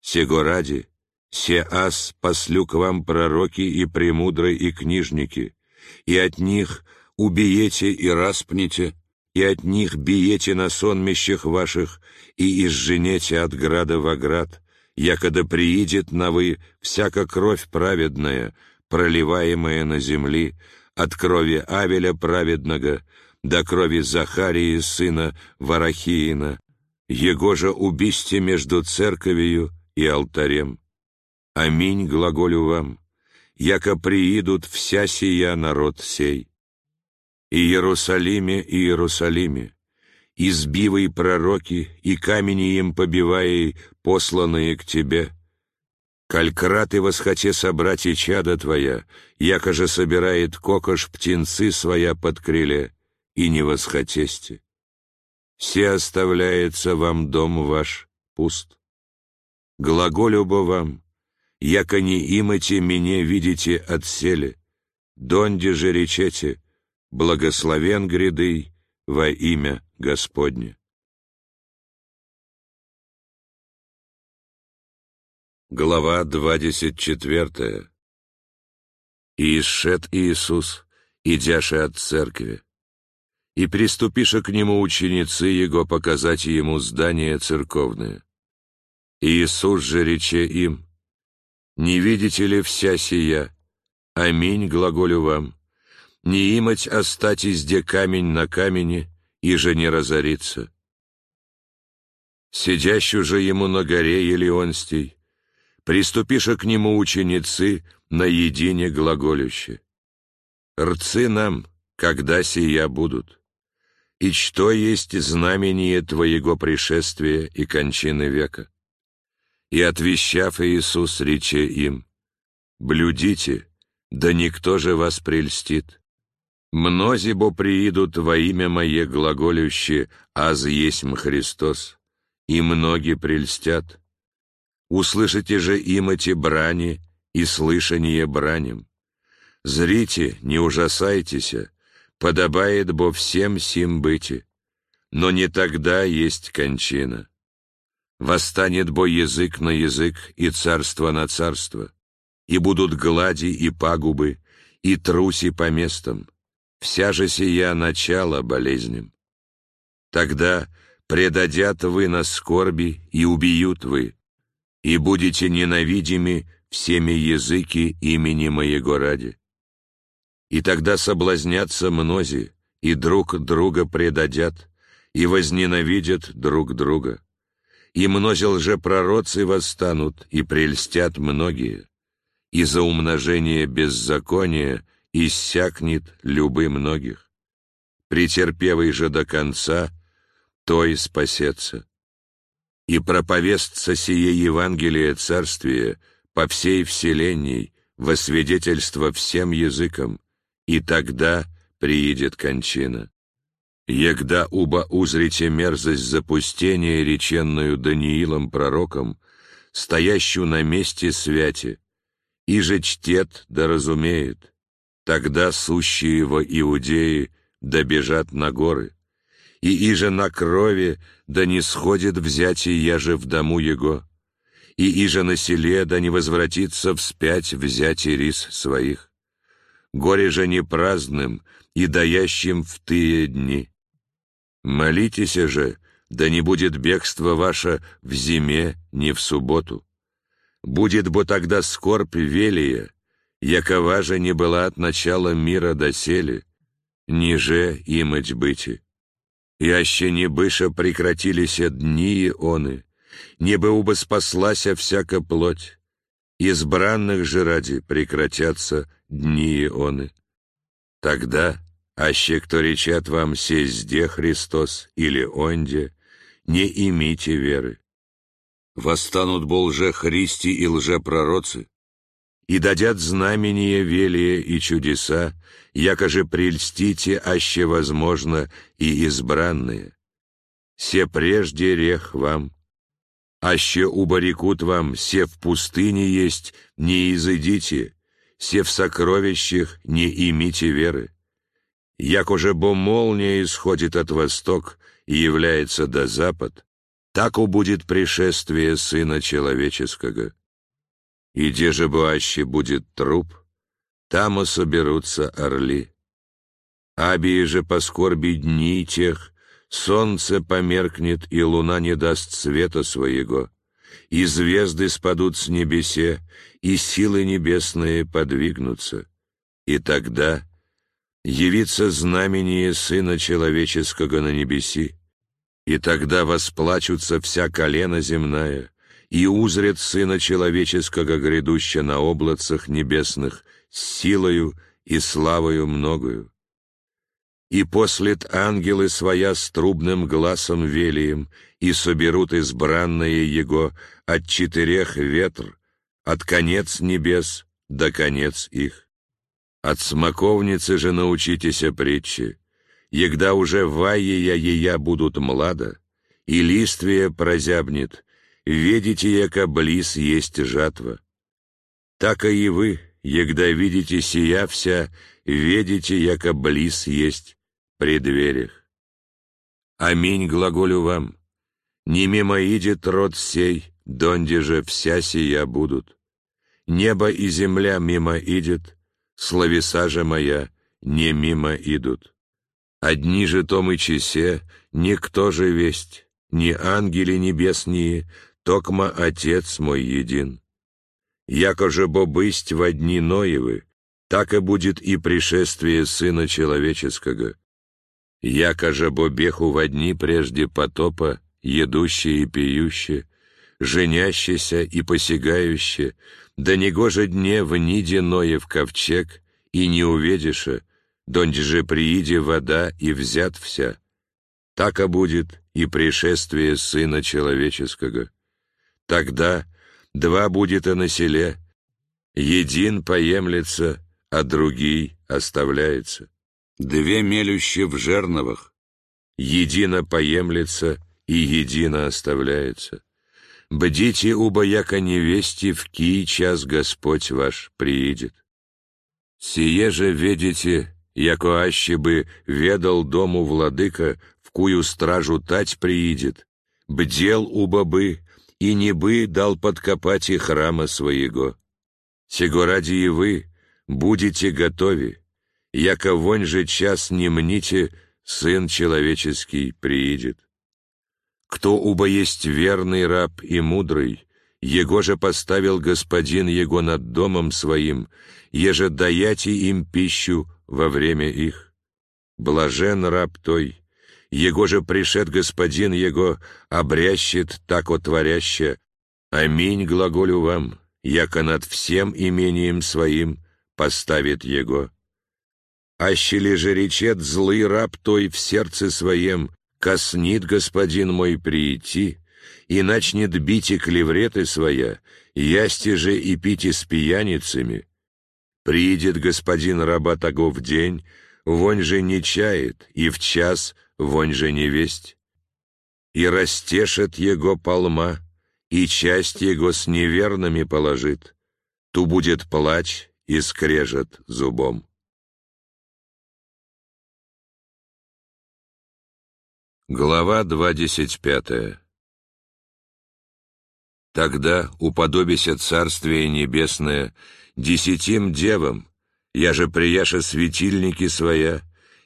Сего ради, се ас послю к вам пророки и премудрые и книжники, и от них убиете и распните, и от них биете на сонмищах ваших, и изженете от града в оград, якода приидет на вы всяка кровь праведная, проливаемая на земли, от крови Авеля праведного до крови Захарии, сына Варахиина, Его же убисьте между церковью и алтарем. Аминь глаголю вам, яко приидут вся сия народ сей. Иерусалиме, Иерусалиме, избивай пророки, и камени им побивая, посланные к тебе. Калькра ты восхоте собрать и чада твоя, яко же собирает кокош птенцы своя под крыле, и не восхотесте. Все оставляется вам дом ваш пуст. Глаголю бы вам, яко не имате меня видите отселе, донде же речете, благословен гряды во имя Господне. Глава двадцать четвертая. «И исшед Иисус, идяше от церкви, и приступиша к нему ученицы его показать ему здание церковное. Иисус же рече им, «Не видите ли вся сия? Аминь, глаголю вам. Не имать остатись, где камень на камени, и же не разорится». Сидящую же ему на горе Елеонстий, приступиша к нему ученицы, наедине глаголюще. «Рцы нам, когда сия будут» и что есть знамение Твоего пришествия и кончины века. И отвещав Иисус, рече им, «Блюдите, да никто же вас прельстит. Мнози бо приидут во имя Мое глаголюще, аз есмь Христос, и многие прельстят. Услышите же им эти брани и слышание браням. Зрите, не ужасайтесь, подобает бо всем сим быти, но не тогда есть кончина. Восстанет бо язык на язык и царство на царство, и будут глади и пагубы, и труси по местам, вся же сия начало болезням. Тогда предадят вы на скорби и убьют вы, и будете ненавидимы всеми языки имени моего ради. И тогда соблазнятся мнози, и друг друга предадят, и возненавидят друг друга. И мнози лжепророцы восстанут, и прельстят многие. И за умножение беззакония иссякнет любы многих. Претерпевый же до конца, то и спасется. И проповестца сие Евангелие Царствия по всей вселенной, во свидетельство всем языкам, и тогда приидет кончина. Егда уба узрите мерзость запустения, реченную Даниилом пророком, стоящую на месте святи, и же чтет да разумеет, тогда сущие его иудеи добежат на горы, и иже на крови да не сходит взятие я же в дому его, и иже на селе да не возвратится вспять взятие рис своих горе же не праздным и даящим в тые дни. Молитесь же, да не будет бегство ваше в зиме, не в субботу. Будет бы тогда скорбь велия, якова же не была от начала мира доселе, ниже имать быти. Яще не быша прекратились дни ионы, не бы уба спаслася всяка плоть, избранных же ради прекратятся дни ионы. Тогда, аще кто речат вам сезде Христос или онде, не имите веры. Восстанут бол лже Христи и лжепророцы, и дадят знамения велия и чудеса, якоже прельстите, аще возможно, и избранные. Се прежде рех вам, аще убарекут вам, се в пустыне есть, не изыдите, се в сокровищах не имите веры. Як уже бо молния исходит от восток и является до запад, так будет пришествие Сына Человеческого. И где же аще будет труп, там и соберутся орли. Абии же по скорби дни тех, солнце померкнет, и луна не даст света своего, и звезды спадут с небесе, и силы небесные подвигнутся, и тогда явится знамение Сына Человеческого на небеси, И тогда восплачутся вся колена земная, и узрят Сына Человеческого грядущего на облацах небесных с силою и славою многою. И послет ангелы своя с трубным глазом велием, и соберут избранное Его от четырех ветр, от конец небес до конец их. От смоковницы же научитесь притчи, егда уже ваея ея будут млада, и листвие прозябнет, видите, яко близ есть жатва. Так и вы, егда видите сия вся, видите, яко близ есть преддвериях. Аминь глаголю вам, не мимо идет род сей, донде же вся сия будут. Небо и земля мимо идет, словеса же моя не мимо идут. Одни же том и чесе, никто же весть, ни ангели небесные, токма Отец мой един. Яко же бобысть во дни Ноевы, так и будет и пришествие Сына Человеческого. Яко же бобеху во дни прежде потопа, едущие и пьющие, женящиеся и посягающие, да негоже дне в ниде Ноев ковчег, и не увидиша, донде же прииде вода и взят вся. Так и будет и пришествие Сына Человеческого. Тогда два будет и на селе, един поемлется, а другий оставляется. Две мелющие в жерновах, едино поемлется и едино оставляется. Бдите, убо яко невесте, в кий час Господь ваш приидет. Сие же ведите, яко аще бы ведал дому владыка, в кую стражу тать приидет, бдел убо бы, и не бы дал подкопать и храма своего. Сего ради и вы будете готови, яко вонь же час не мните, Сын человеческий приидет. Кто убо есть верный раб и мудрый, его же поставил господин его над домом своим, еже даяти им пищу во время их. Блажен раб той, его же пришед господин его, обрящет так отворяще. Аминь глаголю вам, яко над всем имением своим поставит его. Аще ли же речет злый раб той в сердце своем, коснит господин мой прийти, и начнет бить и клевреты своя, ясти же и пить с пьяницами. Придет господин раба того в день, вонь же не чает, и в час вонь же не весть. И растешет его полма, и часть его с неверными положит, ту будет плач и скрежет зубом. Глава двадцать пятая Тогда уподобися Царствие Небесное десятим девам, я же прияша светильники своя,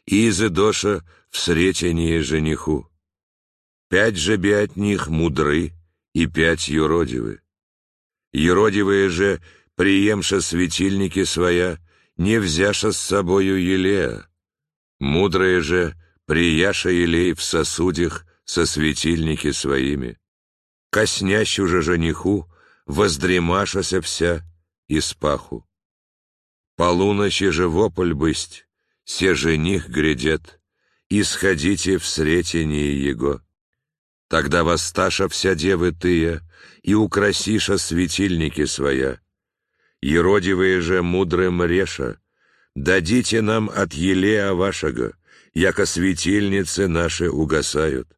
и изыдоша в сретении жениху. Пять же би от них мудры, и пять юродивы. Юродивые же, приемша светильники своя, не взяша с собою елея. Мудрые же, прияша елей в сосудях со светильники своими. Коснящу же жениху воздремашася вся из паху. Полуночи же вопль бысть, се жених грядет, исходите в сретении его. Тогда воссташа вся девы тыя, и украсиша светильники своя. Еродивые же мудрым реша, дадите нам от елея вашего, яко светильницы наши угасают.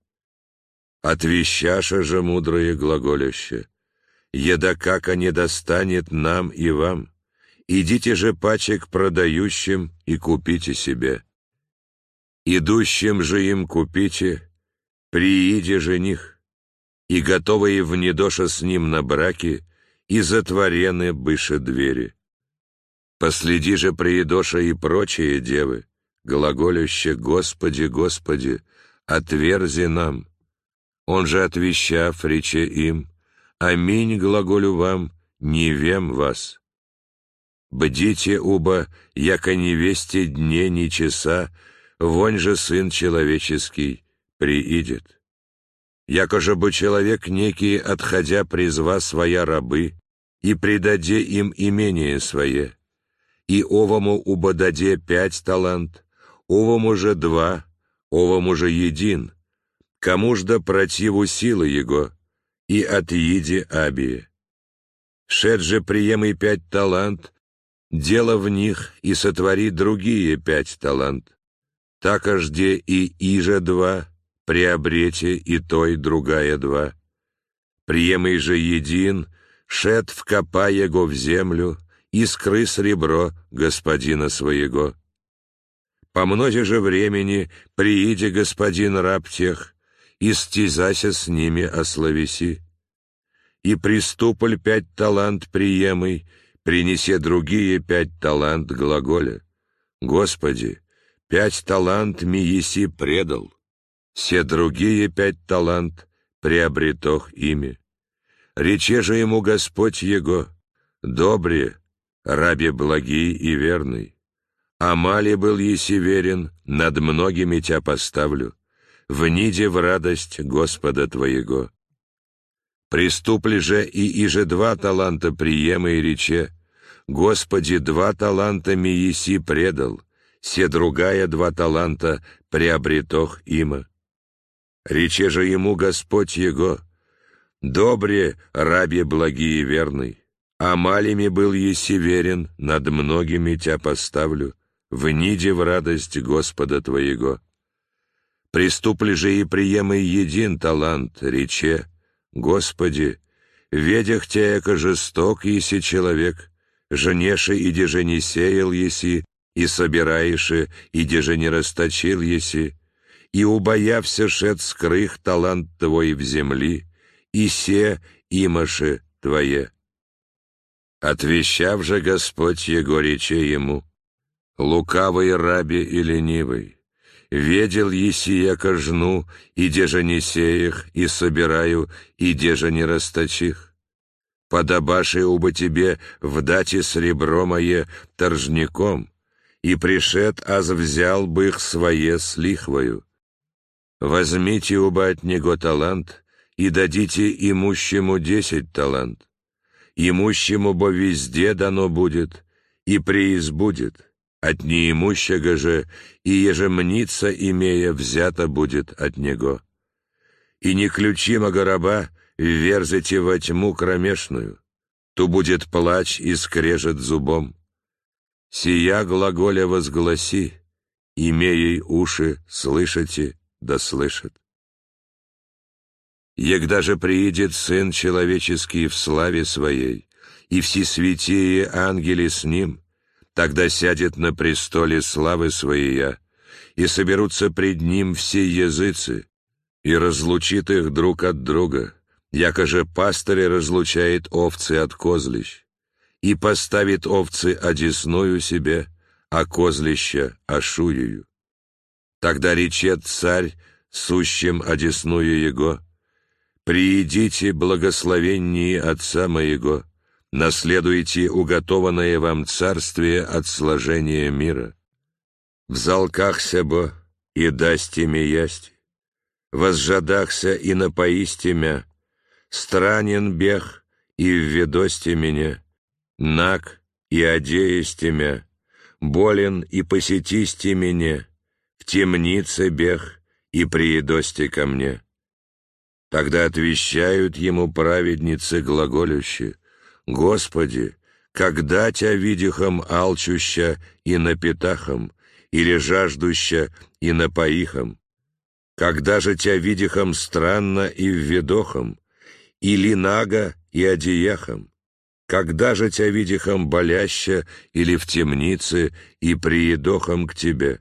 Отвещаша же мудрые глаголяще, еда как не достанет нам и вам, идите же пачек продающим и купите себе. Идущим же им купите, прииде жених, и готовые в недоша с ним на браке, и затворены быше двери. Последи же приедоша и прочие девы, глаголюще «Господи, Господи, отверзи нам». Он же отвещав, рече им, «Аминь, глаголю вам, не вем вас». Бдите уба, яко невесте дне ни часа, вонь же Сын Человеческий приидет. якоже бы человек некий, отходя призва своя рабы, и предаде им имение свое, и овому убодаде пять талант, овому же два, овому же един, кому ж да противу силы его, и отъеди абие. Шед же приемый пять талант, дело в них и сотвори другие пять талант. Так ожде и иже два, приобрете и той другая два. Приемый же един, шед вкопа его в землю, искры сребро господина своего. По мнозе же времени прииде господин раб тех, и стезася с ними ословеси. И приступоль пять талант приемый, принесе другие пять талант глаголя. Господи, пять талант ми еси предал, все другие пять талант приобретох ими. Рече же ему Господь его, добре, рабе благий и верный. Амали был еси верен, над многими тебя поставлю, в ниде в радость Господа твоего. Приступли же и иже два таланта приема и рече, Господи, два таланта ми еси предал, се другая два таланта приобретох има. Рече же ему Господь его, добре, рабе благий и верный, а малями был еси верен, над многими тебя поставлю, в ниде в радость Господа твоего. Приступли же и приемай един талант, рече, Господи, ведях тебя, яко жесток еси человек, женеше и деже не сеял еси, и собираеше, и деже не расточил еси, и убоявся шед скрых талант твой в земли, и се имаше твое. Отвещав же Господь его рече ему, лукавый раби и ленивый, Ведел еси, яко жну, и деже не сеях, и собираю, и деже не расточих. Подобаши уба тебе вдати сребро мое торжником, и пришед, аз взял бы их свое с лихвою. Возьмите уба от него талант, и дадите имущему десять талант. Имущему бо везде дано будет, и преизбудет от неимущего же и ежемница, имея, взято будет от него. И не ключимого раба верзите во тьму кромешную, ту будет плач и скрежет зубом. Сия глаголя возгласи, имеей уши, слышите, да слышит. Егда же приидет Сын Человеческий в славе Своей, и все святые ангели с Ним, Тогда сядет на престоле славы Своей, и соберутся пред Ним все языцы, и разлучит их друг от друга, якоже пастырь разлучает овцы от козлищ, и поставит овцы одесную себе, а козлища ошуею. Тогда речет царь, сущим одесную его, «Приидите, благословенние Отца моего, наследуете уготованное вам царствие от сложения мира. В залкахся бо и дасте ми ясть, возжадахся и напоисте мя, странен бег и введосте меня, наг и мя, болен и посетисте меня, в темнице бег и приедосте ко мне. Тогда отвещают ему праведницы глаголющие, Господи, когда Тя видихом алчуща и напитахом, или жаждуща и напоихом? Когда же Тя видихом странно и введохом, или нага и одеяхом? Когда же Тя видихом боляща или в темнице и приедохом к Тебе?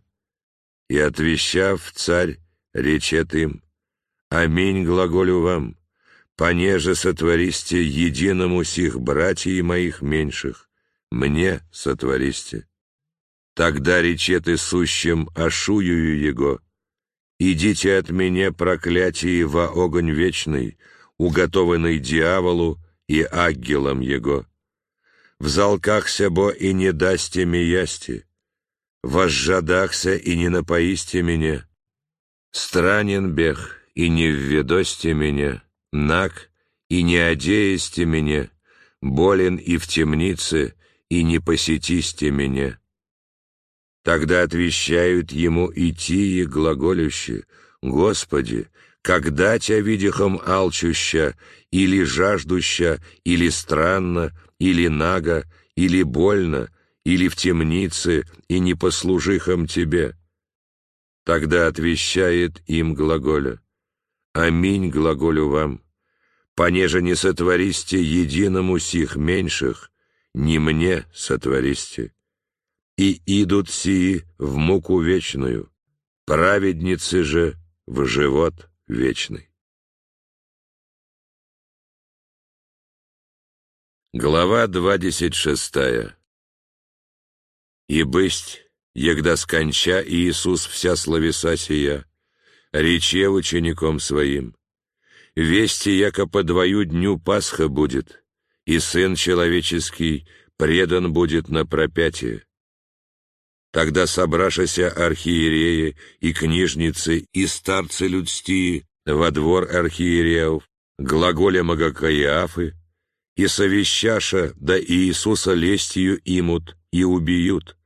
И отвещав царь, речет им, Аминь глаголю вам, понеже сотвористе единому сих братьев моих меньших, мне сотвористе. Тогда речет сущим ошуюю его, идите от меня, проклятие, во огонь вечный, уготованный дьяволу и ангелам его. Взалкахся бо и не дасте ми ясти, возжадахся и не напоисте меня. Странен бег, и не введосте меня, наг, и не одеесте меня, болен и в темнице, и не посетисте меня. Тогда отвещают ему идти и глаголюще, Господи, когда тебя видихом алчуща, или жаждуща, или странно, или наго, или больно, или в темнице, и не послужихом тебе. Тогда отвещает им глаголя. Аминь глаголю вам, понеже не сотвористе единому сих меньших, не мне сотвористе. И идут сии в муку вечную, праведницы же в живот вечный. Глава двадцать шестая. «И бысть, егда сконча Иисус вся словеса сия, рече учеником своим, вести, яко по двою дню Пасха будет, и Сын Человеческий предан будет на пропятие. Тогда собрашася архиереи и книжницы и старцы людстии во двор архиереев, глаголя Магакаиафы, и совещаша да Иисуса лестью имут и убьют.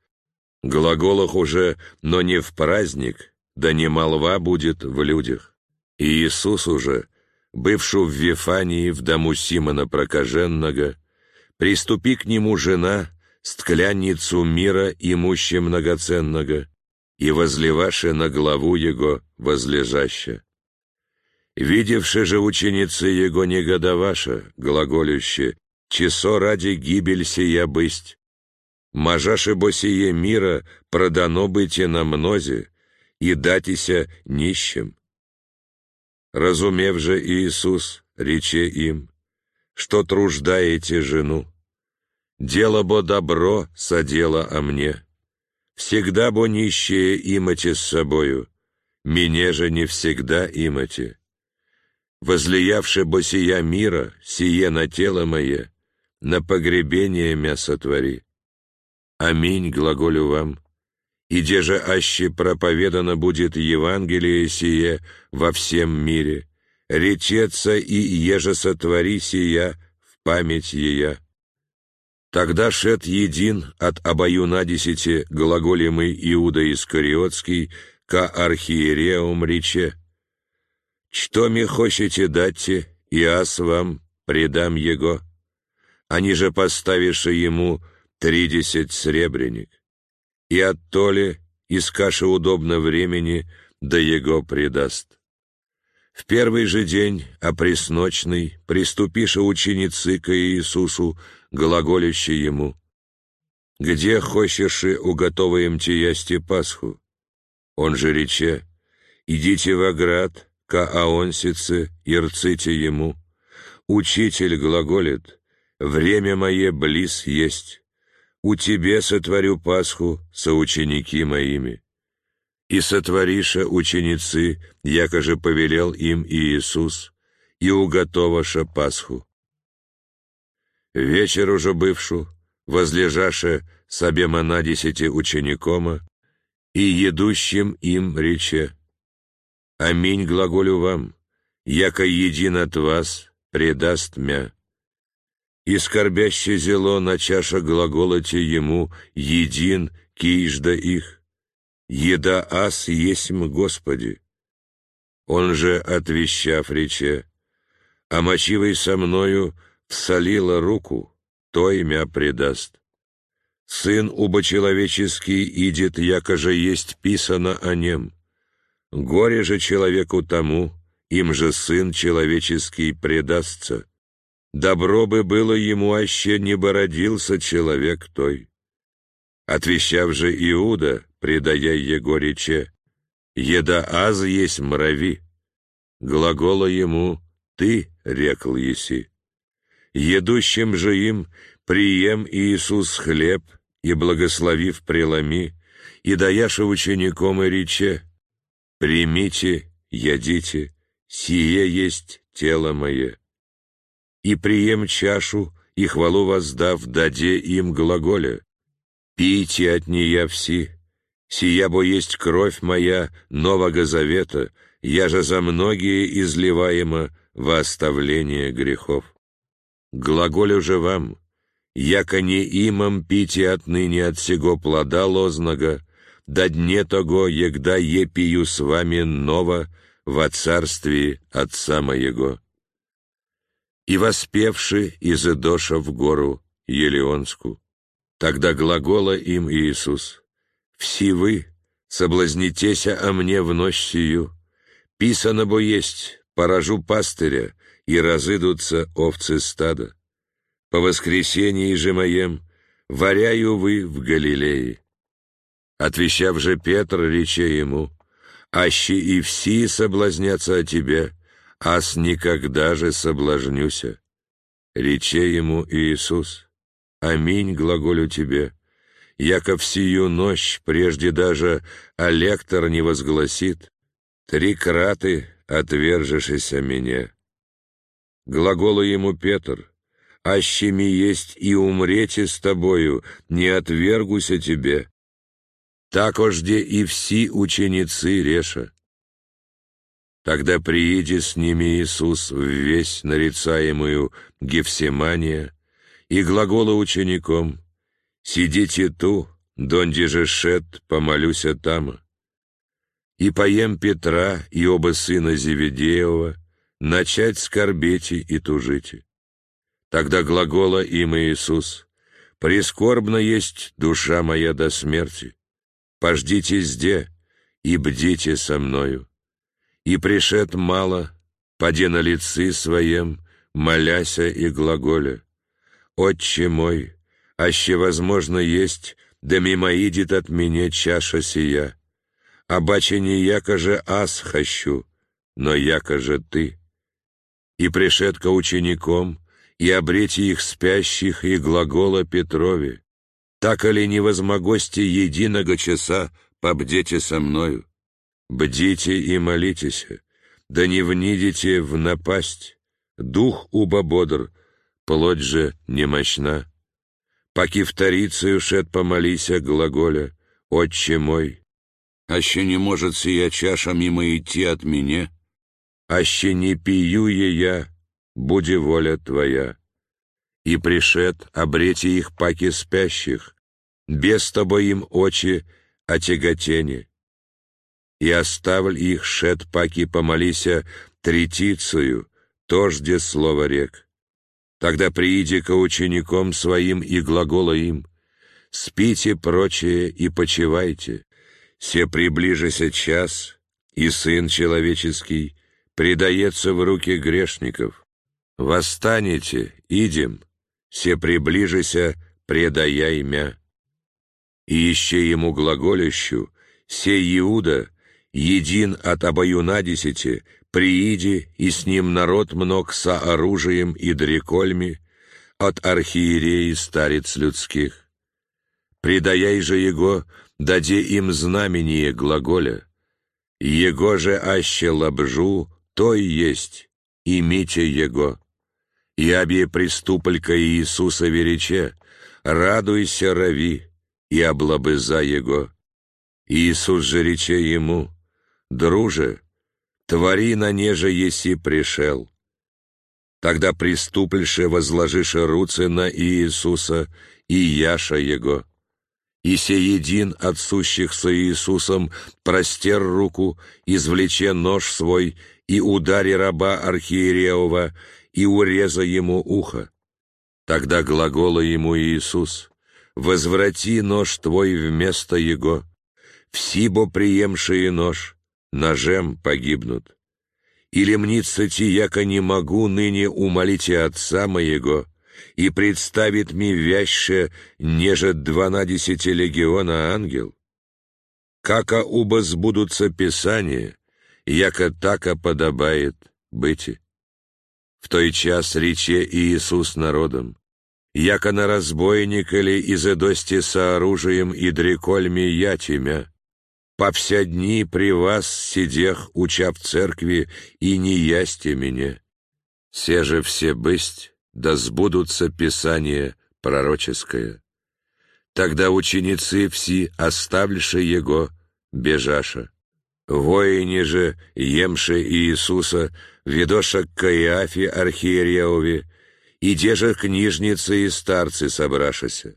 Глаголах уже, но не в праздник, да не молва будет в людях. И Иисус уже, бывшу в Вифании в дому Симона Прокаженного, приступи к нему жена, стклянницу мира имуще многоценного, и возливаше на главу его возлежаще. Видевши же ученицы его негодоваша, глаголюще, часо ради гибель сия бысть, Можаше бо сие мира продано быте на мнозе, и датися нищим. Разумев же Иисус, рече им, что труждаете жену, дело бо добро содело о мне, всегда бо нищие имате с собою, мне же не всегда имате. Возлиявши бо сия мира, сие на тело мое, на погребение мя сотвори. Аминь, глаголю вам. И де же аще проповедано будет Евангелие сие во всем мире, речется и еже сотвори сия в память ея. Тогда шед един от обою на десяти глаголемый Иуда Искариотский ка архиереум рече. Что ми хочете датте, и ас вам предам его. Они же поставиши ему тридесять сребреник, и от толи из каши удобно времени, да его предаст. В первый же день, а пресночный, приступиша ученицы к Иисусу, глаголящий ему, «Где хочешь и уготоваем те ясти Пасху?» Он же рече, «Идите в оград, ка аонсице, и рците ему. Учитель глаголит, время мое близ есть, у тебе сотворю Пасху, соученики моими. И сотвориша ученицы, якоже повелел им Иисус, и уготоваша Пасху. Вечер уже бывшу, возлежаше с обема десяти ученикома, и едущим им рече, «Аминь глаголю вам, яко един от вас предаст мя» и скорбяще зело на чаша глаголоте ему един кижда их, еда ас есмь Господи. Он же, отвещав рече, а мочивой со мною всолила руку, то имя предаст. Сын убочеловеческий идет, якоже есть писано о нем. Горе же человеку тому, им же сын человеческий предастся. Добро бы было ему, аще не бородился человек той. Отвещав же Иуда, предая его рече, «Еда аз есть мрави», глагола ему «ты», рекл еси. Едущим же им прием Иисус хлеб, и, благословив, преломи, и даяша учеником и рече, «Примите, ядите, сие есть тело мое» и прием чашу, и хвалу воздав, даде им глаголя. Пейте от нея все, сия бо есть кровь моя нового завета, я же за многие изливаемо во оставление грехов. Глаголю же вам, яко не имам пите отныне от сего плода лозного, да дне того, егда е пию с вами ново во царствии Отца моего. И воспевши из Идоша в гору Елеонску, тогда глагола им Иисус, «Все вы, соблазнитеся о мне в ночь сию, писано бо есть, поражу пастыря, и разыдутся овцы стада. По воскресении же моем варяю вы в Галилее». Отвещав же Петр, рече ему, «Аще и все соблазнятся о тебе, ас никогда же соблазнюся». Рече ему Иисус, «Аминь, глаголю тебе, яко всю ночь, прежде даже Алектор не возгласит, три краты отвержешься меня». Глаголу ему Петр, «Аще ми есть и умрете с тобою, не отвергуся тебе». Такожде и все ученицы реша. Тогда прииди с ними Иисус в весь нарицаемую Гефсимания и глагола учеником «Сидите ту, донде же шет, помолюся там». И поем Петра и оба сына Зеведеева начать скорбете и тужите. Тогда глагола им Иисус «Прискорбно есть душа моя до смерти, пождите зде и бдите со мною» и пришед мало, поде на лицы своем, моляся и глаголя. «Отче мой, аще возможно есть, да мимо идет от меня чаша сия, а баче не яко же ас хочу, но яко же ты». И пришед ко учеником, и обрети их спящих, и глагола Петрове, так ли не возмогости единого часа побдете со мною? Бдите и молитесь, да не внидите в напасть. Дух уба бодр, плоть же немощна. Паки вторицею шед помолися глаголя, «Отче мой, аще не может сия чаша мимо идти от меня, аще не пью я, буди воля твоя». И пришед, обрети их паки спящих, без тобой им очи отяготени и оставль их шед паки помолися третицею, тожде слово рек. Тогда прииди ко ученикам своим и глагола им, спите прочее и почивайте, се приближися час, и Сын Человеческий предается в руки грешников. Восстанете, идем, се приближися, предая имя. И ищи ему глаголющу, се Иуда, един от обоюна десяти, прииди, и с ним народ мног со оружием и дрекольми, от архиереи старец людских. Предаяй же его, даде им знамение глаголя. Его же аще лабжу, то и есть, имите его. И обе приступалька Иисуса верече, радуйся, рави, и облобыза его. Иисус же рече ему, Друже, твори на неже еси пришел. Тогда приступльше возложише руце на Иисуса и яша Его. И се един от сущих со Иисусом простер руку, извлече нож свой и удари раба архиереова и уреза ему ухо. Тогда глагола ему Иисус, «Возврати нож твой вместо его, всибо приемшие нож, ножем погибнут. Или мнится ти, яко не могу ныне умолить и Отца моего, и представит ми вяще, неже дванадесяти легиона ангел? Кака уба сбудутся Писания, яко така подобает быти. В той час рече Иисус народом, яко на разбойник или из эдости со оружием и дрекольми я тебя, по вся дни при вас сидех, уча в церкви, и не ясте меня. Все же все бысть, да сбудутся Писание пророческое. Тогда ученицы все, оставлявши его, бежаша. Воине же, емше Иисуса, ведоша к Каиафе архиереове, и де же книжницы и старцы собрашася.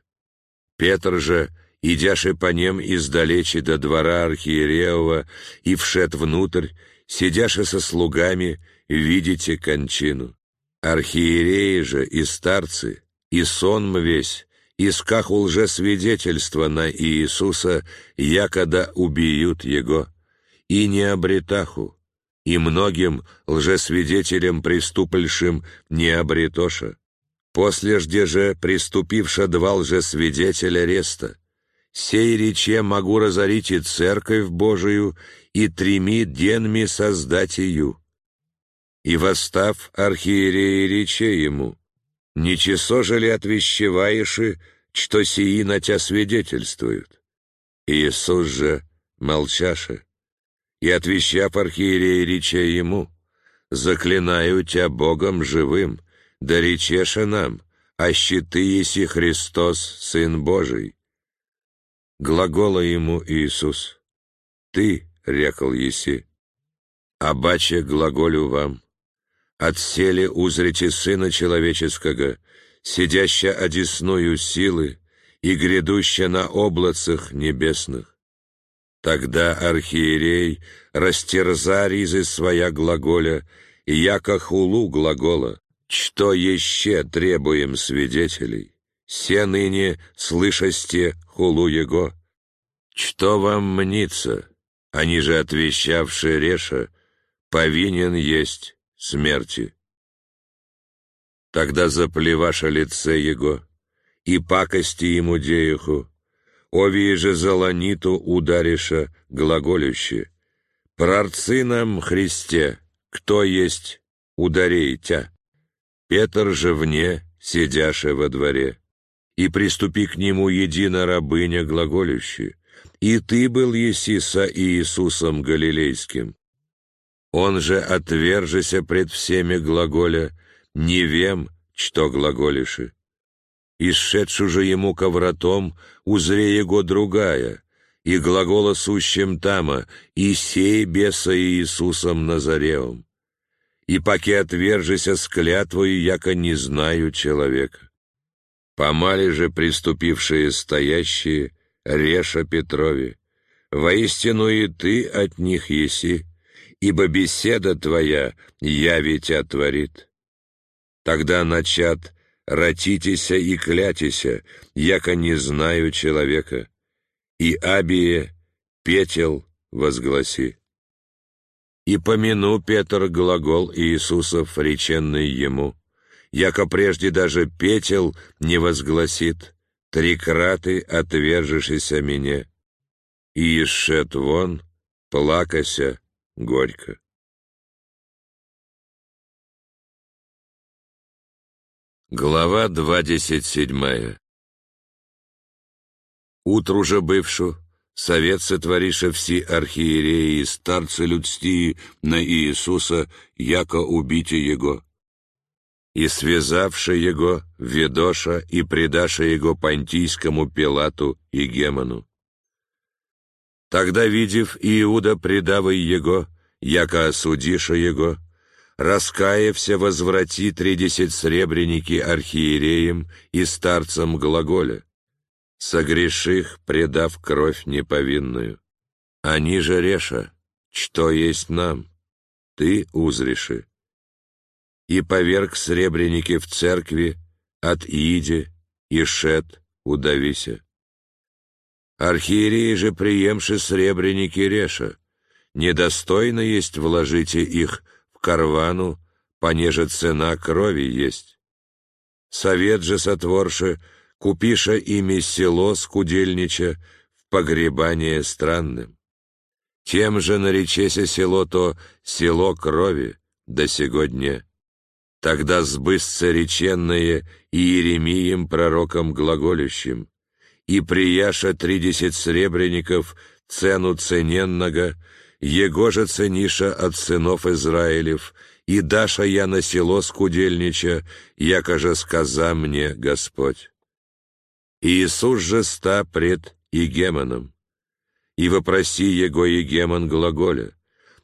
Петр же, идяше по нем издалечи до двора архиереова и вшед внутрь, сидяше со слугами, видите кончину. Архиереи же и старцы, и сонм весь, искаху лжесвидетельства на Иисуса, якода убьют Его, и не обретаху, и многим лжесвидетелям преступальшим не обретоша. После жде же приступивша два лжесвидетеля реста. Сей рече могу разорить и церковь Божию, и треми денми создать ее. И восстав архиереи рече ему, не часо же ли отвещеваеши, что сии на тебя свидетельствуют? Иисус же молчаше, и, отвещав архиерей, рече ему, «Заклинаю тебя Богом живым, да речеше нам, аще ты еси Христос, Сын Божий». Глагола ему Иисус, «Ты, — рекал еси, — обаче глаголю вам, отсели узрите Сына Человеческого, сидяща одесную силы и грядуща на облацах небесных. Тогда архиерей растерза ризы своя глаголя, и яко хулу глагола, что еще требуем свидетелей, все ныне слышасте хулу его. Что вам мнится, они же отвещавшие реша, повинен есть смерти. Тогда заплеваша лице его, и пакости ему деюху, овие же заланиту удариша глаголюще. Прорцы нам, Христе, кто есть, ударей тя. Петр же вне, сидяше во дворе, и приступи к нему едино рабыня глаголюще, и ты был еси со Иисусом Галилейским, он же, отвержися пред всеми глаголя, не вем, что глаголиши. Исшедшу же ему ковратом, узре его другая, и глагола сущем тама, и сей беса Иисусом Назареум. И паке отвержися с клятвою, яко не знаю человека. Помали же приступившие стоящие, Реша Петрови, воистину и ты от них еси, ибо беседа твоя явить отворит. Тогда начат ратитеся и клятися, яко не знаю человека, и Абие петел возгласи. И помяну Петр глагол Иисусов, реченный ему, яко прежде даже петел не возгласит, три краты отвержешися мне. И исшет вон, плакася, горько. Глава двадцать седьмая Утру же бывшу, совет сотвориша все архиереи и старцы людские на Иисуса, яко убите Его. И связавши Его, ведоша и предаша Его Понтийскому Пилату и Гемону. Тогда, видев Иуда, предавай его, яко осудиша его, раскаявся возврати тридесять сребреники архиереям и старцам глаголя, согреших, предав кровь неповинную. Они же реша, что есть нам, ты узреши. И поверг сребреники в церкви от Ииде и Шет удавися. Архиереи же, приемши сребреники реша, недостойно есть вложите их карвану, понеже цена крови есть. Совет же сотворше, купиша ими село скудельнича в погребание странным. Тем же наречеся село то село крови до сегодня. Тогда сбысться реченное Иеремием пророком глаголющим, и прияша тридесять сребреников цену цененного, его же цениша от сынов Израилев, и даша я на село скудельнича, яко же сказа мне Господь. Иисус же ста пред Игемоном. и вопроси его Егемон глаголя,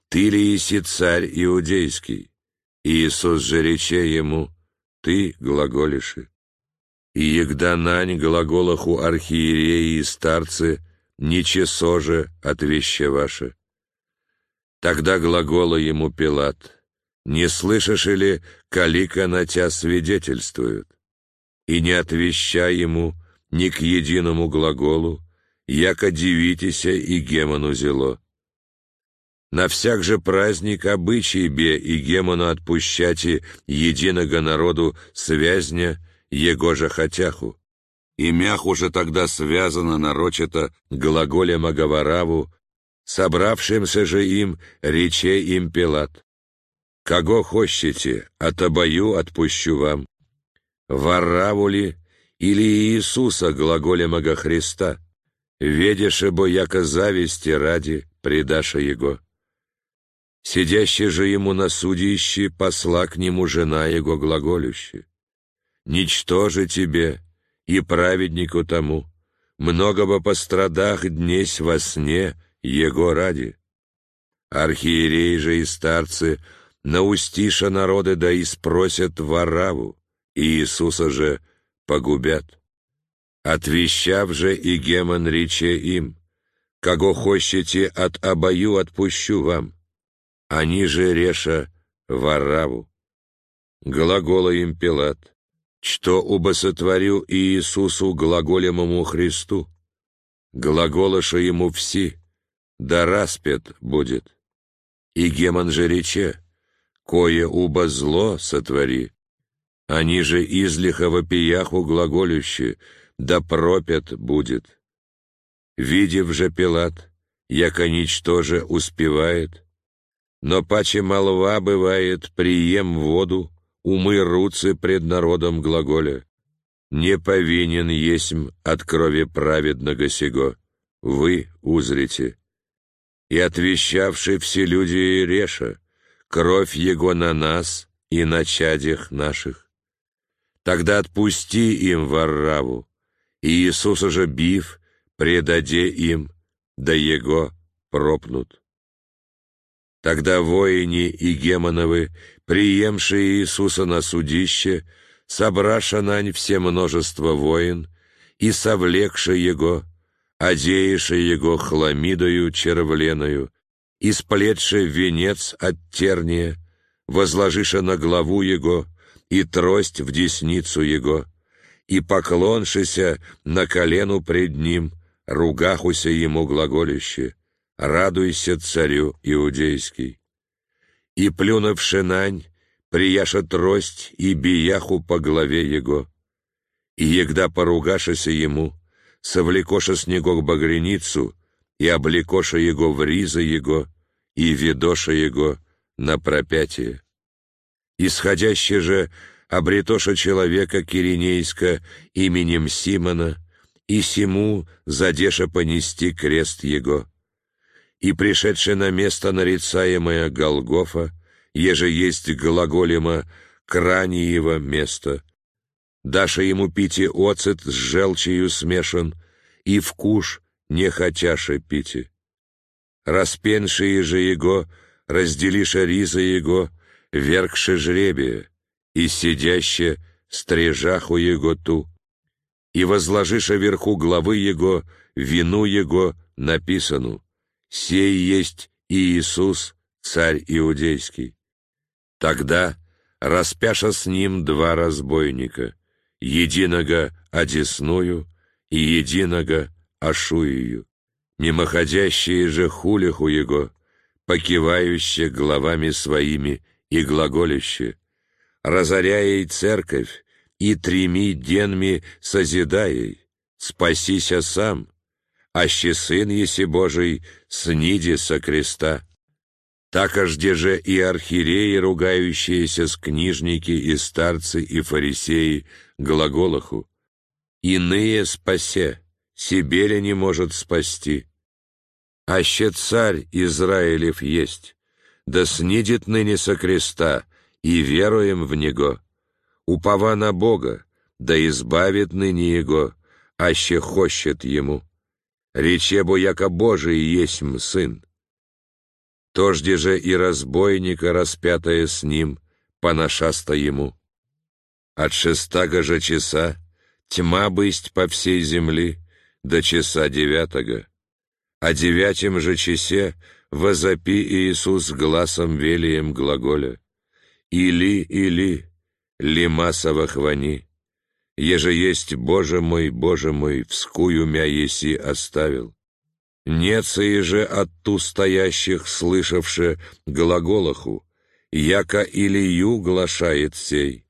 «Ты ли иси царь иудейский?» Иисус же рече ему, «Ты глаголиши». И егда нань глаголаху архиереи и старцы, «Ничесо же от вещи ваше». Тогда глагола ему Пилат, «Не слышишь ли, калика на тебя свидетельствуют?» И не отвещай ему ни к единому глаголу, яко дивитеся и гемону зело. На всяк же праздник обычай бе и гемону отпущати единого народу связня его же хотяху. И мях уже тогда связано нарочито глаголем оговораву, собравшимся же им рече им Пилат. Кого хочете, отобою отпущу вам. Вараву ли или Иисуса глаголемого Христа? Ведеше бо яко зависти ради предаша его. Сидящий же ему на судище посла к нему жена его глаголющая. Ничтоже тебе и праведнику тому, много бы пострадах днесь во сне его ради. Архиерей же и старцы наустиша народы да и спросят Вараву, и Иисуса же погубят. Отвещав же и Гемон рече им, «Кого хочете от обою отпущу вам». Они же реша Вараву. Глагола им Пилат, «Что убо сотворил Иисусу глаголемому Христу? Глаголоша ему все, да распят будет. И Гемон же рече, «Кое убо зло сотвори». Они же излиха вопияху глаголюще, да пропят будет. Видев же Пилат, яко ничтоже успевает, но паче молва бывает, прием воду, умы руцы пред народом глаголя. Не повинен есмь от крови праведного сего, вы узрите. И отвещавший все люди реша, кровь его на нас и на чадях наших. Тогда отпусти им Варраву, и Иисуса же бив, предаде им, да его пропнут. Тогда воини и гемоновы, приемшие Иисуса на судище, собраша нань все множество воин, и совлекши его, одеяши его хламидою червленою, и сплетши венец от терния, возложиша на главу его, и трость в десницу его, и поклоншися на колену пред ним, ругахуся ему глаголище, радуйся царю иудейский. И плюнувши нань, прияша трость и бияху по главе его, и егда поругашася ему, совлекоша с него к багреницу, и облекоша его в риза его, и ведоша его на пропятие. Исходяще же обретоша человека Киринейска именем Симона, и сему задеша понести крест его. И пришедший на место нарицаемое Голгофа, еже есть глаголема Краниево место, даша ему пити оцет с желчею смешан, и вкуш не хотяше пити. Распеншие же его, разделиша риза его, вергши жребие, и сидяще стрежаху его ту, и возложиша верху главы его, вину его написану, «Сей есть Иисус, царь иудейский». Тогда распяша с ним два разбойника, единого одесную и единого ашуию, мимоходящие же хулиху его, покивающие главами своими и глаголище, разоряй церковь и треми денми созидай, спасися сам, аще сын еси Божий сниди со креста. Так ажде же и архиереи, ругающиеся с книжники и старцы и фарисеи, глаголаху, иные спасе, себе ли не может спасти. Аще царь Израилев есть, да снидет ныне со креста, и веруем в Него. Упова на Бога, да избавит ныне Его, аще хочет Ему. речебо яко Божий есмь сын. Тожде же и разбойника распятая с ним, понашаста ему. От шестага же часа тьма бысть по всей земли до часа девятого. О девятем же часе возопи Иисус глазом велием глаголя. Или, или, лимасова хвани, еже есть, Боже мой, Боже мой, вскую мя еси оставил. Нецы же от ту стоящих, слышавши глаголоху, яко Илию глашает сей.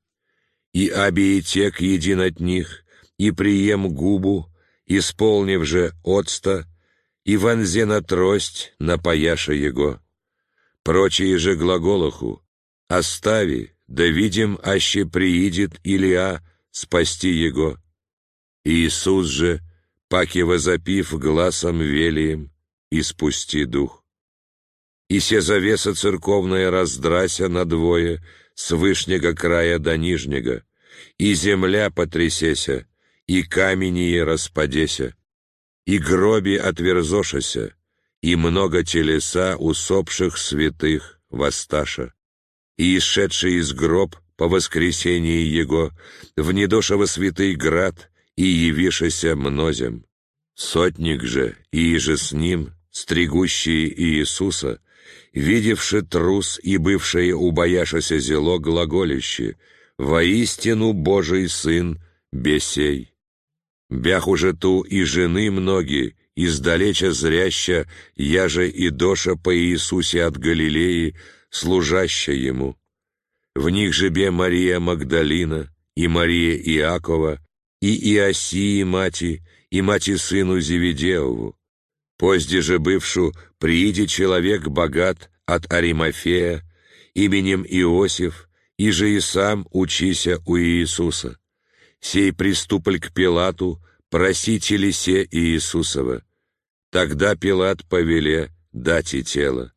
И обиетек един от них, и прием губу, исполнив же отста, и вонзе на трость, напояша его. Прочие же глаголоху, остави, да видим, аще приидет Илия спасти его. Иисус же, паки возопив глазом велием, испусти дух. И се завеса церковная раздрася надвое, с вышнего края до нижнего, и земля потрясеся, и камени распадеся, и гроби отверзошася, и много телеса усопших святых воссташа, и исшедший из гроб по воскресении Его в недошево святый град и явишися мнозем. Сотник же, и же с ним, стригущие Иисуса, видевши трус и бывшее убояшася зело глаголище, «Воистину Божий Сын, бесей». Бях уже ту и жены многие, издалеча зряща, я же и доша по Иисусе от Галилеи, служаща Ему. В них же бе Мария Магдалина, и Мария Иакова, и Иосии мати, и мати сыну Зеведеову. Позде же бывшу прииди человек богат от Аримафея, именем Иосиф, и же и сам учися у Иисуса. Сей приступль к Пилату, просите лисе Иисусова. Тогда Пилат повеле дать и тело.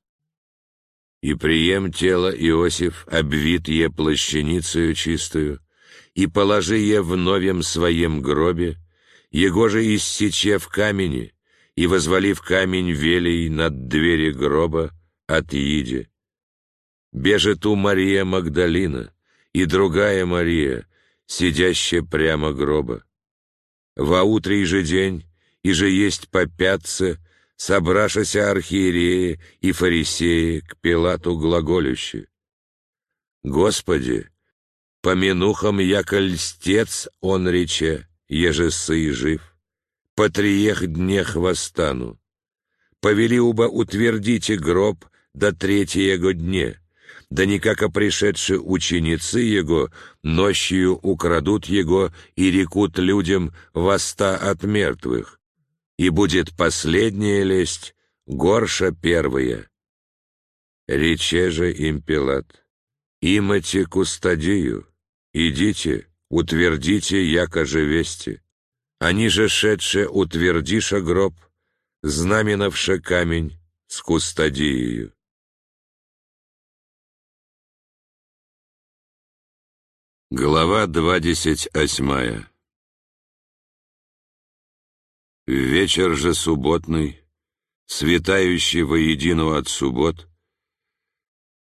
И прием тело Иосиф, обвит е плащаницею чистую, и положи е в новем своем гробе, его же иссече в камени, и возвалив камень велей над двери гроба, отъиде. Бежит у Мария Магдалина, и другая Мария, сидящая прямо гроба. Во утрей же день, и же есть попятцы, собрашася архиереи и фарисеи к Пилату глаголюще. Господи, помянухам яко льстец он рече, еже сы жив, по триех днях восстану. Повели уба утвердите гроб до третьего дне, да никако пришедшие ученицы его нощью украдут его и рекут людям воста от мертвых, и будет последняя лесть горша первая. Рече же им Пилат, имате кустадию, идите, утвердите, яко же вести. Они же шедше утвердиша гроб, знаменовше камень с кустадией. Глава двадцать восьмая вечер же субботный, светающий воедино от суббот,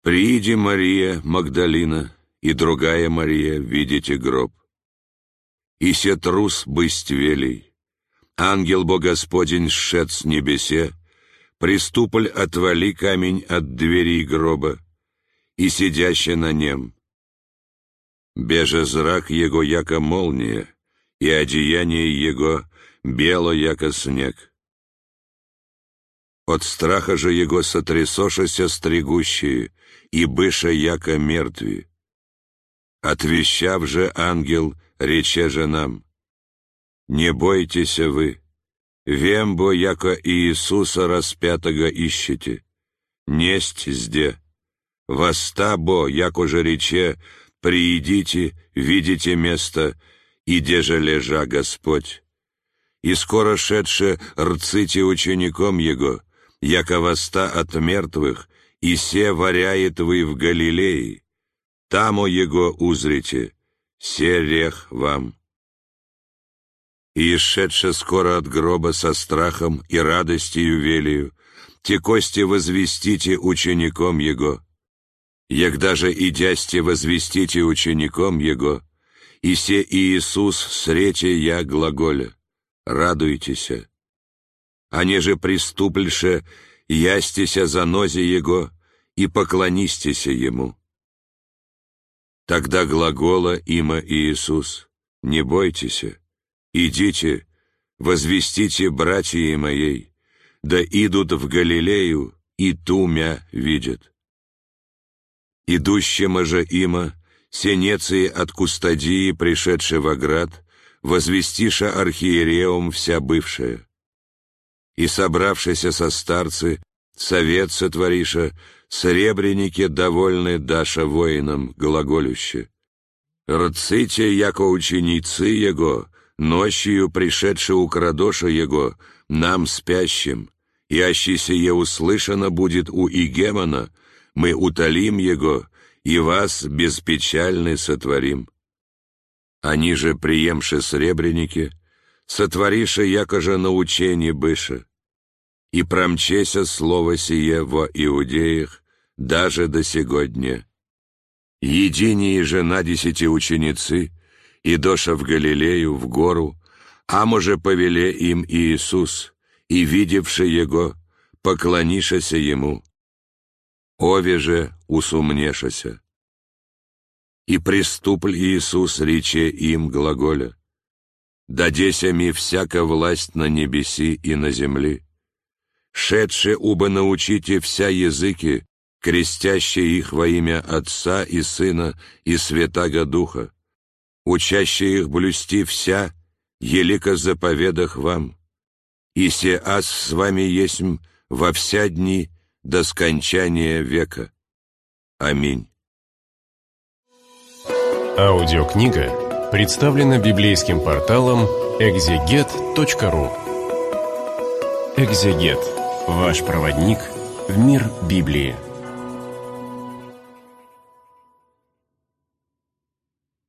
прииди Мария Магдалина и другая Мария, видите гроб. И се трус бысть велей, ангел Богосподень шед с небесе, приступль отвали камень от дверей гроба, и сидящий на нем, Беже зрак его, яко молния, и одеяние его бело, яко снег. От страха же его сотрясошася стригущие, и быша яко мертви. Отвещав же ангел, рече же нам, «Не бойтесь вы, вембо, яко Иисуса распятого ищете, несть зде, воста бо, яко же рече, приидите, видите место, и же лежа Господь. И скоро шедше рците учеником Его, яко воста от мертвых, и се варяет вы в Галилее, тамо Его узрите, се рех вам. и исшедше скоро от гроба со страхом и радостью велию, те кости возвестите учеником Его. Егда же идясте возвестите учеником Его, и се Иисус срете я глаголя, радуйтеся. Ане же приступльше, ястеся за нозе Его, и поклонистеся Ему. Тогда глагола има Иисус, не бойтесь, идите, возвестите братья моей, да идут в Галилею, и тумя видят. Идущему же има, сенеции от кустадии, пришедшие в оград, возвестиша архиереум вся бывшая. И собравшися со старцы, совет сотвориша, сребреники довольны Даша воинам глаголюще. Рците, яко ученицы Его, ночью пришедши украдоша Его, нам спящим, и аще сие услышано будет у Игемона, мы утолим Его, и вас беспечальны сотворим. Они же, приемши сребреники, сотвориша якоже научение быша, и промчеся слово сие во Иудеях даже до сегодня. Единие же на десяти ученицы, и доша в Галилею, в гору, а може повеле им Иисус, и, видевши Его, поклонишася Ему. Ове же усумнешася. И приступль Иисус рече им глаголя, «Дадеся ми всяка власть на небеси и на земли, шедше убо научите вся языки, крестящие их во имя Отца и Сына и Святаго Духа, учащие их блюсти вся, елико заповедах вам, и се аз с вами есмь во вся дни до скончания века. Аминь. Аудиокнига представлена библейским порталом экзегет.ру Экзегет. Ваш проводник в мир Библии.